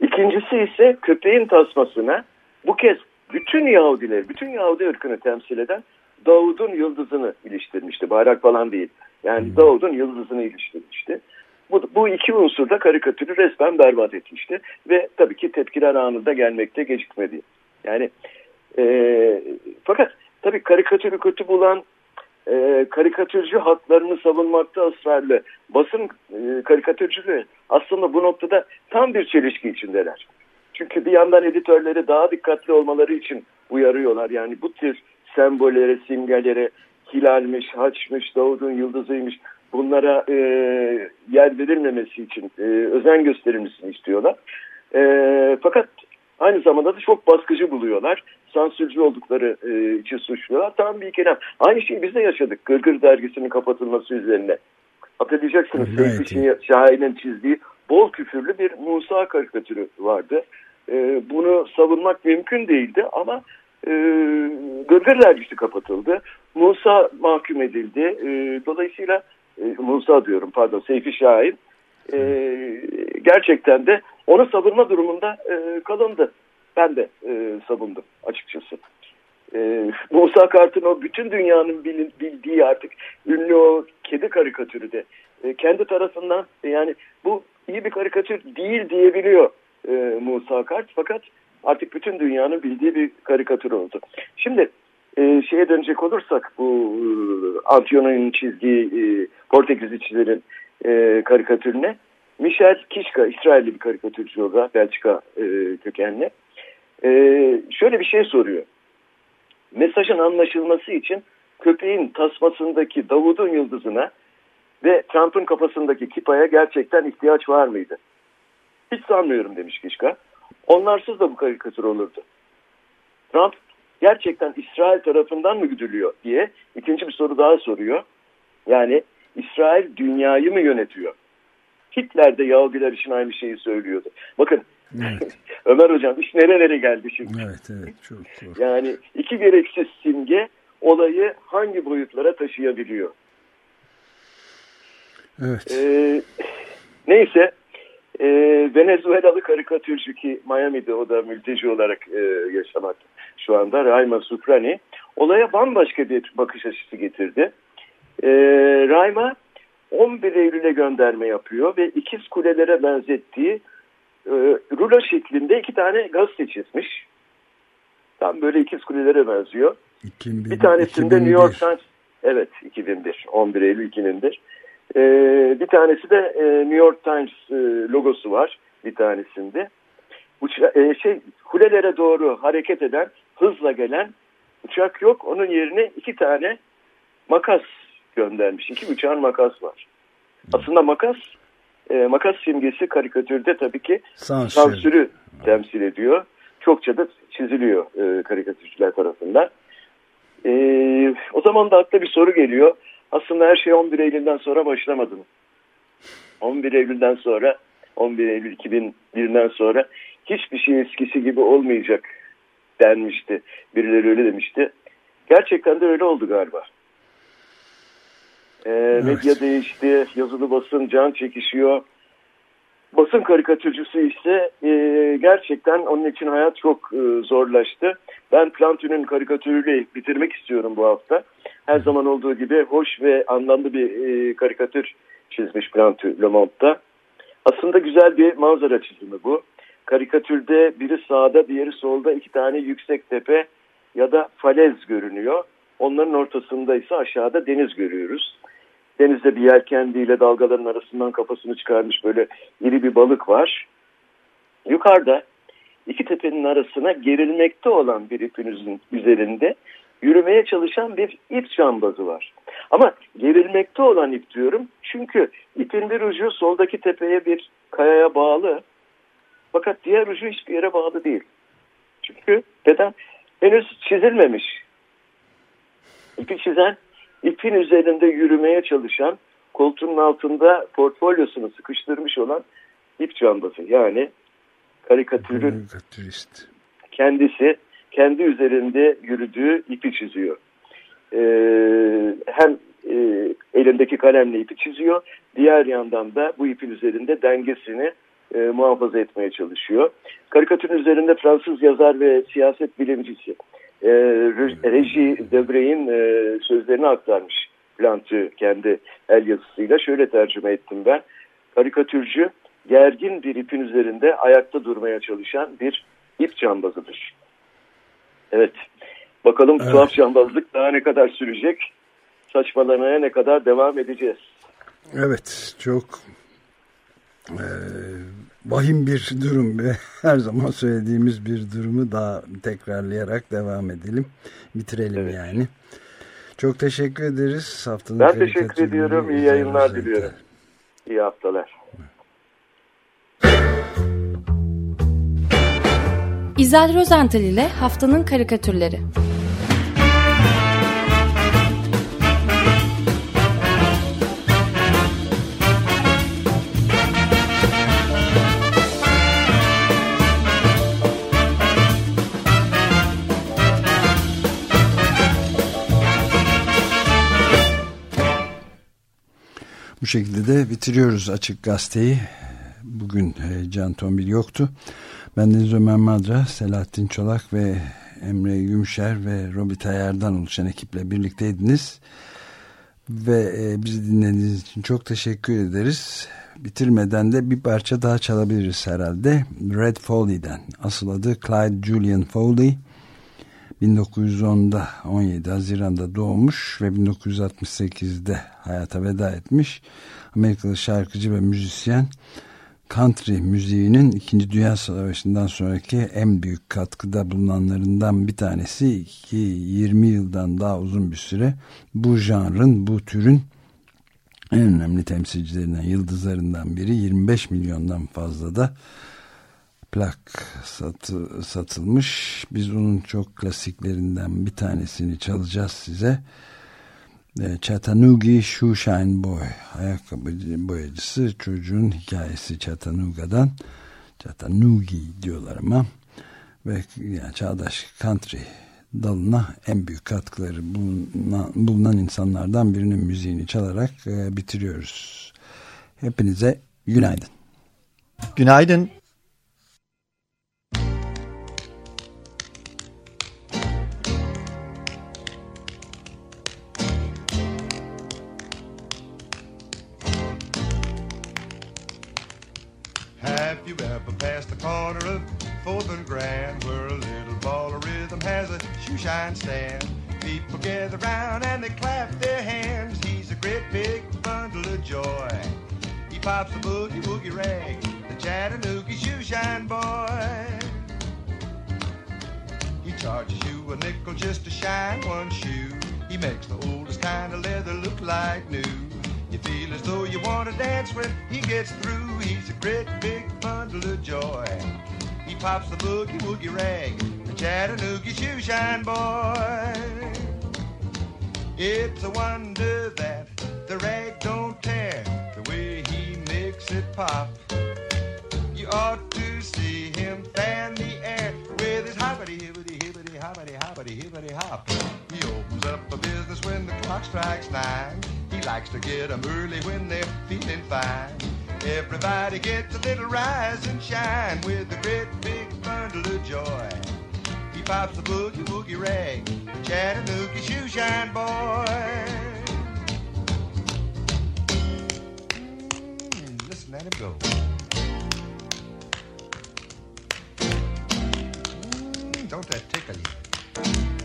İkincisi ise köpeğin tasmasına bu kez bütün Yahudiler, bütün Yahudi ırkını temsil eden Davud'un yıldızını iliştirmişti. Bayrak falan değil. Yani Davud'un yıldızını iliştirmişti. Bu, bu iki unsur da karikatürü resmen berbat etmişti. Ve tabii ki tepkiler anında gelmekte gecikmedi. Yani e, fakat tabii karikatürü kötü bulan e, karikatürcü haklarını savunmakta ısrarlı basın e, karikatürcüleri aslında bu noktada tam bir çelişki içindeler. Çünkü bir yandan editörleri daha dikkatli olmaları için uyarıyorlar. Yani bu tür sembollere, simgelere, hilalmiş, haçmış, Davud'un yıldızıymış bunlara e, yer verilmemesi için e, özen gösterilmesini istiyorlar. E, fakat aynı zamanda da çok baskıcı buluyorlar. Sansürcü oldukları e, için suçluyorlar. Tam bir ikilem. Aynı şeyi biz de yaşadık. Gırgır dergisinin kapatılması üzerine. Hatırlayacaksınız. Seyfi Şahin'in çizdiği bol küfürlü bir Musa karikatürü vardı. E, bunu savunmak mümkün değildi ama e, Gırgır dergisi kapatıldı. Musa mahkum edildi. E, dolayısıyla e, Musa diyorum pardon Seyfi Şahin e, gerçekten de onu savunma durumunda e, kalındı. Ben de savundum açıkçası. Musa Kart'ın o bütün dünyanın bildiği artık ünlü o kedi karikatürü de kendi tarafından yani bu iyi bir karikatür değil diyebiliyor Musa Kart fakat artık bütün dünyanın bildiği bir karikatür oldu. Şimdi e, şeye dönecek olursak bu e, Antonio'nun çizdiği e, Portekizli çizerin e, karikatürüne Michel Kishka, İsrailli bir karikatürcü o da Belçika e, kökenli. E, şöyle bir şey soruyor. Mesajın anlaşılması için köpeğin tasmasındaki Davud'un yıldızına ve Trump'ın kafasındaki kipaya gerçekten ihtiyaç var mıydı? Hiç sanmıyorum demiş Kishka. Onlarsız da bu karikatür olurdu. Trump gerçekten İsrail tarafından mı güdülüyor diye ikinci bir soru daha soruyor. Yani İsrail dünyayı mı yönetiyor? Hitler de Yahudiler için aynı şeyi söylüyordu. Bakın Evet. *laughs* Ömer Hocam iş nerelere geldi şimdi. Evet evet çok zor. Yani iki gereksiz simge olayı hangi boyutlara taşıyabiliyor? Evet. Ee, neyse e, Venezuelalı karikatürcü ki Miami'de o da mülteci olarak e, yaşamakta şu anda Raima Sukrani olaya bambaşka bir bakış açısı getirdi. E, Raima 11 Eylül'e gönderme yapıyor ve ikiz kulelere benzettiği e, rulo şeklinde iki tane gazete çizmiş. Tam böyle ikiz kulelere benziyor. 2001, Bir tanesinde New York 2001. Times, evet 2001, 11 Eylül 2001. Ee, bir tanesi de e, New York Times e, logosu var bir tanesinde. Uça e, şey kulelere doğru hareket eden, hızla gelen uçak yok. Onun yerine iki tane makas göndermiş. İki uçağın makas var. Aslında makas, e, makas simgesi karikatürde tabii ki Sansür. sansürü temsil ediyor. Çokça da çiziliyor e, karikatürcüler tarafından. E, o zaman da akla bir soru geliyor. Aslında her şey 11 Eylül'den sonra başlamadı mı? 11 Eylül'den sonra, 11 Eylül 2001'den sonra hiçbir şey eskisi gibi olmayacak denmişti. Birileri öyle demişti. Gerçekten de öyle oldu galiba. E, Medya değişti, yazılı basın can çekişiyor. Basın karikatürcüsü ise e, gerçekten onun için hayat çok e, zorlaştı. Ben Plantin'in karikatürüyle bitirmek istiyorum bu hafta. Her zaman olduğu gibi hoş ve anlamlı bir e, karikatür çizmiş Plantin Le Monde'da. Aslında güzel bir manzara çizimi bu. Karikatürde biri sağda diğeri solda iki tane yüksek tepe ya da falez görünüyor. Onların ortasında ise aşağıda deniz görüyoruz. Denizde bir yelkendiyle dalgaların arasından kafasını çıkarmış böyle iri bir balık var. Yukarıda iki tepenin arasına gerilmekte olan bir ipin üzerinde yürümeye çalışan bir ip cambazı var. Ama gerilmekte olan ip diyorum çünkü ipin bir ucu soldaki tepeye bir kayaya bağlı fakat diğer ucu hiçbir yere bağlı değil. Çünkü neden? Henüz çizilmemiş. İpi çizen, ipin üzerinde yürümeye çalışan, koltuğun altında portfolyosunu sıkıştırmış olan ip cambazı. Yani karikatürün Karikatürist. kendisi kendi üzerinde yürüdüğü ipi çiziyor. Ee, hem e, elindeki kalemle ipi çiziyor, diğer yandan da bu ipin üzerinde dengesini e, muhafaza etmeye çalışıyor. Karikatürün üzerinde Fransız yazar ve siyaset bilimcisi e, Reji Debrey'in e, sözlerini aktarmış Plantı kendi el yazısıyla. Şöyle tercüme ettim ben. Karikatürcü gergin bir ipin üzerinde ayakta durmaya çalışan bir ip cambazıdır. Evet. Bakalım Evet. tuhaf cambazlık daha ne kadar sürecek? Saçmalamaya ne kadar devam edeceğiz? Evet çok e, vahim bir durum ve *laughs* her zaman söylediğimiz bir durumu daha tekrarlayarak devam edelim. Bitirelim Evet. yani. Çok teşekkür ederiz. Haftanın Ben teşekkür ediyorum. İyi yayınlar diliyorum. İyi haftalar. İzel Rozental ile Haftanın Karikatürleri şekilde de bitiriyoruz Açık Gazete'yi. Bugün e, Can Tombil yoktu. Ben Deniz Ömer Madra, Selahattin Çolak ve Emre Gümşer ve Robi Tayar'dan oluşan ekiple birlikteydiniz. Ve e, bizi dinlediğiniz için çok teşekkür ederiz. Bitirmeden de bir parça daha çalabiliriz herhalde. Red Foley'den. Asıl adı Clyde Julian Foley. 1910'da 17 Haziran'da doğmuş ve 1968'de hayata veda etmiş. Amerikalı şarkıcı ve müzisyen country müziğinin 2. Dünya Savaşı'ndan sonraki en büyük katkıda bulunanlarından bir tanesi ki 20 yıldan daha uzun bir süre bu janrın, bu türün en önemli temsilcilerinden, yıldızlarından biri 25 milyondan fazla da plak satı, satılmış. Biz onun çok klasiklerinden bir tanesini çalacağız size. E, Chattanooga Shoeshine Boy ayakkabı boyacısı çocuğun hikayesi Chattanooga'dan Chattanooga diyorlar ama ve yani çağdaş country dalına en büyük katkıları bulunan, bulunan insanlardan birinin müziğini çalarak e, bitiriyoruz. Hepinize günaydın. Günaydın. Pops a boogie woogie rag, the Chattanooga shoe shine boy. He charges you a nickel just to shine one shoe. He makes the oldest kind of leather look like new. You feel as though you want to dance when he gets through. He's a great big bundle of joy. He pops the boogie woogie rag, the Chattanooga shoe shine boy. It's a wonder that the rag don't tear the it pop. You ought to see him fan the air with his hoppity hibbity hibbity hoppity hoppity hibbity hop. He opens up a business when the clock strikes nine. He likes to get 'em early when they're feeling fine. Everybody gets a little rise and shine with a great big bundle of joy. He pops the boogie woogie rag, Chattanooga shoe shine boy. At him go. Mm, don't that tickle you?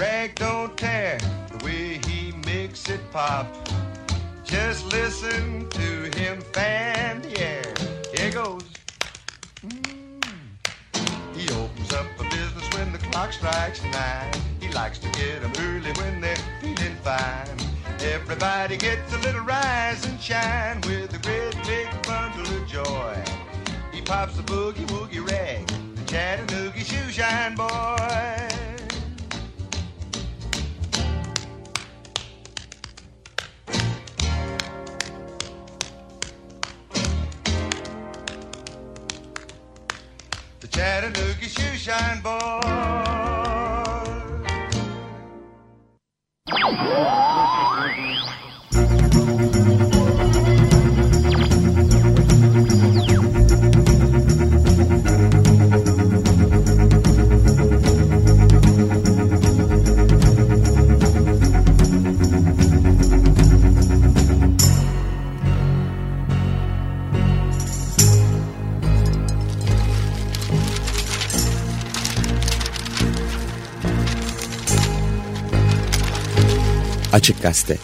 Rag don't tear the way he makes it pop. Just listen to him fan the air. Here goes. Mm. He opens up a business when the clock strikes nine. He likes to get 'em early when they're feeling fine. Everybody gets a little rise and shine with a great big bundle of joy. He pops a boogie woogie rag, the Chattanooga shoe shine boy. Chattanooga shoe shine boy. Açık Gazete